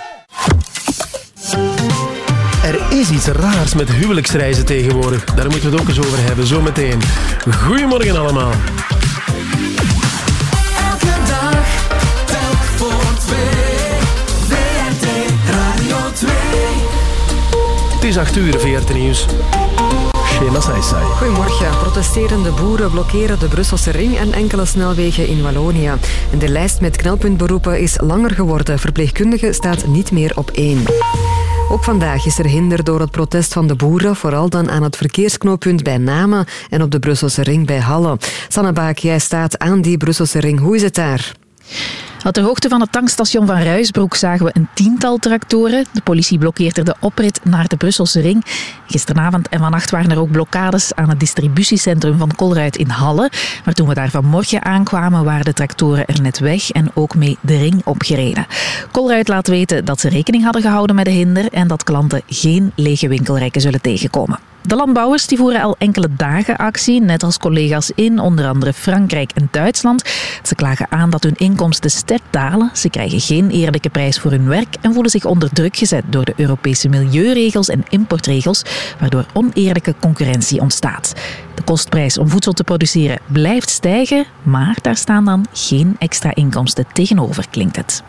Speaker 2: Er is iets raars met huwelijksreizen tegenwoordig. Daar moeten we het ook eens over hebben, zometeen. Goedemorgen allemaal.
Speaker 12: Elke dag, telk voor twee. VRT Radio 2.
Speaker 2: Het is 8 uur, VRT Nieuws.
Speaker 4: Goedemorgen. Protesterende boeren blokkeren de Brusselse ring en enkele snelwegen in Wallonië. En de lijst met knelpuntberoepen is langer geworden. Verpleegkundige staat niet meer op één. Ook vandaag is er hinder door het protest van de boeren, vooral dan aan het verkeersknooppunt bij Namen en op de Brusselse ring bij Halle. Sanne Baak, jij staat aan die Brusselse ring. Hoe is het daar?
Speaker 40: Op de hoogte van het tankstation van Ruisbroek zagen we een tiental tractoren. De politie blokkeert er de oprit naar de Brusselse ring. Gisteravond en vannacht waren er ook blokkades aan het distributiecentrum van Colruyt in Halle. Maar toen we daar vanmorgen aankwamen, waren de tractoren er net weg en ook mee de ring opgereden. Colruyt laat weten dat ze rekening hadden gehouden met de hinder en dat klanten geen lege winkelrekken zullen tegenkomen. De landbouwers die voeren al enkele dagen actie, net als collega's in onder andere Frankrijk en Duitsland. Ze klagen aan dat hun inkomsten sterk dalen. Ze krijgen geen eerlijke prijs voor hun werk en voelen zich onder druk gezet door de Europese milieuregels en importregels, waardoor oneerlijke concurrentie ontstaat. De kostprijs om voedsel te produceren blijft stijgen, maar daar staan dan geen extra inkomsten tegenover, klinkt het.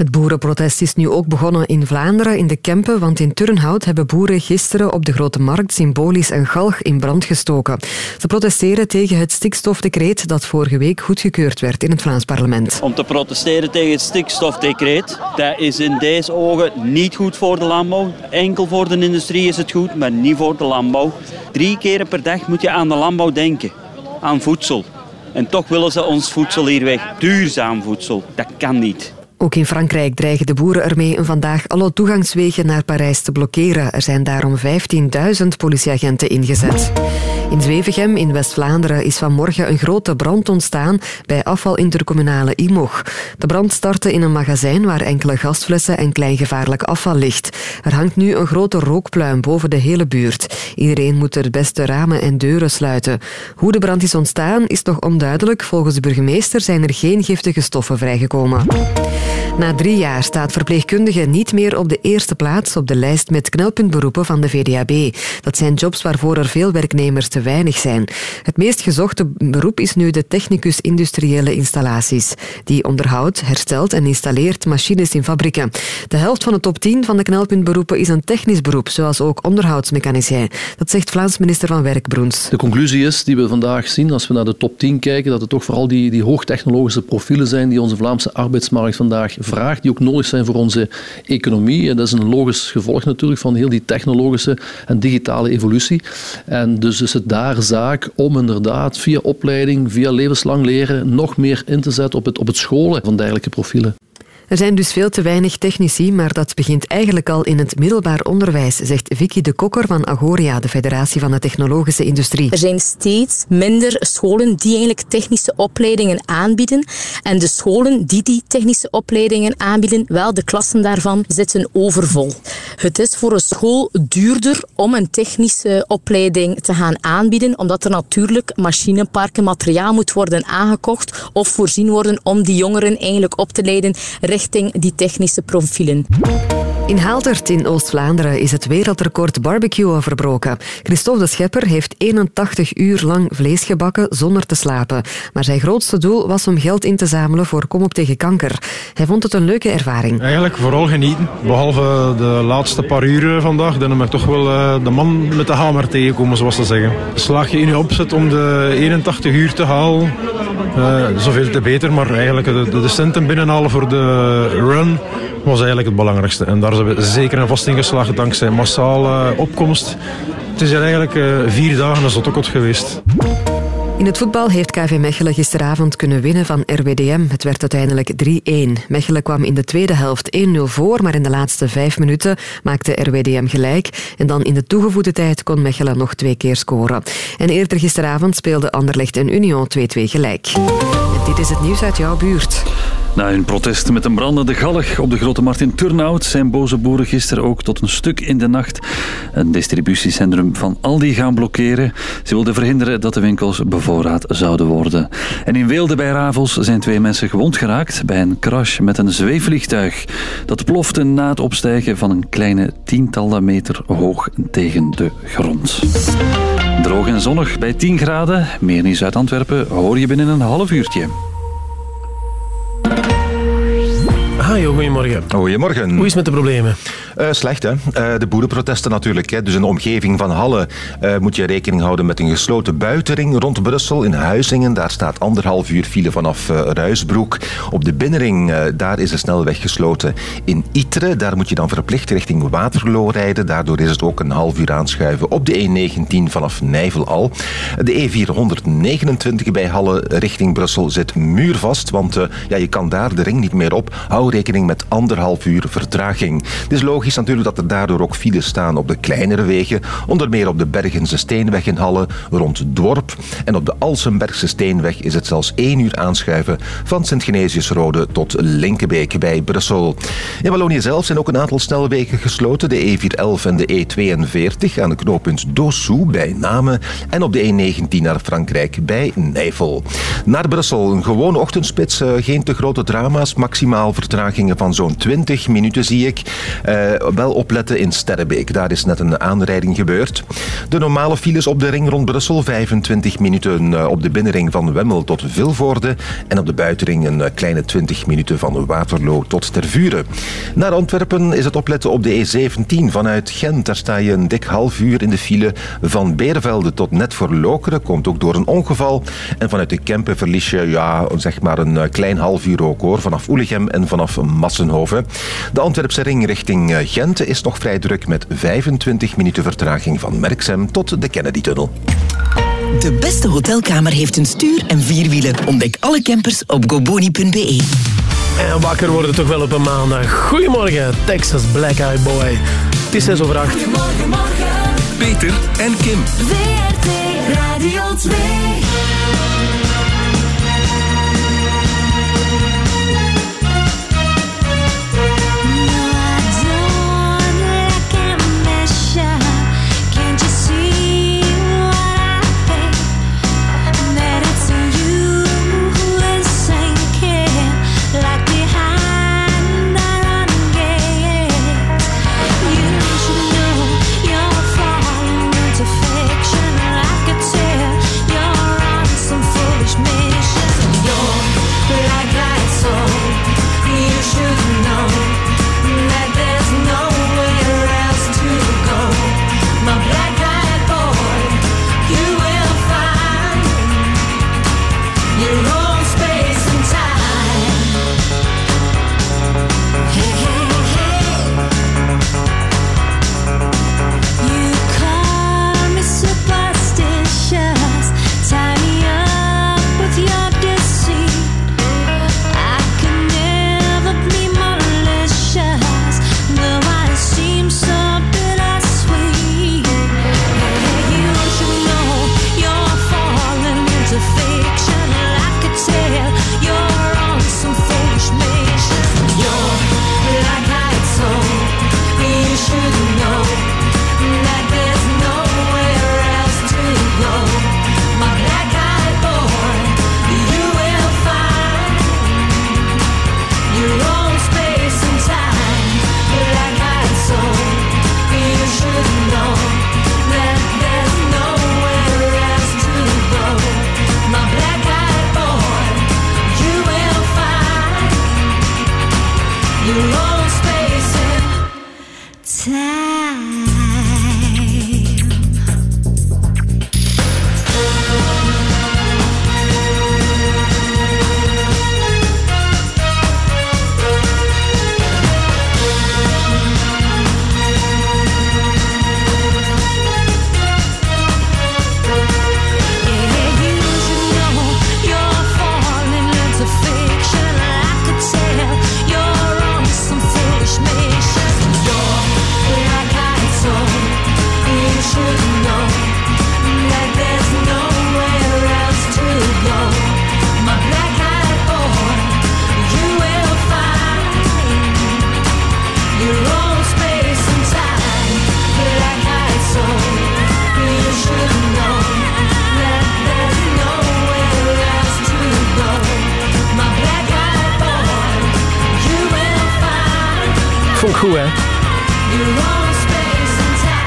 Speaker 4: Het boerenprotest is nu ook begonnen in Vlaanderen, in de Kempen, want in Turnhout hebben boeren gisteren op de Grote Markt symbolisch een galg in brand gestoken. Ze protesteren tegen het stikstofdecreet dat vorige week goedgekeurd werd in het Vlaams parlement.
Speaker 23: Om te protesteren tegen het stikstofdecreet. Dat is in deze ogen niet goed voor de landbouw. Enkel voor de industrie is het goed, maar niet voor de landbouw. Drie keren per dag moet je aan de landbouw denken. Aan voedsel. En toch willen ze ons voedsel hier weg. Duurzaam voedsel. Dat kan niet.
Speaker 4: Ook in Frankrijk dreigen de boeren ermee om vandaag alle toegangswegen naar Parijs te blokkeren. Er zijn daarom 15.000 politieagenten ingezet. In Zwevegem in West-Vlaanderen is vanmorgen een grote brand ontstaan bij afvalintercommunale IMOG. De brand startte in een magazijn waar enkele gasflessen en klein gevaarlijk afval ligt. Er hangt nu een grote rookpluim boven de hele buurt. Iedereen moet er beste ramen en deuren sluiten. Hoe de brand is ontstaan is nog onduidelijk. Volgens de burgemeester zijn er geen giftige stoffen vrijgekomen. Na drie jaar staat verpleegkundige niet meer op de eerste plaats op de lijst met knelpuntberoepen van de VDAB. Dat zijn jobs waarvoor er veel werknemers te weinig zijn. Het meest gezochte beroep is nu de technicus industriële installaties. Die onderhoudt, herstelt en installeert machines in fabrieken. De helft van de top 10 van de knelpuntberoepen is een technisch beroep, zoals ook onderhoudsmechanicien. Dat zegt Vlaams minister van Werk Broens.
Speaker 68: De conclusie is die we vandaag zien, als we naar de top 10 kijken, dat het toch vooral die, die hoogtechnologische profielen zijn die onze Vlaamse arbeidsmarkt vandaag vraagt, die ook nodig zijn voor onze economie. En dat is een logisch gevolg natuurlijk van heel die technologische en digitale evolutie. En dus is het daar zaak om inderdaad via opleiding, via levenslang leren, nog meer in te zetten op het, op het scholen van dergelijke profielen.
Speaker 4: Er zijn dus veel te weinig technici, maar dat begint eigenlijk al in het middelbaar onderwijs, zegt Vicky de Kokker van Agoria, de Federatie van de Technologische Industrie.
Speaker 61: Er zijn steeds minder scholen die eigenlijk technische opleidingen aanbieden. En de scholen die die technische opleidingen aanbieden, wel, de klassen daarvan zitten overvol. Het is voor een school duurder om een technische opleiding te gaan aanbieden, omdat er natuurlijk machineparken, materiaal moet worden aangekocht of voorzien worden om die jongeren eigenlijk op te leiden richting die technische profielen.
Speaker 4: In Haaltert in Oost-Vlaanderen is het wereldrecord barbecue verbroken. Christophe de Schepper heeft 81 uur lang vlees gebakken zonder te slapen. Maar zijn grootste doel was om geld in te zamelen voor Kom op tegen kanker. Hij vond het een leuke ervaring.
Speaker 69: Eigenlijk vooral genieten. Behalve de laatste paar uren vandaag, dan heb ik toch wel eh, de man met de hamer tegenkomen, zoals ze zeggen. Slaag je in je opzet om de 81 uur te halen, eh, zoveel te beter. Maar eigenlijk de, de centen binnenhalen voor de run was eigenlijk het belangrijkste. En daar zijn we zeker en vast in geslaagd dankzij massale opkomst. Het is eigenlijk eh, vier dagen een zottekot geweest.
Speaker 4: In het voetbal heeft KV Mechelen gisteravond kunnen winnen van RWDM. Het werd uiteindelijk 3-1. Mechelen kwam in de tweede helft 1-0 voor, maar in de laatste vijf minuten maakte RWDM gelijk. En dan in de toegevoegde tijd kon Mechelen nog twee keer scoren. En eerder gisteravond speelde Anderlecht en Union 2-2 gelijk. Dit is het nieuws uit jouw buurt.
Speaker 20: Na hun protest met een brandende galg op de Grote Markt in Turnhout zijn boze boeren gisteren ook tot een stuk in de nacht een distributiecentrum van Aldi gaan blokkeren. Ze wilden verhinderen dat de winkels bevoorraad zouden worden. En in Weelde bij Ravels zijn twee mensen gewond geraakt bij een crash met een zweefvliegtuig. Dat plofte na het opstijgen van een kleine tientallen meter hoog tegen de grond. Droog en zonnig bij 10 graden. Meer nieuws uit Antwerpen hoor je binnen een half uurtje.
Speaker 2: Hajo, goedemorgen.
Speaker 28: Goedemorgen.
Speaker 2: Hoe is het met de problemen?
Speaker 28: Eh, slecht, hè? Eh, de boerenprotesten natuurlijk. Hè. Dus in de omgeving van Halle eh, moet je rekening houden met een gesloten buitenring rond Brussel. In Huizingen, daar staat anderhalf uur file vanaf Ruisbroek. Op de binnenring, daar is de snelweg gesloten. In Itre, daar moet je dan verplicht richting Waterloo rijden. Daardoor is het ook een half uur aanschuiven op de E19 vanaf Nijvel al. De E429 bij Halle richting Brussel zit muurvast, want ja, je kan daar de ring niet meer op. Hou rekening met anderhalf uur vertraging. Het is logisch natuurlijk dat er daardoor ook files staan op de kleinere wegen, onder meer op de Bergense Steenweg in Halle, rond Dorp. En op de Alsenbergse Steenweg is het zelfs één uur aanschuiven van Sint-Genesiusrode tot Linkebeek bij Brussel. In Wallonië zelf zijn ook een aantal snelwegen gesloten, de E411 en de E42 aan de knooppunt Dossou bij Namen en op de E19 naar Frankrijk bij Nijvel. Naar Brussel, een gewone ochtendspits, eh, geen te grote drama's, maximaal vertragingen van zo'n 20 minuten zie ik. Uh, wel opletten in Sterrebeek, daar is net een aanrijding gebeurd. De normale files op de ring rond Brussel, 25 minuten eh, op de binnenring van Wemmel tot Vilvoorde en op de buitenring een eh, kleine 20 minuten van Waterloo tot Tervuren. Naar Antwerpen is het opletten op de E17 vanuit Gent. Daar sta je een dik half uur in de file van Beervelde tot net voor Lokeren. Komt ook door een ongeval. En vanuit de Kempen verlies je ja, zeg maar een klein half uur ook hoor. Vanaf Oelegem en vanaf Massenhoven. De Antwerpse ring richting eh, Gent is nog vrij druk met 25 minuten vertraging van Merksem tot de Kennedy-tunnel.
Speaker 1: De beste hotelkamer heeft een stuur en vier wielen. Ontdek alle campers op goboni.be.
Speaker 2: En wakker worden toch wel op een maandag. Goedemorgen, Texas Black Eye Boy. Het is 6 over 8.
Speaker 70: Peter en Kim.
Speaker 61: WRT Radio 2.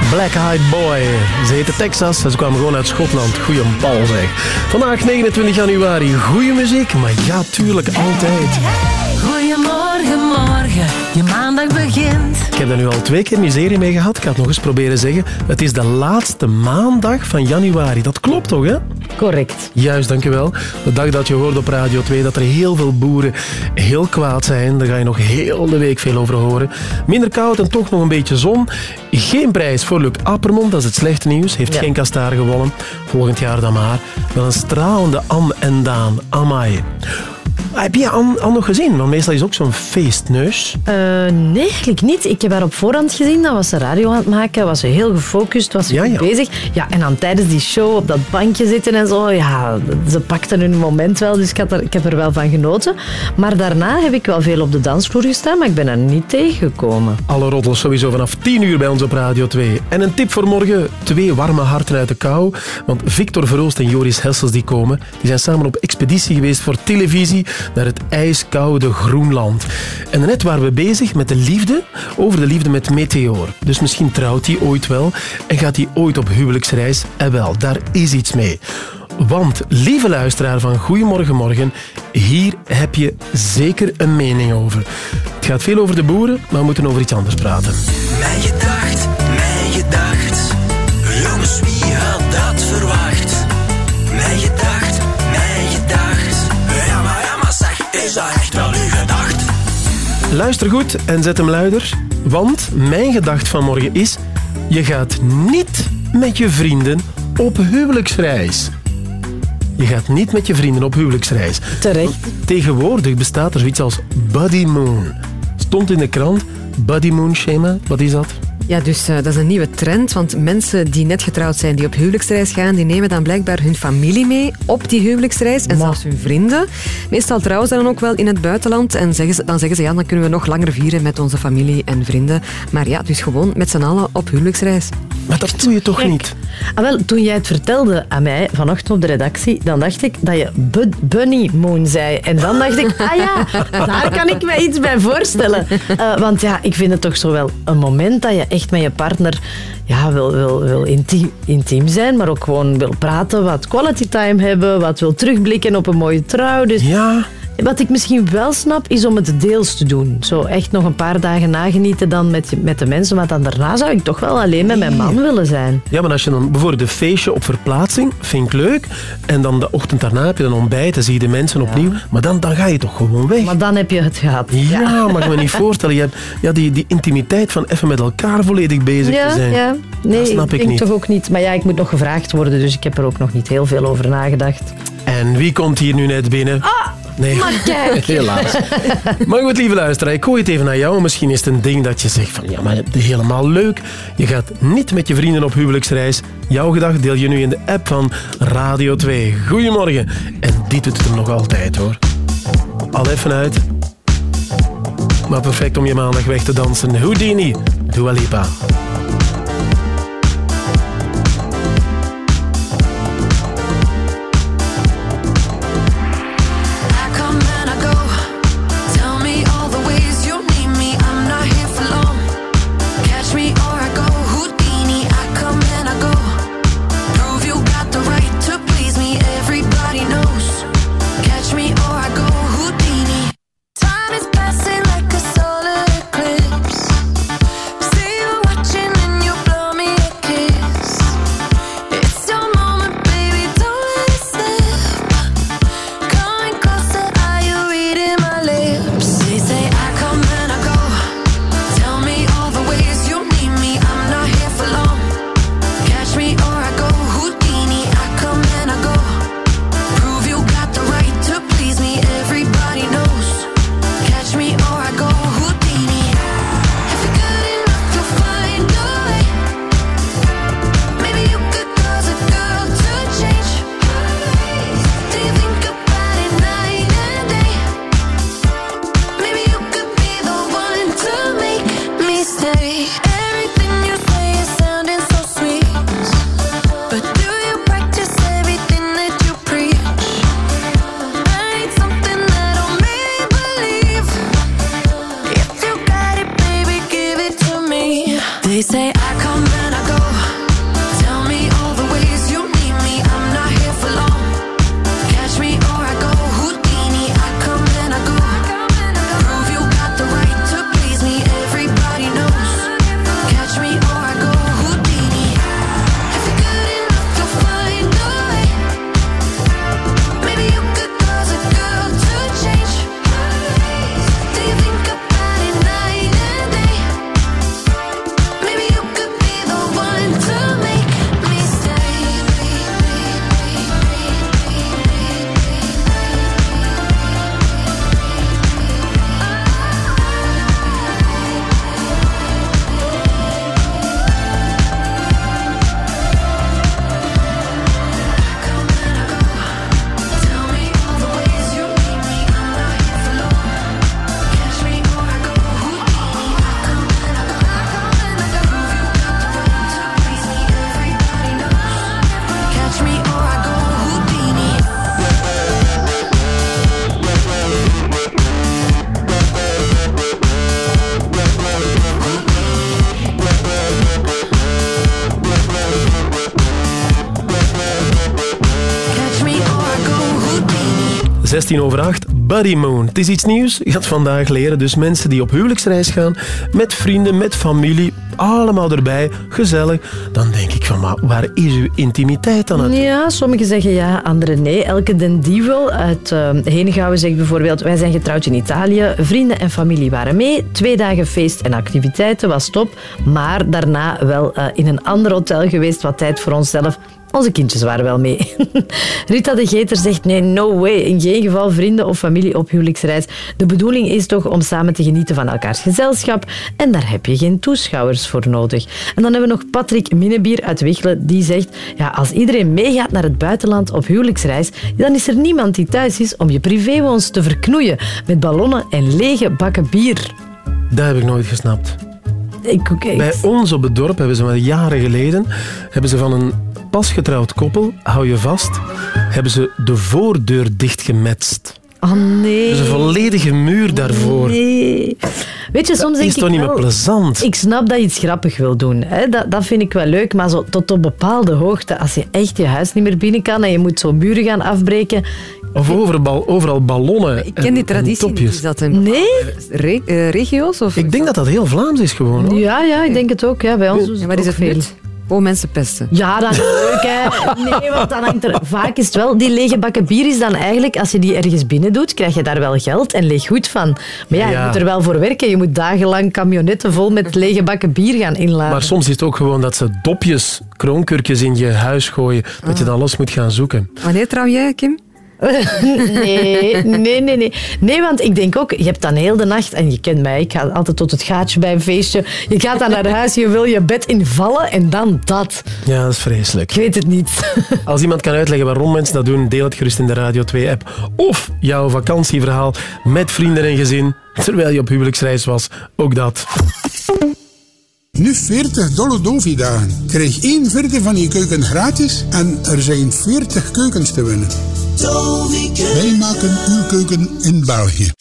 Speaker 2: Black Eyed Boy. Ze heette Texas en ze kwamen gewoon uit Schotland. Goeie bal zeg. Vandaag 29 januari. Goeie muziek, maar ja, tuurlijk altijd.
Speaker 12: Goedemorgen, morgen, je maandag
Speaker 2: heb daar nu al twee keer miserie mee gehad. Ik ga het nog eens proberen zeggen. Het is de laatste maandag van januari. Dat klopt toch, hè?
Speaker 10: Correct.
Speaker 2: Juist, dankjewel. De dag dat je hoort op Radio 2 dat er heel veel boeren heel kwaad zijn. Daar ga je nog heel de week veel over horen. Minder koud en toch nog een beetje zon. Geen prijs voor Luc Appermond, dat is het slechte nieuws. Heeft
Speaker 10: Ja.
Speaker 2: geen kastaar gewonnen. Volgend jaar dan maar. Wel een stralende Anne en Daan. Amai. Heb je Anne, nog gezien? Want meestal is ook zo'n feestneus.
Speaker 10: Eh, nee, eigenlijk niet. Ik heb haar op voorhand gezien. Dan was ze radio aan het maken. Was ze heel gefocust. Was ze goed bezig. Ja, en dan tijdens die show op dat bankje zitten en zo. Ja, ze pakten hun moment wel. Dus ik, had er, ik heb er wel van genoten. Maar daarna heb ik wel veel op de dansvloer gestaan. Maar ik ben er niet tegengekomen.
Speaker 2: Alle roddels sowieso vanaf 10 uur bij ons op Radio 2. En een tip voor morgen. Twee warme harten uit de kou. Want Victor Verhoost en Joris Hessels die komen. Die zijn samen op expeditie geweest voor televisie naar het ijskoude Groenland. En net waren we bezig met de liefde. Over de liefde met Meteor. Dus misschien trouwt hij ooit wel. En gaat hij ooit op huwelijksreis. En wel, daar is iets mee. Want, lieve luisteraar van Goedemorgen Morgen, hier heb je zeker een mening over. Het gaat veel over de boeren, maar we moeten over iets anders praten.
Speaker 53: Mijn gedacht,
Speaker 2: Luister goed en zet hem luider, want mijn gedacht van morgen is... Je gaat niet met je vrienden op huwelijksreis. Je gaat niet met je vrienden op huwelijksreis.
Speaker 10: Terecht.
Speaker 2: Tegenwoordig bestaat er zoiets als Buddy Moon. Stond in de krant, Buddy Moon schema, wat is dat?
Speaker 71: Ja, dus eh, dat is een nieuwe trend, want mensen die net getrouwd zijn, die op huwelijksreis gaan, die nemen dan blijkbaar hun familie mee op die huwelijksreis en zelfs hun vrienden. Meestal trouwen ze dan ook wel in het buitenland en zeggen ze, dan zeggen ze, ja, dan kunnen we nog langer vieren met onze familie en vrienden. Maar ja, dus gewoon met z'n allen op huwelijksreis.
Speaker 2: Maar dat doe je toch niet?
Speaker 10: Ah, wel, toen jij het vertelde aan mij vanochtend op de redactie, dan dacht ik dat je Bu- Bunny Moon zei. En dan dacht ik, ah ja, daar kan ik me iets bij voorstellen. Eh, want ja, ik vind het toch zo wel een moment dat je echt met je partner ja, wil, wil, wil intiem, intiem zijn, maar ook gewoon wil praten, wat quality time hebben, wat wil terugblikken op een mooie trouw. Dus
Speaker 2: ja.
Speaker 10: Wat ik misschien wel snap, is om het deels te doen. Zo echt nog een paar dagen nagenieten dan met, met de mensen, want dan daarna zou ik toch wel alleen met mijn man willen zijn.
Speaker 2: Ja, maar als je dan bijvoorbeeld een feestje op verplaatsing, vind ik leuk. En dan de ochtend daarna heb je een ontbijt en zie je de mensen opnieuw. Maar dan, dan ga je toch gewoon weg.
Speaker 10: Maar dan heb je het gehad.
Speaker 2: Ja, mag ik me niet voorstellen. Je hebt ja, die, die intimiteit van even met elkaar volledig bezig
Speaker 10: Ja,
Speaker 2: te zijn.
Speaker 10: ja. Nee,
Speaker 2: dat snap ik,
Speaker 10: denk
Speaker 2: niet.
Speaker 10: toch ook niet. Maar ja, ik moet nog gevraagd worden, dus ik heb er ook nog niet heel veel over nagedacht.
Speaker 2: En wie komt hier nu net binnen?
Speaker 10: Ah,
Speaker 2: nee.
Speaker 10: maar kijk.
Speaker 2: Helaas. Maar goed, lieve luisteraar, ik gooi het even naar jou. Misschien is het een ding dat je zegt van, ja, maar helemaal leuk. Je gaat niet met je vrienden op huwelijksreis. Jouw gedacht deel je nu in de app van Radio 2. Goedemorgen. En dit doet het hem nog altijd, hoor. Al even uit. Maar perfect om je maandag weg te dansen. Houdini, Dua Lipa. 16 over 8, Buddy Moon. Het is iets nieuws. Je gaat vandaag leren. Dus mensen die op huwelijksreis gaan, met vrienden, met familie, allemaal erbij, gezellig. Dan denk ik van, maar waar is uw intimiteit dan uit?
Speaker 10: Ja, sommigen zeggen ja, anderen nee. Elke den Dievel uit uh, Henegouwen zegt bijvoorbeeld... Wij zijn getrouwd in Italië. Vrienden en familie waren mee. Twee dagen feest en activiteiten was top. Maar daarna wel uh, in een ander hotel geweest. Wat tijd voor onszelf. Onze kindjes waren wel mee. Rita de Geter zegt nee, no way. In geen geval vrienden of familie op huwelijksreis. De bedoeling is toch om samen te genieten van elkaars gezelschap. En daar heb je geen toeschouwers voor nodig. En dan hebben we nog Patrick Minnebier uit Wichelen. Die zegt, ja, als iedereen meegaat naar het buitenland op huwelijksreis, dan is er niemand die thuis is om je privéwoons te verknoeien met ballonnen en lege bakken bier.
Speaker 2: Dat heb ik nooit gesnapt.
Speaker 10: Ik, okay,
Speaker 2: Bij ons op het dorp hebben ze maar jaren geleden hebben ze van een pasgetrouwd koppel, hou je vast, hebben ze de voordeur dichtgemetst.
Speaker 10: Oh nee.
Speaker 2: Dus een volledige muur daarvoor.
Speaker 10: Nee. Weet je, soms
Speaker 2: dat
Speaker 10: denk
Speaker 2: is toch
Speaker 10: ik
Speaker 2: niet
Speaker 10: wel,
Speaker 2: meer plezant?
Speaker 10: Ik snap dat je iets grappig wil doen. Hè? Dat, dat vind ik wel leuk. Maar zo tot op bepaalde hoogte, als je echt je huis niet meer binnen kan en je moet zo muren gaan afbreken...
Speaker 2: Of overal, overal ballonnen
Speaker 71: Ik ken die traditie niet. Is dat een
Speaker 10: Nee?
Speaker 71: re- eh, regio's? Of
Speaker 2: Ik denk dat dat heel Vlaams is gewoon. hoor.
Speaker 10: Ja, ja, ik denk het ook. Ja, bij ons
Speaker 71: Ja, maar is
Speaker 10: ook
Speaker 71: het
Speaker 10: veel.
Speaker 71: nut? Gewoon mensen pesten.
Speaker 10: Ja, dat is leuk, hè. Nee, want dan hangt er... Vaak is het wel... Die lege bakken bier is dan eigenlijk... Als je die ergens binnen doet, krijg je daar wel geld en leeg goed van. Maar ja, je
Speaker 2: Ja.
Speaker 10: moet er wel voor werken. Je moet dagenlang camionetten vol met lege bakken bier gaan inladen.
Speaker 2: Maar soms is het ook gewoon dat ze dopjes, kroonkurkjes in je huis gooien, dat je dan los moet gaan zoeken.
Speaker 71: Wanneer trouw jij, Kim?
Speaker 10: Nee, nee, nee, nee. Nee, want ik denk ook, je hebt dan heel de nacht, en je kent mij, ik ga altijd tot het gaatje bij een feestje. Je gaat dan naar huis, je wil je bed invallen en dan dat.
Speaker 2: Ja, dat is vreselijk.
Speaker 10: Ik weet het niet.
Speaker 2: Als iemand kan uitleggen waarom mensen dat doen, deel het gerust in de Radio 2-app. Of jouw vakantieverhaal met vrienden en gezin, terwijl je op huwelijksreis was. Ook dat.
Speaker 72: Nu 40 dolle Dovi-dagen. Krijg 1 vierde van je keuken gratis en er zijn 40 keukens te winnen. Wij maken uw keuken in België.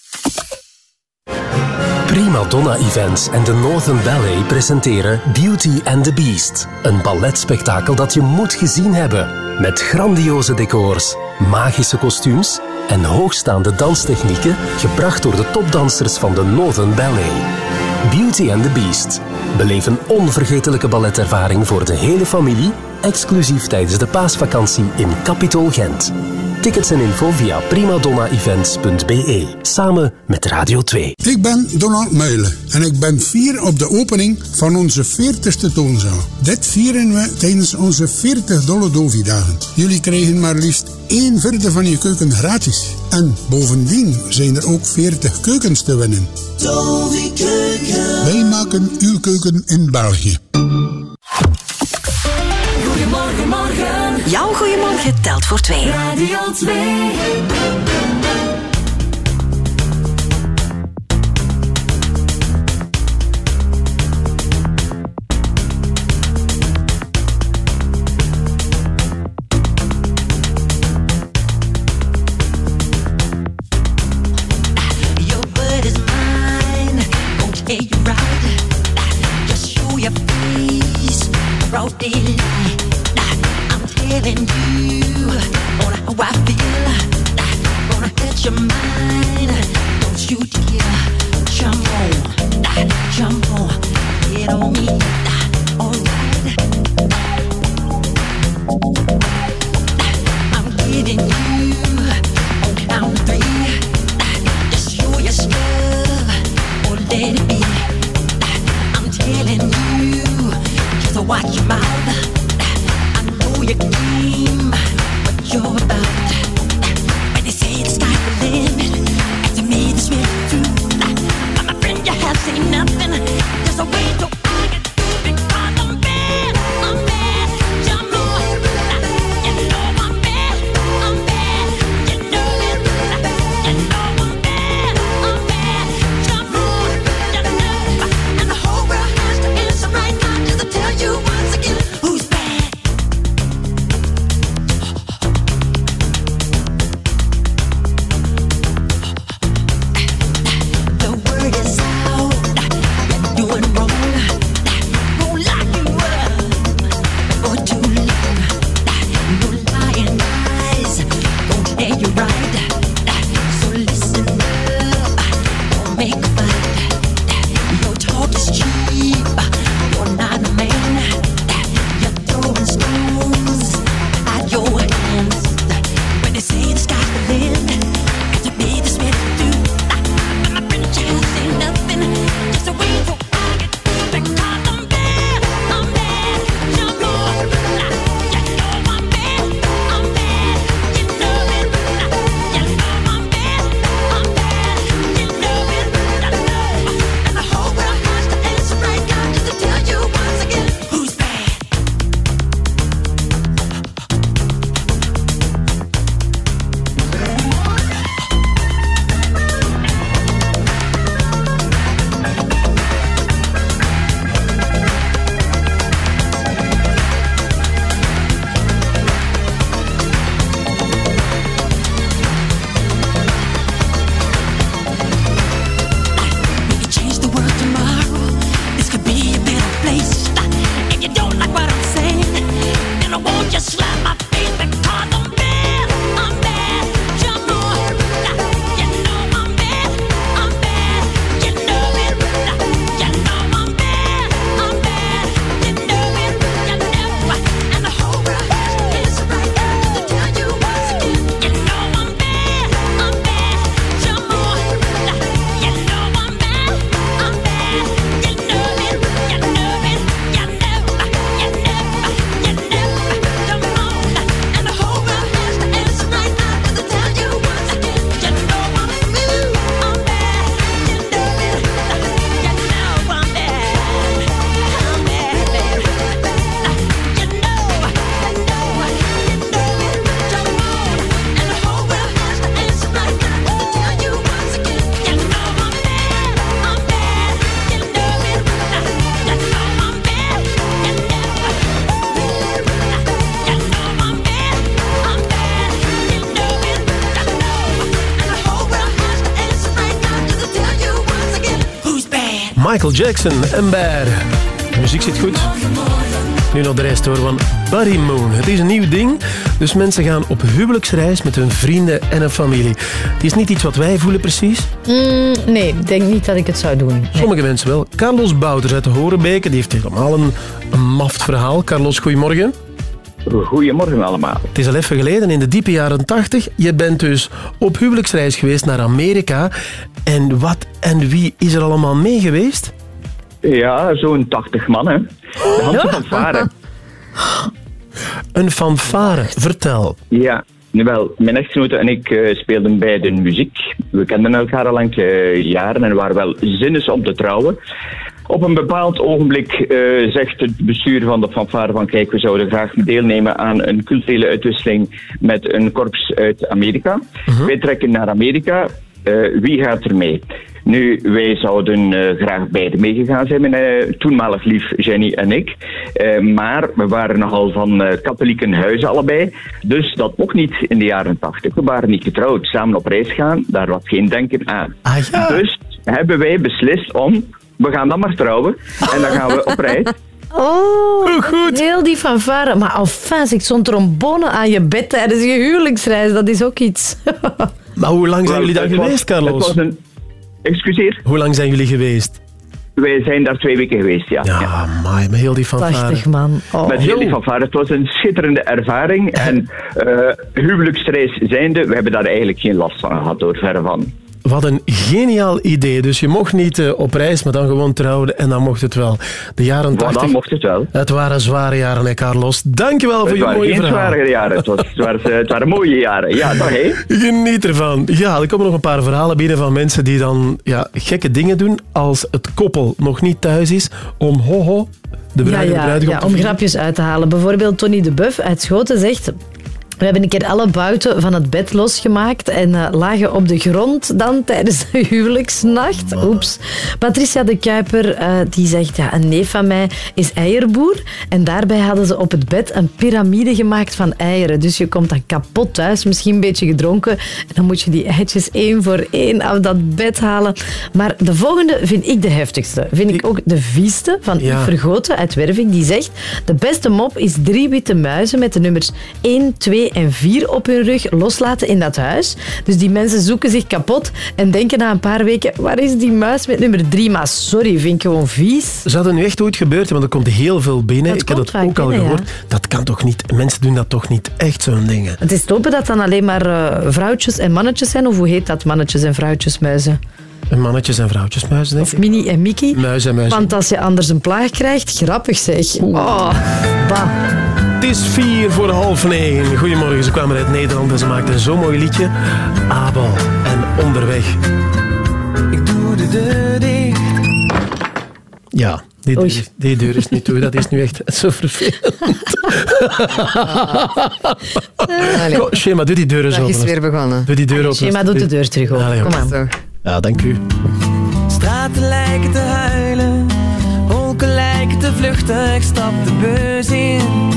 Speaker 73: Prima Donna Events en de Northern Ballet presenteren Beauty and the Beast. Een balletspektakel dat je moet gezien hebben. Met grandioze decors, magische kostuums en hoogstaande danstechnieken gebracht door de topdansers van de Northern Ballet. Beauty and the Beast. Beleef een onvergetelijke balletervaring voor de hele familie, exclusief tijdens de paasvakantie in Capitol Gent. Tickets en info via primadonnaevents.be. Samen met Radio 2.
Speaker 72: Ik ben Donald Muilen en ik ben fier op de opening van onze 40ste toonzaal. Dit vieren we tijdens onze 40 dolle Dovi-dagen. Jullie krijgen maar liefst 1 vierde van je keuken gratis. En bovendien zijn er ook 40 keukens te winnen. Wij maken uw keuken in België.
Speaker 44: Goedemorgen, morgen. Jouw goeiemorgen telt voor twee.
Speaker 12: Radio 2.
Speaker 2: Michael Jackson en Bear. De muziek zit goed. Nu nog de rest hoor van Buddy Moon. Het is een nieuw ding, dus mensen gaan op huwelijksreis met hun vrienden en een familie. Het is niet iets wat wij voelen precies.
Speaker 10: Mm, nee, ik denk niet dat ik het zou doen.
Speaker 2: Sommige mensen wel. Carlos Bouters uit de Horenbeke, die heeft helemaal een, een maft verhaal. Carlos, goedemorgen.
Speaker 74: Goedemorgen allemaal.
Speaker 2: Het is al even geleden, in de diepe jaren 80. Je bent dus op huwelijksreis geweest naar Amerika. En wat en wie is er allemaal mee geweest?
Speaker 74: Ja, zo'n 80 man, hè. De Hanse van Varen.
Speaker 2: Een fanfare, vertel.
Speaker 74: Ja, nu wel, mijn echtgenote en ik eh, speelden bij de muziek. We kenden elkaar al enkele jaren en waren wel zinnes om te trouwen. Op een bepaald ogenblik eh, zegt het bestuur van de fanfare van kijk, we zouden graag deelnemen aan een culturele uitwisseling met een korps uit Amerika. Wij trekken naar Amerika. Eh, wie gaat er mee? Nu, wij zouden eh, graag beide meegegaan zijn, mijn eh, toenmalig lief Jenny en ik. Eh, maar we waren nogal van eh katholieke huizen allebei. Dus dat mocht niet in de jaren tachtig. We waren niet getrouwd. Samen op reis gaan, daar was geen denken aan. Dus hebben wij beslist om, we gaan dan maar trouwen. En dan gaan we op reis.
Speaker 10: Oh, heel die fanfare. Maar enfin, zegt zo'n trombone aan je bed tijdens je huwelijksreis, dat is ook iets.
Speaker 2: Maar hoe lang zijn jullie daar geweest, Carlos?
Speaker 74: het was een- Excuseer?
Speaker 2: Hoe lang zijn jullie geweest?
Speaker 74: Wij zijn daar twee weken geweest, ja.
Speaker 2: Ja, maai, met heel die fanfare.
Speaker 10: 80 man. Oh.
Speaker 74: Met heel die fanfare. Het was een schitterende ervaring. En eh huwelijksreis zijnde, we hebben daar eigenlijk geen last van gehad, door verre van.
Speaker 2: Wat een geniaal idee. Dus je mocht niet eh, op reis, maar dan gewoon trouwen en dan mocht het wel. De jaren
Speaker 74: Maar
Speaker 2: 80.
Speaker 74: dan mocht het wel.
Speaker 2: Het waren zware jaren, hè, Carlos. Dankjewel voor
Speaker 74: Het
Speaker 2: je
Speaker 74: waren
Speaker 2: mooie
Speaker 74: geen
Speaker 2: verhaal.
Speaker 74: zware jaren, het, was, het, waren, het waren mooie jaren. Ja, hé.
Speaker 2: Geniet ervan. Ja, er komen nog een paar verhalen binnen van mensen die dan ja, gekke dingen doen als het koppel nog niet thuis is om hoho de
Speaker 10: Ja,
Speaker 2: bruid de
Speaker 10: ja, ja, om grapjes uit te halen. Bijvoorbeeld Tony de Buff uit Schoten zegt... We hebben een keer alle bouten van het bed losgemaakt en eh, lagen op de grond dan tijdens de huwelijksnacht. Oeps. Patricia de Kuiper eh, die zegt, ja, een neef van mij is eierboer en daarbij hadden ze op het bed een piramide gemaakt van eieren. Dus je komt dan kapot thuis, misschien een beetje gedronken en dan moet je die eitjes één voor één af dat bed halen. Maar de volgende vind ik de heftigste. Vind ik ook de vieste van
Speaker 2: Ja.
Speaker 10: Vergoten uit Werving. Die zegt, de beste mop is drie witte muizen met de nummers 1, 2 en 4 op hun rug loslaten in dat huis. Dus die mensen zoeken zich kapot en denken na een paar weken, waar is die muis met nummer 3? Maar sorry, vind ik gewoon vies.
Speaker 2: Zou dat nu echt ooit gebeurd? Want er komt heel veel binnen.
Speaker 10: Dat
Speaker 2: ik heb dat ook al gehoord. Dat kan toch niet? Mensen doen dat toch niet echt, zo'n dingen?
Speaker 10: Het is te hopen dat dan alleen maar eh, vrouwtjes en mannetjes zijn. Of hoe heet dat, mannetjes en vrouwtjesmuizen?
Speaker 2: En mannetjes en vrouwtjesmuizen, denk
Speaker 10: Of
Speaker 2: ik.
Speaker 10: Minnie en Mickey.
Speaker 2: Muis en muis.
Speaker 10: Want als je anders een plaag krijgt, grappig zeg. Oh, bah.
Speaker 2: Het is vier voor half negen. Goedemorgen, ze kwamen uit Nederland en ze maakten zo'n mooi liedje. Abel en Onderweg.
Speaker 32: Ik doe de deur dicht.
Speaker 2: Ja, die deur, is- die deur is niet toe. Dat is nu echt zo vervelend. Goh, Shema, doe die deur eens open.
Speaker 4: is weer begonnen.
Speaker 2: Doe die deur open.
Speaker 10: Shema doet de deur terug open.
Speaker 2: Allee,
Speaker 10: Kom aan.
Speaker 2: Ja, dank u.
Speaker 32: Straten lijken te huilen, wolken lijken te vluchten. Ik stap de bus in.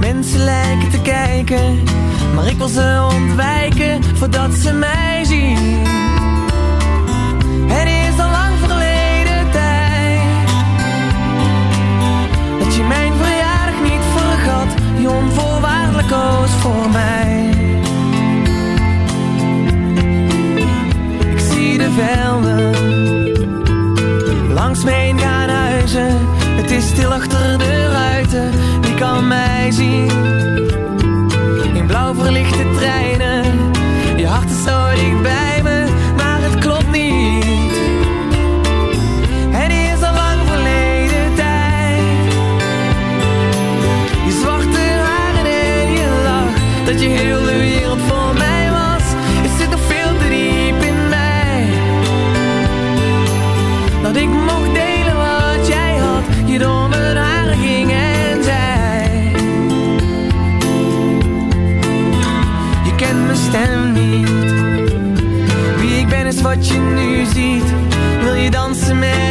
Speaker 32: Mensen lijken te kijken, maar ik wil ze ontwijken voordat ze mij zien. Het is al lang verleden tijd dat je mijn verjaardag niet vergat, je onvoorwaardelijk koos voor mij. Langs me heen gaan huizen. Het is stil achter de ruiten, wie kan mij zien? In blauw verlichte treinen, je hart is zo dicht ik mocht delen wat jij had, je door haren ging en zei. Je kent mijn stem niet. Wie ik ben is wat je nu ziet. Wil je dansen met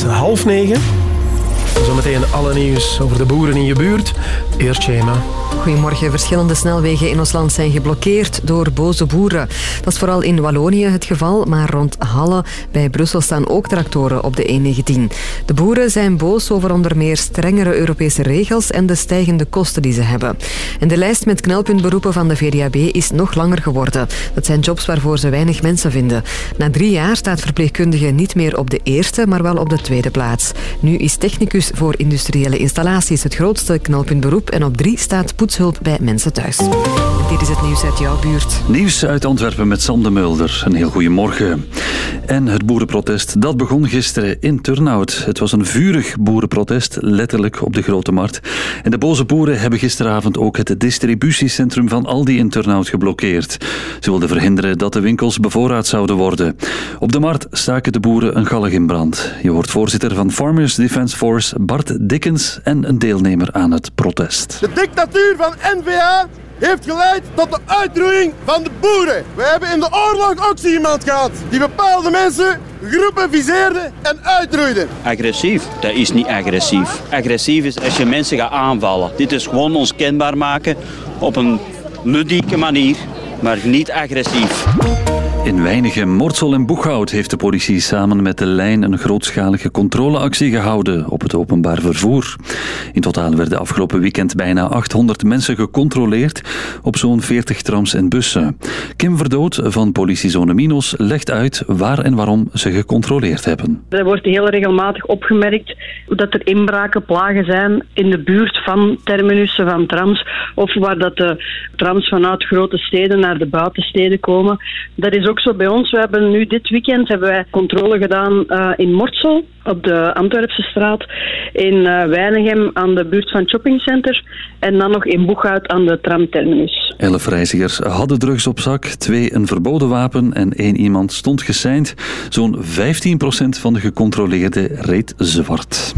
Speaker 32: het is
Speaker 2: half negen. Zometeen alle nieuws over de boeren in je buurt.
Speaker 4: Verschillende snelwegen in ons land zijn geblokkeerd door boze boeren. Dat is vooral in Wallonië het geval, maar rond Halle bij Brussel staan ook tractoren op de E19. De boeren zijn boos over onder meer strengere Europese regels en de stijgende kosten die ze hebben. En de lijst met knelpuntberoepen van de VDAB is nog langer geworden. Dat zijn jobs waarvoor ze weinig mensen vinden. Na drie jaar staat verpleegkundige niet meer op de eerste, maar wel op de tweede plaats. Nu is technicus voor industriële installaties het grootste knelpuntberoep en op drie staat poetshulp bij mensen thuis. Dit is het nieuws uit jouw buurt.
Speaker 20: Nieuws uit Antwerpen met Sam de Mulder. Een heel goede morgen. En het boerenprotest, dat begon gisteren in Turnhout. Het was een vurig boerenprotest, letterlijk op de Grote Markt. En de boze boeren hebben gisteravond ook het distributiecentrum van Aldi in Turnhout geblokkeerd. Ze wilden verhinderen dat de winkels bevoorraad zouden worden. Op de markt staken de boeren een gallig in brand. Je hoort voorzitter van Farmers Defence Force Bart Dickens en een deelnemer aan het protest.
Speaker 21: De dictatuur van NVA heeft geleid tot de uitroeiing van de boeren. We hebben in de oorlog ook zo iemand gehad die bepaalde mensen groepen viseerde en uitroeide.
Speaker 75: Agressief? Dat is niet agressief. Agressief is als je mensen gaat aanvallen. Dit is gewoon ons kenbaar maken op een ludieke manier, maar niet agressief.
Speaker 20: In Weinige, Mortsel en Boeghout heeft de politie samen met de lijn een grootschalige controleactie gehouden op het openbaar vervoer. In totaal werden afgelopen weekend bijna 800 mensen gecontroleerd op zo'n 40 trams en bussen. Kim Verdoot van politiezone Minos legt uit waar en waarom ze gecontroleerd hebben.
Speaker 76: Er wordt heel regelmatig opgemerkt dat er inbraken, plagen zijn in de buurt van terminussen van trams of waar dat de trams vanuit grote steden naar de buitensteden komen. Dat is ook zo bij ons. We hebben nu dit weekend hebben wij controle gedaan eh, in Mortsel op de Antwerpse straat, in Weinigem aan de buurt van het shoppingcenter en dan nog in Boeghout aan de tramterminus.
Speaker 20: Elf reizigers hadden drugs op zak, twee een verboden wapen en één iemand stond geseind. Zo'n 15% van de gecontroleerden reed zwart.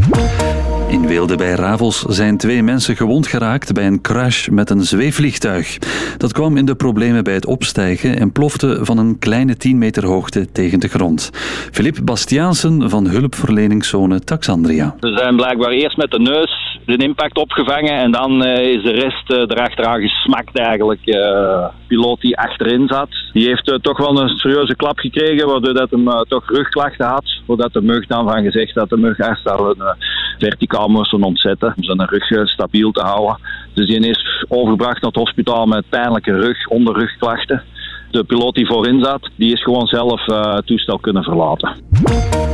Speaker 20: In Weelde bij Ravels zijn twee mensen gewond geraakt bij een crash met een zweefvliegtuig. Dat kwam in de problemen bij het opstijgen en plofte van een kleine 10 meter hoogte tegen de grond. Filip Bastiaansen van hulpverleningszone Taxandria.
Speaker 23: Ze zijn blijkbaar eerst met de neus de impact opgevangen en dan eh, is de rest eh, erachteraan gesmakt eigenlijk. Eh, De piloot die achterin zat, die heeft eh, toch wel een serieuze klap gekregen waardoor dat hem eh, toch rugklachten had. Voordat de mug dan van gezegd dat de mug echt al een, eh, verticaal moesten ontzetten om zijn rug eh, stabiel te houden. Dus die is overgebracht naar het hospitaal met pijnlijke rug, onderrugklachten. De piloot die voorin zat, die is gewoon zelf eh, het toestel kunnen verlaten.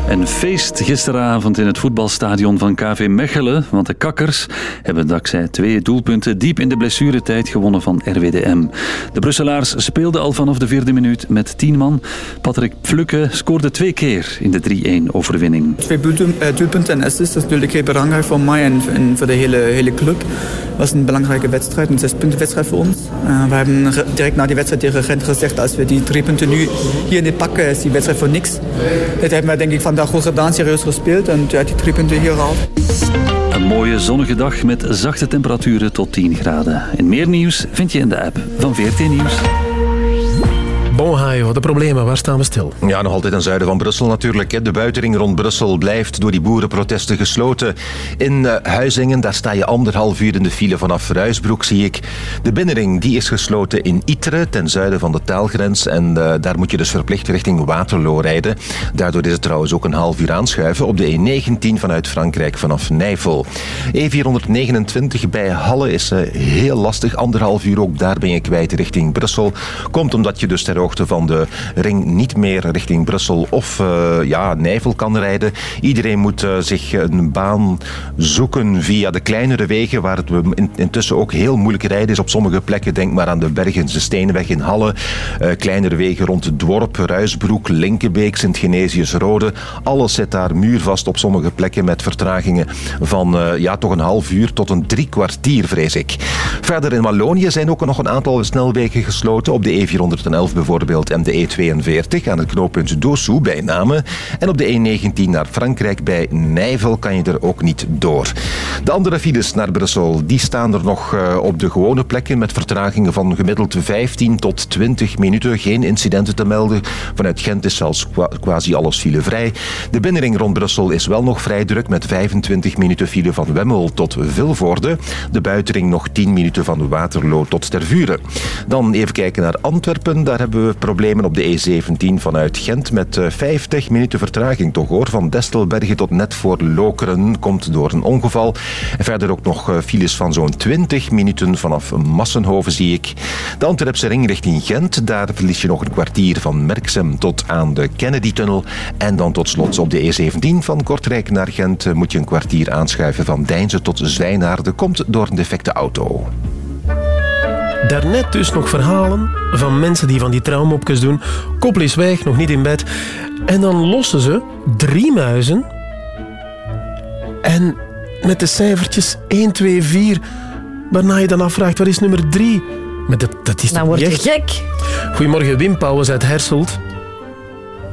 Speaker 20: Een feest gisteravond in het voetbalstadion van KV Mechelen, want de Kakkers hebben dankzij twee doelpunten diep in de blessuretijd gewonnen van RWDM. De Brusselaars speelden al vanaf de vierde minuut met tien man. Patrick Pflukke scoorde twee keer in de 3-1 overwinning.
Speaker 77: Twee doelpunten, eh, doelpunten en assists, dat is natuurlijk heel belangrijk voor mij en, voor de hele, hele club. Het was een belangrijke wedstrijd, een zespuntenwedstrijd voor ons. Uh, we hebben re- direct na die wedstrijd tegen Gent als we die drie punten nu hier niet pakken, is die wedstrijd voor niks. Dat hebben we denk ik vandaag goed gedaan, serieus gespeeld en ja, die drie punten hier gehaald.
Speaker 20: Een mooie zonnige dag met zachte temperaturen tot 10 graden. En meer nieuws vind je in de app van VRT Nieuws.
Speaker 2: Bon, Hajo, de problemen, waar staan we stil?
Speaker 28: Ja, nog altijd ten zuiden van Brussel natuurlijk. De buitenring rond Brussel blijft door die boerenprotesten gesloten. In eh, Huizingen, daar sta je anderhalf uur in de file vanaf Ruisbroek, zie ik. De binnenring die is gesloten in Itre, ten zuiden van de taalgrens. En eh, daar moet je dus verplicht richting Waterloo rijden. Daardoor is het trouwens ook een half uur aanschuiven op de E19 vanuit Frankrijk vanaf Nijvel. E429 bij Halle is eh, heel lastig. Anderhalf uur ook daar ben je kwijt richting Brussel. Komt omdat je dus ter van de ring niet meer richting Brussel of eh, ja, Nijvel kan rijden. Iedereen moet eh, zich een baan zoeken via de kleinere wegen, waar het in- intussen ook heel moeilijk rijden is op sommige plekken. Denk maar aan de Bergense Steenweg in Halle. Eh, kleinere wegen rond het dorp, Ruisbroek, Linkenbeek, Sint-Genesius, Rode. Alles zit daar muurvast op sommige plekken met vertragingen van ja, toch een half uur tot een drie kwartier, vrees ik. Verder in Wallonië zijn ook nog een aantal snelwegen gesloten. Op de E411 bijvoorbeeld bijvoorbeeld. En de E42 aan het knooppunt Dossou bij Namen. En op de E19 naar Frankrijk bij Nijvel kan je er ook niet door. De andere files naar Brussel, die staan er nog eh, op de gewone plekken met vertragingen van gemiddeld 15 tot 20 minuten. Geen incidenten te melden. Vanuit Gent is zelfs quasi alles filevrij. De binnenring rond Brussel is wel nog vrij druk met 25 minuten file van Wemmel tot Vilvoorde. De buitenring nog 10 minuten van Waterloo tot Tervuren. Dan even kijken naar Antwerpen. Daar hebben we problemen op de E17 vanuit Gent met eh, 50 minuten vertraging toch hoor. Van Destelbergen tot net voor Lokeren komt door een ongeval. En verder ook nog eh, files van zo'n 20 minuten vanaf Massenhoven zie ik. De Antwerpse richting Gent. Daar verlies je nog een kwartier van Merksem tot aan de Kennedy-tunnel. En dan tot slot op de E17 van Kortrijk naar Gent eh, moet je een kwartier aanschuiven van Deinze tot Zwijnaarde. Komt door een defecte auto.
Speaker 2: Daarnet dus nog verhalen van mensen die van die traumopjes doen. Koppel is weg, nog niet in bed. En dan lossen ze drie muizen. En met de cijfertjes 1, 2, 4. Waarna je dan afvraagt, wat is nummer 3? Maar dat, dat is
Speaker 10: Dan word je
Speaker 2: echt?
Speaker 10: gek.
Speaker 2: Goedemorgen, Wim Pauwens uit Herselt.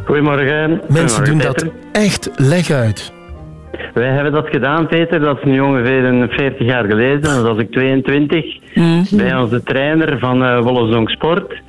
Speaker 78: Goedemorgen.
Speaker 2: Mensen doen dat echt leg uit.
Speaker 78: Wij hebben dat gedaan, Peter. Dat is nu ongeveer een 40 jaar geleden. Dat was ik 22. Bij onze trainer van eh Wollezong Sport.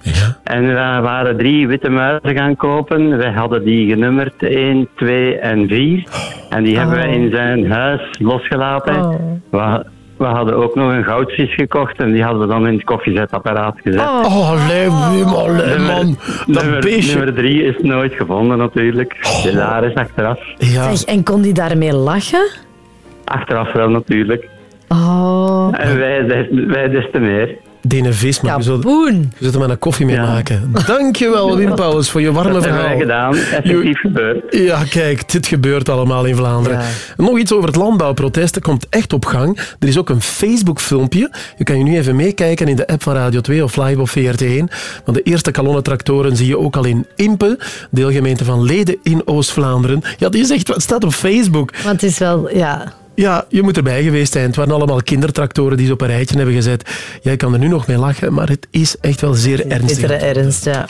Speaker 78: En we waren drie witte muizen gaan kopen. Wij hadden die genummerd 1, 2 en 4. En die hebben wij in zijn huis losgelaten. We, we hadden ook nog een goudvis gekocht. En die hadden we dan in het koffiezetapparaat gezet.
Speaker 2: Oh, allee, Wim, allee, man. Dat
Speaker 78: nummer,
Speaker 2: beestje.
Speaker 78: nummer drie is nooit gevonden natuurlijk. Daar is achteraf.
Speaker 10: Zeg, en kon die daarmee lachen?
Speaker 78: Achteraf wel natuurlijk.
Speaker 10: Oh.
Speaker 78: En wij, wij des te meer.
Speaker 2: Dene vis, maar je zult, je zult er maar een koffie mee maken. Dankjewel, Wim Pauwens, voor je warme
Speaker 78: Dat
Speaker 2: verhaal.
Speaker 78: hebben wij gedaan. Effectief gebeurd.
Speaker 2: Ja, kijk, dit gebeurt allemaal in Vlaanderen. Nog iets over het landbouwprotest. Dat komt echt op gang. Er is ook een Facebook-filmpje. Je kan je nu even meekijken in de app van Radio 2 of live op VRT1. Want de eerste kolonnentractoren zie je ook al in Impe, deelgemeente van Leden in Oost-Vlaanderen. Ja, die is echt, het staat op Facebook.
Speaker 10: Want het is wel, ja...
Speaker 2: Ja, je moet erbij geweest zijn. Het waren allemaal kindertractoren die ze op een rijtje hebben gezet. Jij kan er nu nog mee lachen, maar het is echt wel zeer ernstig.
Speaker 10: Bittere ernst, ja.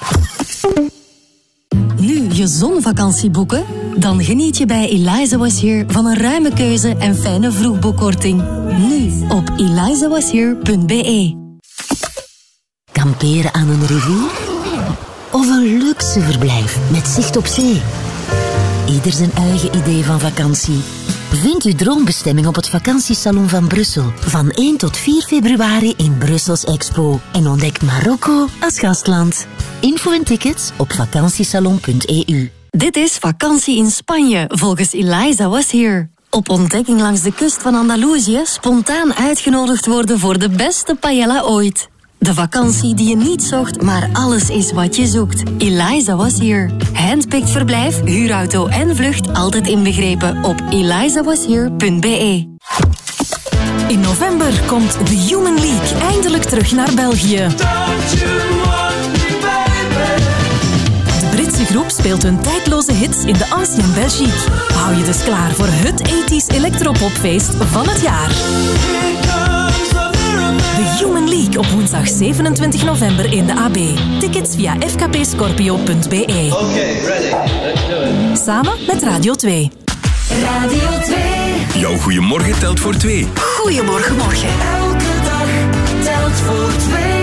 Speaker 79: Nu je zonvakantie boeken? Dan geniet je bij Eliza Was Here van een ruime keuze en fijne vroegboekkorting. Nu op elizawashere.be
Speaker 80: Kamperen aan een rivier? Of een luxe verblijf met zicht op zee? Ieder zijn eigen idee van vakantie. Vind uw droombestemming op het vakantiesalon van Brussel. Van 1 tot 4 februari in Brussels Expo. En ontdek Marokko als gastland. Info en tickets op vakantiesalon.eu.
Speaker 79: Dit is vakantie in Spanje volgens Eliza Was Here. Op ontdekking langs de kust van Andalusië spontaan uitgenodigd worden voor de beste paella ooit. De vakantie die je niet zocht, maar alles is wat je zoekt. Eliza Was Here. Handpicked verblijf, huurauto en vlucht altijd inbegrepen op elizawashere.be.
Speaker 3: In november komt The Human League eindelijk terug naar België. De Britse groep speelt hun tijdloze hits in de Ancien Belgique. Hou je dus klaar voor het 80s elektropopfeest van het jaar. The Human League op woensdag 27 november in de AB. Tickets via fkpscorpio.be. Samen met Radio 2.
Speaker 81: Radio 2. Jouw goeiemorgen telt voor twee.
Speaker 44: Goedemorgen, morgen.
Speaker 81: Elke dag telt voor twee.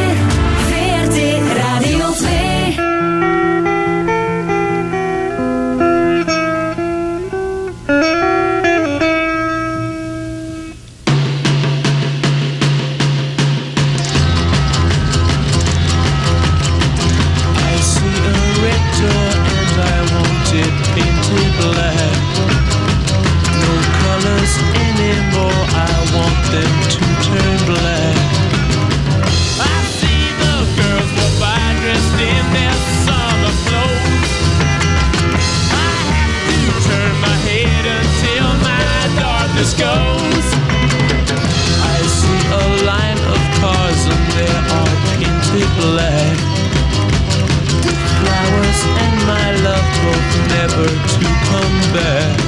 Speaker 81: to turn black.
Speaker 82: I see the girls go by dressed in their summer clothes. I have to turn my head until my darkness goes. I see a line of cars and they are painted black. Flowers and my love never to come back.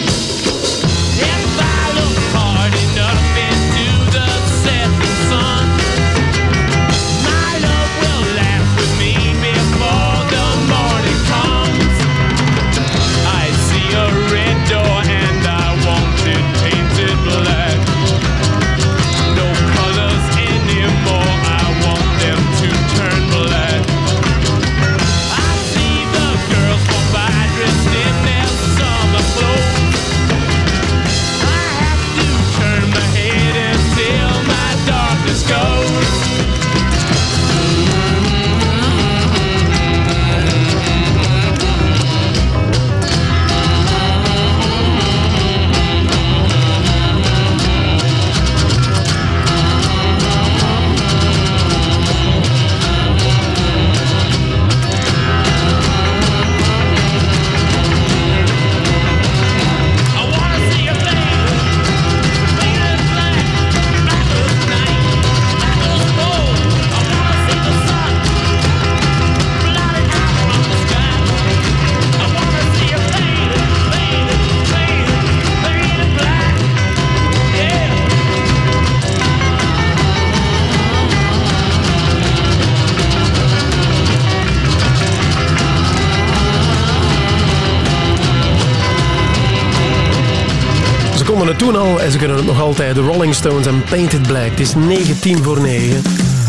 Speaker 2: Het toen al en ze kunnen het nog altijd. De Rolling Stones en Painted Black. Het is 19 voor 9.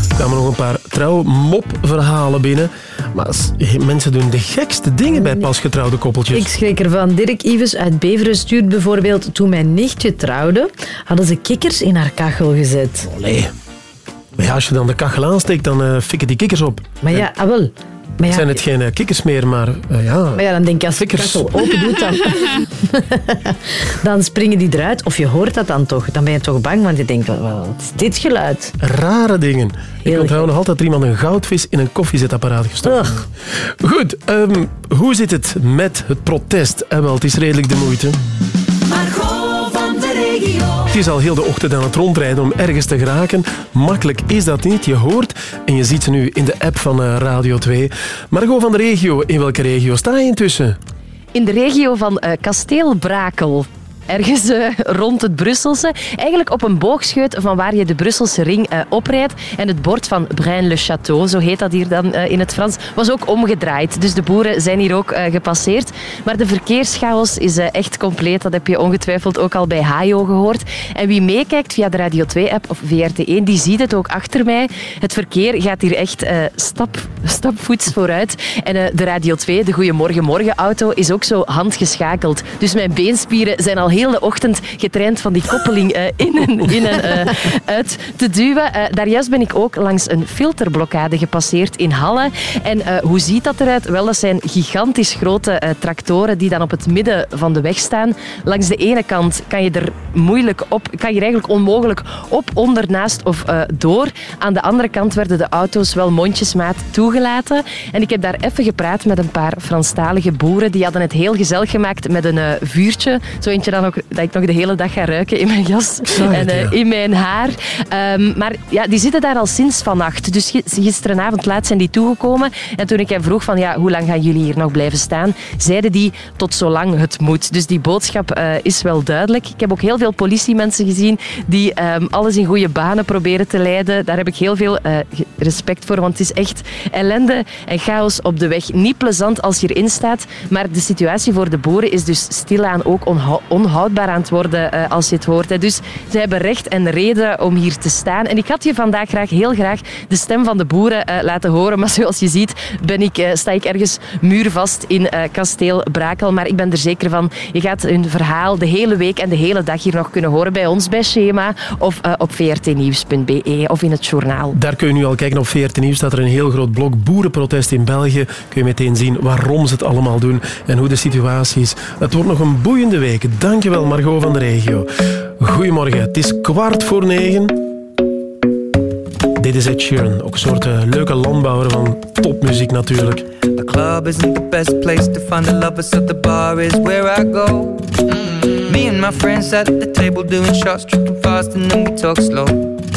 Speaker 2: Er kwamen nog een paar trouw mopverhalen binnen. Maar mensen doen de gekste dingen bij pasgetrouwde koppeltjes.
Speaker 10: Ik schrik ervan. Dirk Ives uit Beveren stuurt bijvoorbeeld... Toen mijn nichtje trouwde, hadden ze kikkers in haar kachel gezet.
Speaker 2: Allee. Maar ja, als je dan de kachel aansteekt, dan eh fikken die kikkers op.
Speaker 10: Maar ja, ah, wel. Maar ja,
Speaker 2: zijn het geen eh, kikkers meer, maar eh, ja...
Speaker 10: Maar ja, dan denk ik als je kachel open doet, dan, dan springen die eruit. Of je hoort dat dan toch. Dan ben je toch bang, want je denkt, wat is dit geluid?
Speaker 2: Rare dingen. ik onthoud nog altijd dat er iemand een goudvis in een koffiezetapparaat gestopt heeft. Goed, ehm, hoe zit het met het protest? Eh, wel, het is redelijk de moeite. Het is al heel de ochtend aan het rondrijden om ergens te geraken. Makkelijk is dat niet. Je hoort en je ziet ze nu in de app van eh, Radio 2. Margot van de regio, in welke regio sta je intussen?
Speaker 31: In de regio van eh, Kasteel Brakel. Ergens eh, rond het Brusselse. Eigenlijk op een boogscheut van waar je de Brusselse ring eh, oprijdt. En het bord van Braine-le-Château, zo heet dat hier dan eh, in het Frans, was ook omgedraaid. Dus de boeren zijn hier ook gepasseerd. Maar de verkeerschaos is echt compleet. Dat heb je ongetwijfeld ook al bij Hajo gehoord. En wie meekijkt via de Radio 2-app of VRT1, die ziet het ook achter mij. Het verkeer gaat hier echt stap, stapvoets vooruit. En de Radio 2, de Goeiemorgen Morgen auto, is ook zo handgeschakeld. Dus mijn beenspieren zijn al heel de ochtend getraind van die koppeling eh, in en, in en eh, uit te duwen. Eh, daar juist ben ik ook langs een filterblokkade gepasseerd in Halle. En eh, hoe ziet dat eruit? Wel, dat zijn gigantisch grote eh, tractoren die dan op het midden van de weg staan. Langs de ene kant kan je er moeilijk op, kan je er eigenlijk onmogelijk op, onder, naast of eh, door. Aan de andere kant werden de auto's wel mondjesmaat toegelaten. En ik heb daar even gepraat met een paar Franstalige boeren. Die hadden het heel gezellig gemaakt met een eh, vuurtje. Zo eentje dan ook, dat ik nog de hele dag ga ruiken in mijn jas en eh, in mijn haar. Ehm, maar ja, die zitten daar al sinds vannacht. Dus gi- gisterenavond laat zijn die toegekomen. En toen ik hen vroeg van ja, hoe lang gaan jullie hier nog blijven staan, zeiden die tot zolang het moet. Dus die boodschap eh, is wel duidelijk. Ik heb ook heel veel politiemensen gezien die ehm, alles in goede banen proberen te leiden. Daar heb ik heel veel eh, respect voor, want het is echt ellende en chaos op de weg. Niet plezant als je erin staat, maar de situatie voor de boeren is dus stilaan ook onhou- onhoudbaar aan het worden eh, als je het hoort. Hè. Dus ze hebben recht en reden om hier te staan. En ik had je vandaag graag, heel graag de stem van de boeren eh, laten horen, maar zoals je ziet ben ik, eh, sta ik ergens muurvast in kasteel Brakel. Maar ik ben er zeker van, je gaat hun verhaal de hele week en de hele dag hier nog kunnen horen bij ons bij Schema of op vrtnieuws.be of in het journaal.
Speaker 2: Daar kun je nu al kijken op 14 Nieuws. Staat er een heel groot blok boerenprotest in België. Kun je meteen zien waarom ze het allemaal doen en hoe de situatie is. Het wordt nog een boeiende week. Dankjewel Margot van de regio. Goedemorgen, het is kwart voor negen. Dit is Ed Sheeran, ook een soort eh, leuke landbouwer van topmuziek natuurlijk.
Speaker 32: The club isn't the best place to find the lovers, so the bar is where I go. Me and my friends at the table doing shots, tripping fast, and then we talk slow.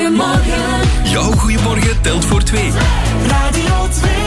Speaker 12: Goedemorgen, morgen.
Speaker 81: Jouw goeiemorgen telt voor twee.
Speaker 12: Radio 2.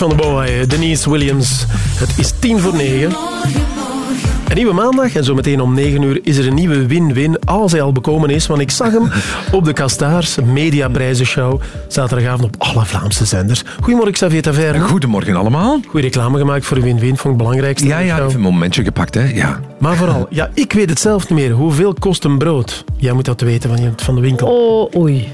Speaker 2: Van de boy, Denise Williams. Het is tien voor negen. Een nieuwe maandag en zometeen om 9 uur is er een nieuwe win-win als hij al bekomen is. Want ik zag hem op de Kastaars Mediaprijzenshow. Zaterdagavond op alle Vlaamse zenders. Goedemorgen Xavier Taverne.
Speaker 28: Goedemorgen allemaal.
Speaker 2: Goede reclame gemaakt voor win-win, vond ik het belangrijkste.
Speaker 28: Ja, ja, even een momentje gepakt, hè. Ja.
Speaker 2: Maar vooral, ja, ik weet het zelf niet meer. Hoeveel kost een brood? Jij moet dat weten van, je- van de winkel.
Speaker 10: Oh, oei.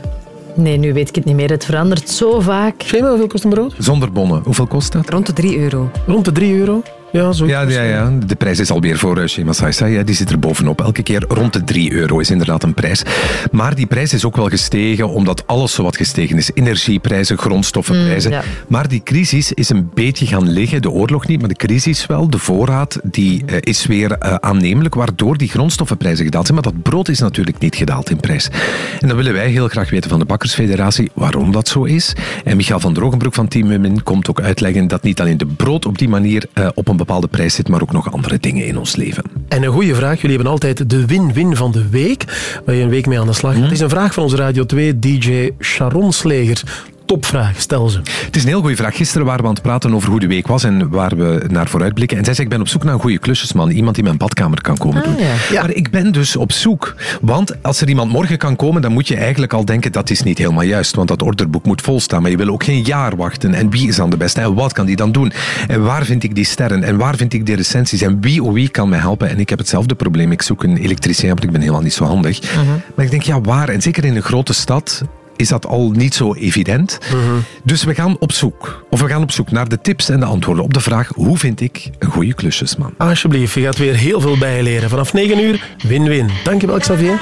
Speaker 10: Nee, nu weet ik het niet meer. Het verandert zo vaak.
Speaker 2: Schema, hoeveel kost een brood?
Speaker 28: Zonder bonnen. Hoeveel kost dat?
Speaker 4: Rond de 3 euro.
Speaker 2: Rond de 3 euro? Ja, zo.
Speaker 28: Ja, ja, ja, de prijs is alweer voor uh, Shema Saisa. Ja, die zit er bovenop. Elke keer rond de 3 euro is inderdaad een prijs. Maar die prijs is ook wel gestegen, omdat alles zo wat gestegen is. Energieprijzen, grondstoffenprijzen.
Speaker 10: Mm, ja.
Speaker 28: Maar die crisis is een beetje gaan liggen. De oorlog niet, maar de crisis wel. De voorraad die, eh, is weer eh, aannemelijk, waardoor die grondstoffenprijzen gedaald zijn. Maar dat brood is natuurlijk niet gedaald in prijs. En dan willen wij heel graag weten van de Bakkersfederatie waarom dat zo is. En Michael van Drogenbroek van Team Women komt ook uitleggen dat niet alleen de brood op die manier eh, op een bepaalde prijs zit, maar ook nog andere dingen in ons leven.
Speaker 2: En een goede vraag. Jullie hebben altijd de win-win van de week. Waar je een week mee aan de slag gaat. Het is een vraag van onze Radio 2 DJ Sharon Sleger. Topvraag, stel ze.
Speaker 28: Het is een heel goede vraag. Gisteren waren we aan het praten over hoe de week was en waar we naar vooruitblikken. En zij zei, ik ben op zoek naar een goede klusjesman. Iemand die mijn badkamer kan komen doen. Maar ik ben dus op zoek. Want als er iemand morgen kan komen, dan moet je eigenlijk al denken, dat is niet helemaal juist. Want dat orderboek moet volstaan. Maar je wil ook geen jaar wachten. En wie is dan de beste? En wat kan die dan doen? En waar vind ik die sterren? En waar vind ik die recensies? En wie of wie kan mij helpen? En ik heb hetzelfde probleem. Ik zoek een elektricien, want ik ben helemaal niet zo handig. Maar ik denk, ja, waar? En zeker in een grote stad is dat al niet zo evident. Dus we gaan op zoek. Of we gaan op zoek naar de tips en de antwoorden op de vraag hoe vind ik een goede klusjesman?
Speaker 2: Alsjeblieft, je gaat weer heel veel bijleren. Vanaf 9 uur, win-win. Dankjewel, Xavier.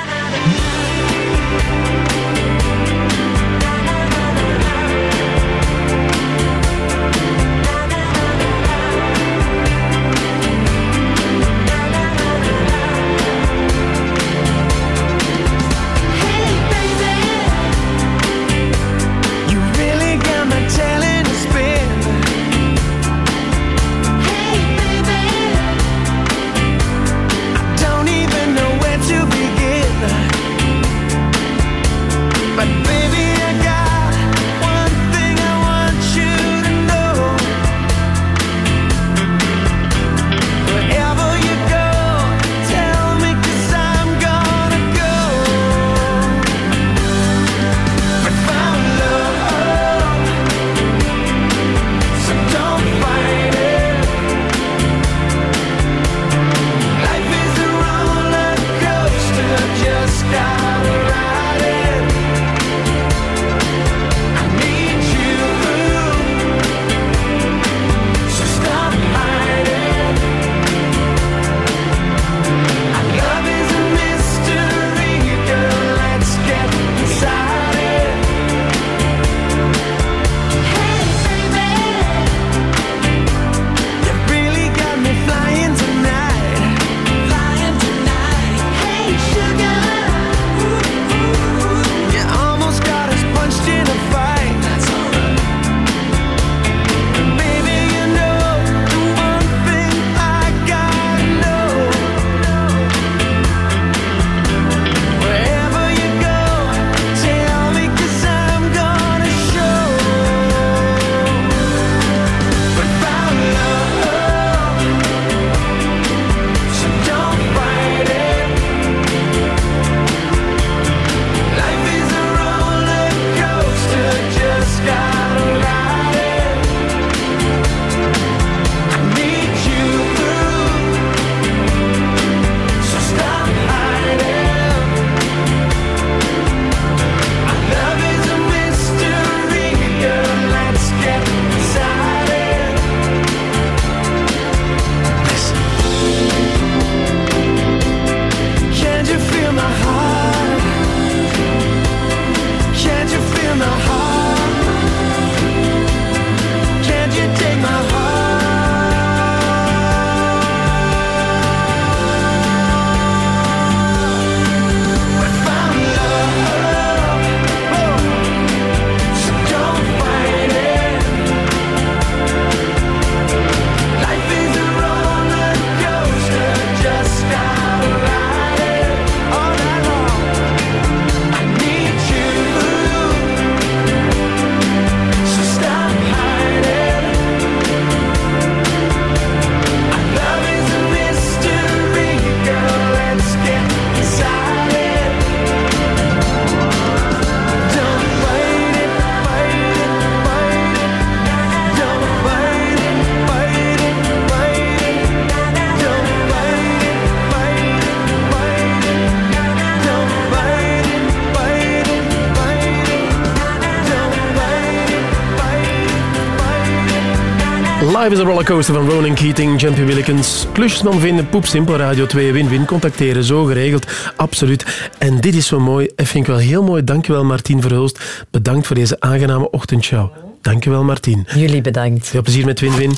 Speaker 2: Live is a rollercoaster van Ronan Keating, Jumpy Willikens. Klusjesman vinden, poep simpel, Radio 2, win-win. Contacteren, zo geregeld. Absoluut. En dit is zo mooi. Dat vind ik wel heel mooi. Dankjewel Martien Verhulst. Bedankt voor deze aangename ochtendshow. Dankjewel Martien.
Speaker 10: Jullie bedankt.
Speaker 2: Veel plezier met win-win.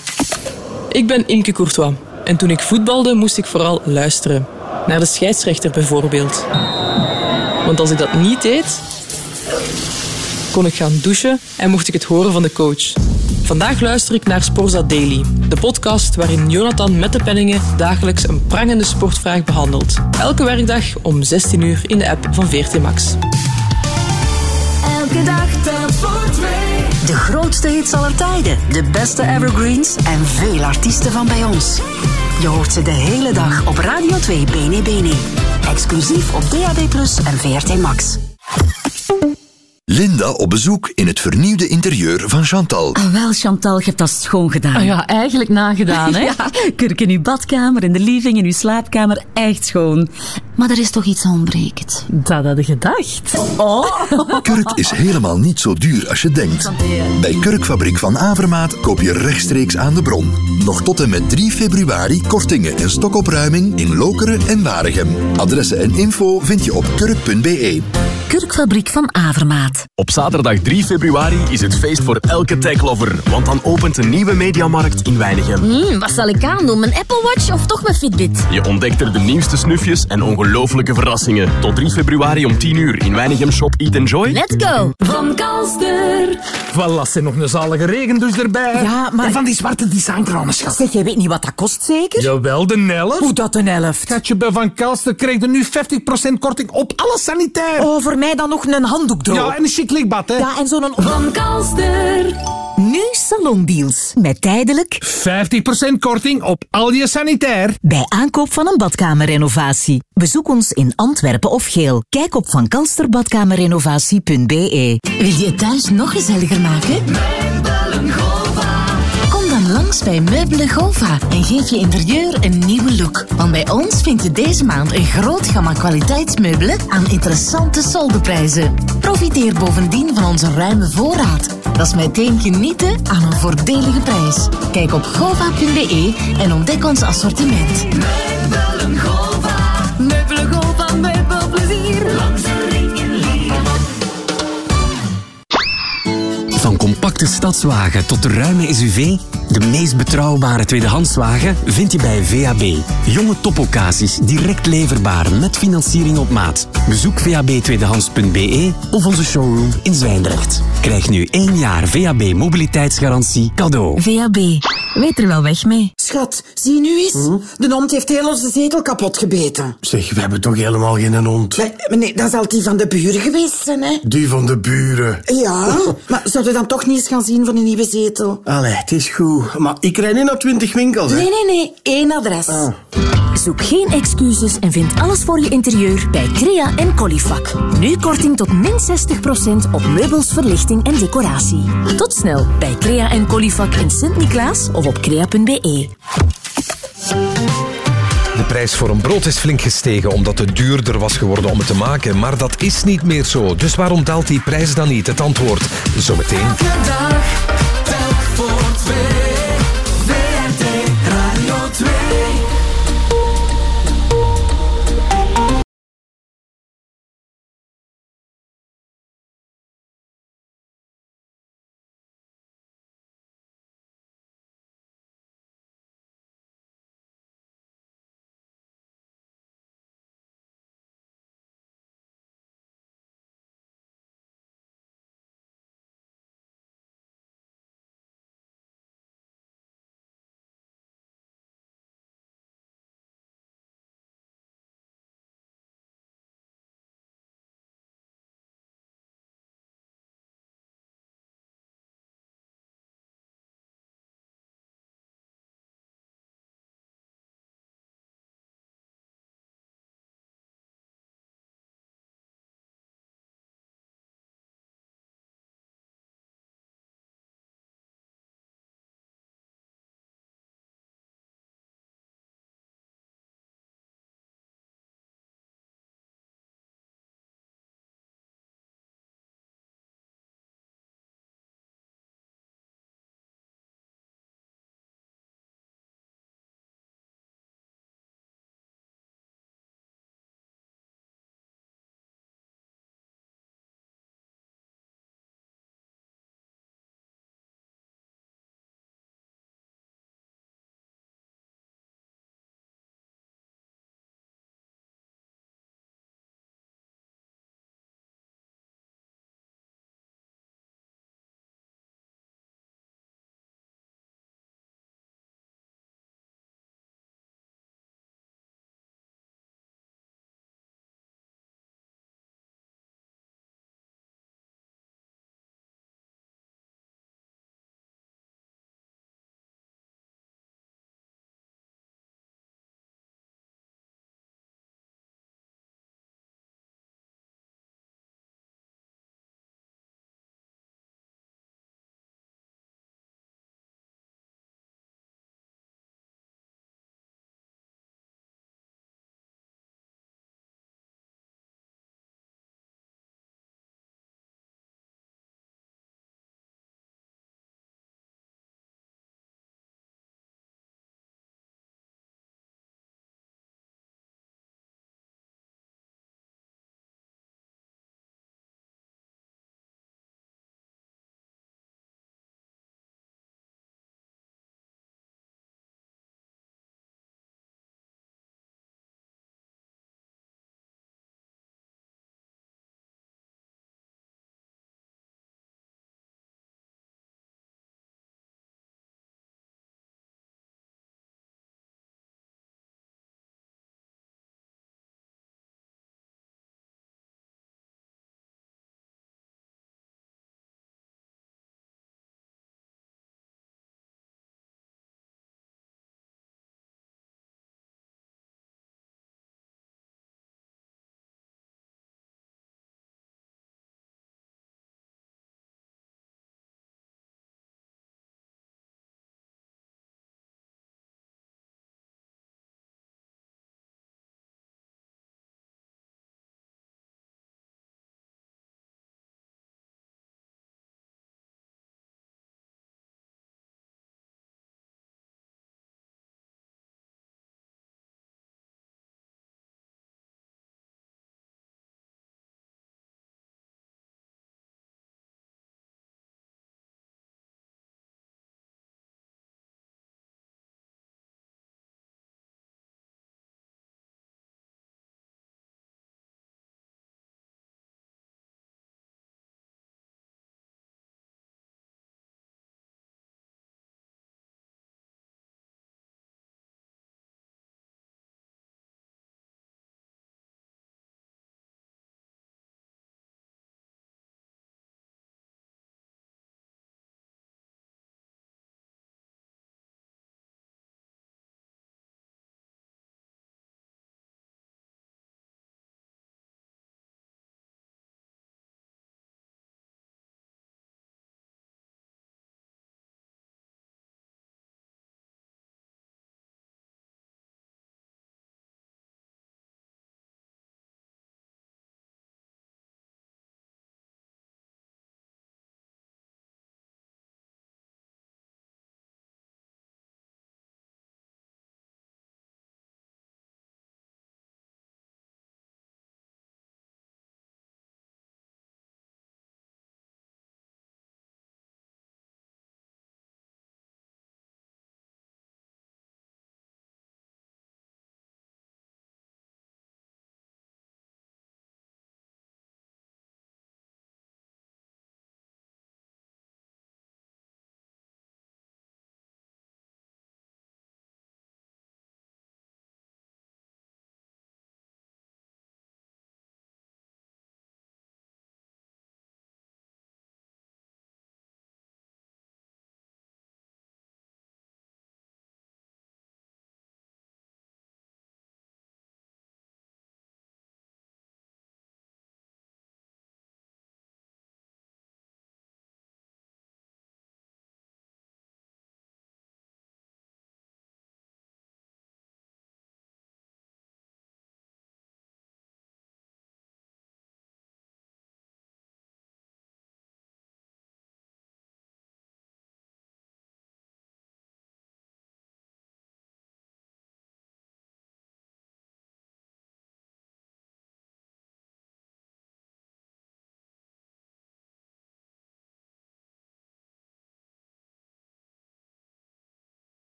Speaker 83: Ik ben Imke Courtois. En toen ik voetbalde, moest ik vooral luisteren. Naar de scheidsrechter bijvoorbeeld. Want als ik dat niet deed, kon ik gaan douchen en mocht ik het horen van de coach. Vandaag luister ik naar Sporza Daily, de podcast waarin Jonathan met de penningen dagelijks een prangende sportvraag behandelt. Elke werkdag om 16 uur in de app van VRT Max.
Speaker 84: Elke dag telt voor twee. De grootste hits aller tijden, de beste evergreens en veel artiesten van bij ons. Je hoort ze de hele dag op Radio 2 Bene Bene. Exclusief op DAB+ en VRT Max.
Speaker 5: Linda op bezoek in het vernieuwde interieur van Chantal.
Speaker 1: Ah, wel, Chantal, je hebt dat schoon gedaan.
Speaker 10: Ah ja, eigenlijk nagedaan, hè?
Speaker 1: ja, kurk in uw badkamer, in de living, in uw slaapkamer, echt schoon. Maar er is toch iets ontbrekend.
Speaker 10: Dat had je gedacht.
Speaker 1: Oh.
Speaker 5: Kurk is helemaal niet zo duur als je denkt. Bij Kurkfabriek van Avermaat koop je rechtstreeks aan de bron. Nog tot en met 3 februari kortingen en stokopruiming in Lokeren en Waregem. Adressen en info vind je op kurk.be.
Speaker 1: Kurkfabriek van Avermaat.
Speaker 85: Op zaterdag 3 februari is het feest voor elke techlover, want dan opent een nieuwe mediamarkt in Weinigem.
Speaker 1: Hmm, wat zal ik aandoen? Mijn Apple Watch of toch mijn Fitbit?
Speaker 85: Je ontdekt er de nieuwste snufjes en ongelooflijke verrassingen. Tot 3 februari om 10 uur in Weinigem Shop Eat Enjoy.
Speaker 1: Let's go!
Speaker 86: Van Kalster.
Speaker 14: Voilà, er nog een zalige regendouche erbij.
Speaker 86: Ja, maar-
Speaker 14: En van die zwarte designkranen, schat.
Speaker 86: Zeg, jij weet niet wat dat kost, zeker?
Speaker 14: Jawel, de helft.
Speaker 86: Hoe dat een helft?
Speaker 14: Schatje, bij Van Kalster krijg je nu 50% korting op alles sanitair.
Speaker 86: Oh, voor mij dan nog een handdoek droog.
Speaker 14: Ja, en een chic likbad, hè.
Speaker 86: Ja, en zo'n... Van Kalster.
Speaker 12: Nu salondeals. Met tijdelijk
Speaker 14: 50% korting op al je sanitair.
Speaker 12: bij aankoop van een badkamerrenovatie. Bezoek ons in Antwerpen of Geel. Kijk op vankalsterbadkamerrenovatie.be.
Speaker 1: Wil je het thuis nog gezelliger maken? Dan langs bij Meubelen Gova en geef je interieur een nieuwe look. Want bij ons vind je deze maand een groot gamma kwaliteitsmeubelen aan interessante soldeprijzen. Profiteer bovendien van onze ruime voorraad. Dat is meteen genieten aan een voordelige prijs. Kijk op gova.be en ontdek ons assortiment.
Speaker 86: Meubelen Gova.
Speaker 87: Compacte stadswagen tot de ruime SUV, de meest betrouwbare tweedehandswagen vind je bij VAB. Jonge topoccasies, direct leverbaar met financiering op maat. Bezoek vabtweedehands.be of onze showroom in Zwijndrecht. Krijg nu één jaar VAB mobiliteitsgarantie cadeau.
Speaker 12: VAB. Weet er wel weg mee.
Speaker 86: Schat, zie nu eens. De hond heeft heel onze zetel kapot gebeten.
Speaker 88: Zeg, we hebben toch helemaal geen hond?
Speaker 86: Nee, nee, dat zal die van de buren geweest zijn, hè?
Speaker 88: Die van de buren.
Speaker 86: Ja, maar zou je dan toch niet eens gaan zien van een nieuwe zetel?
Speaker 88: Allee, het is goed. Maar ik rijd niet naar twintig winkels, hè?
Speaker 86: Nee, nee, nee. Eén adres.
Speaker 12: Zoek geen excuses en vind alles voor je interieur bij Crea en Colifac. Nu korting tot min 60% op meubels, verlichting en decoratie. Tot snel bij Crea en Colifac in Sint-Niklaas of op crea.be.
Speaker 28: De prijs voor een brood is flink gestegen omdat het duurder was geworden om het te maken. Maar dat is niet meer zo. Dus waarom daalt die prijs dan niet? Het antwoord zometeen.
Speaker 86: Elke dag voor twee.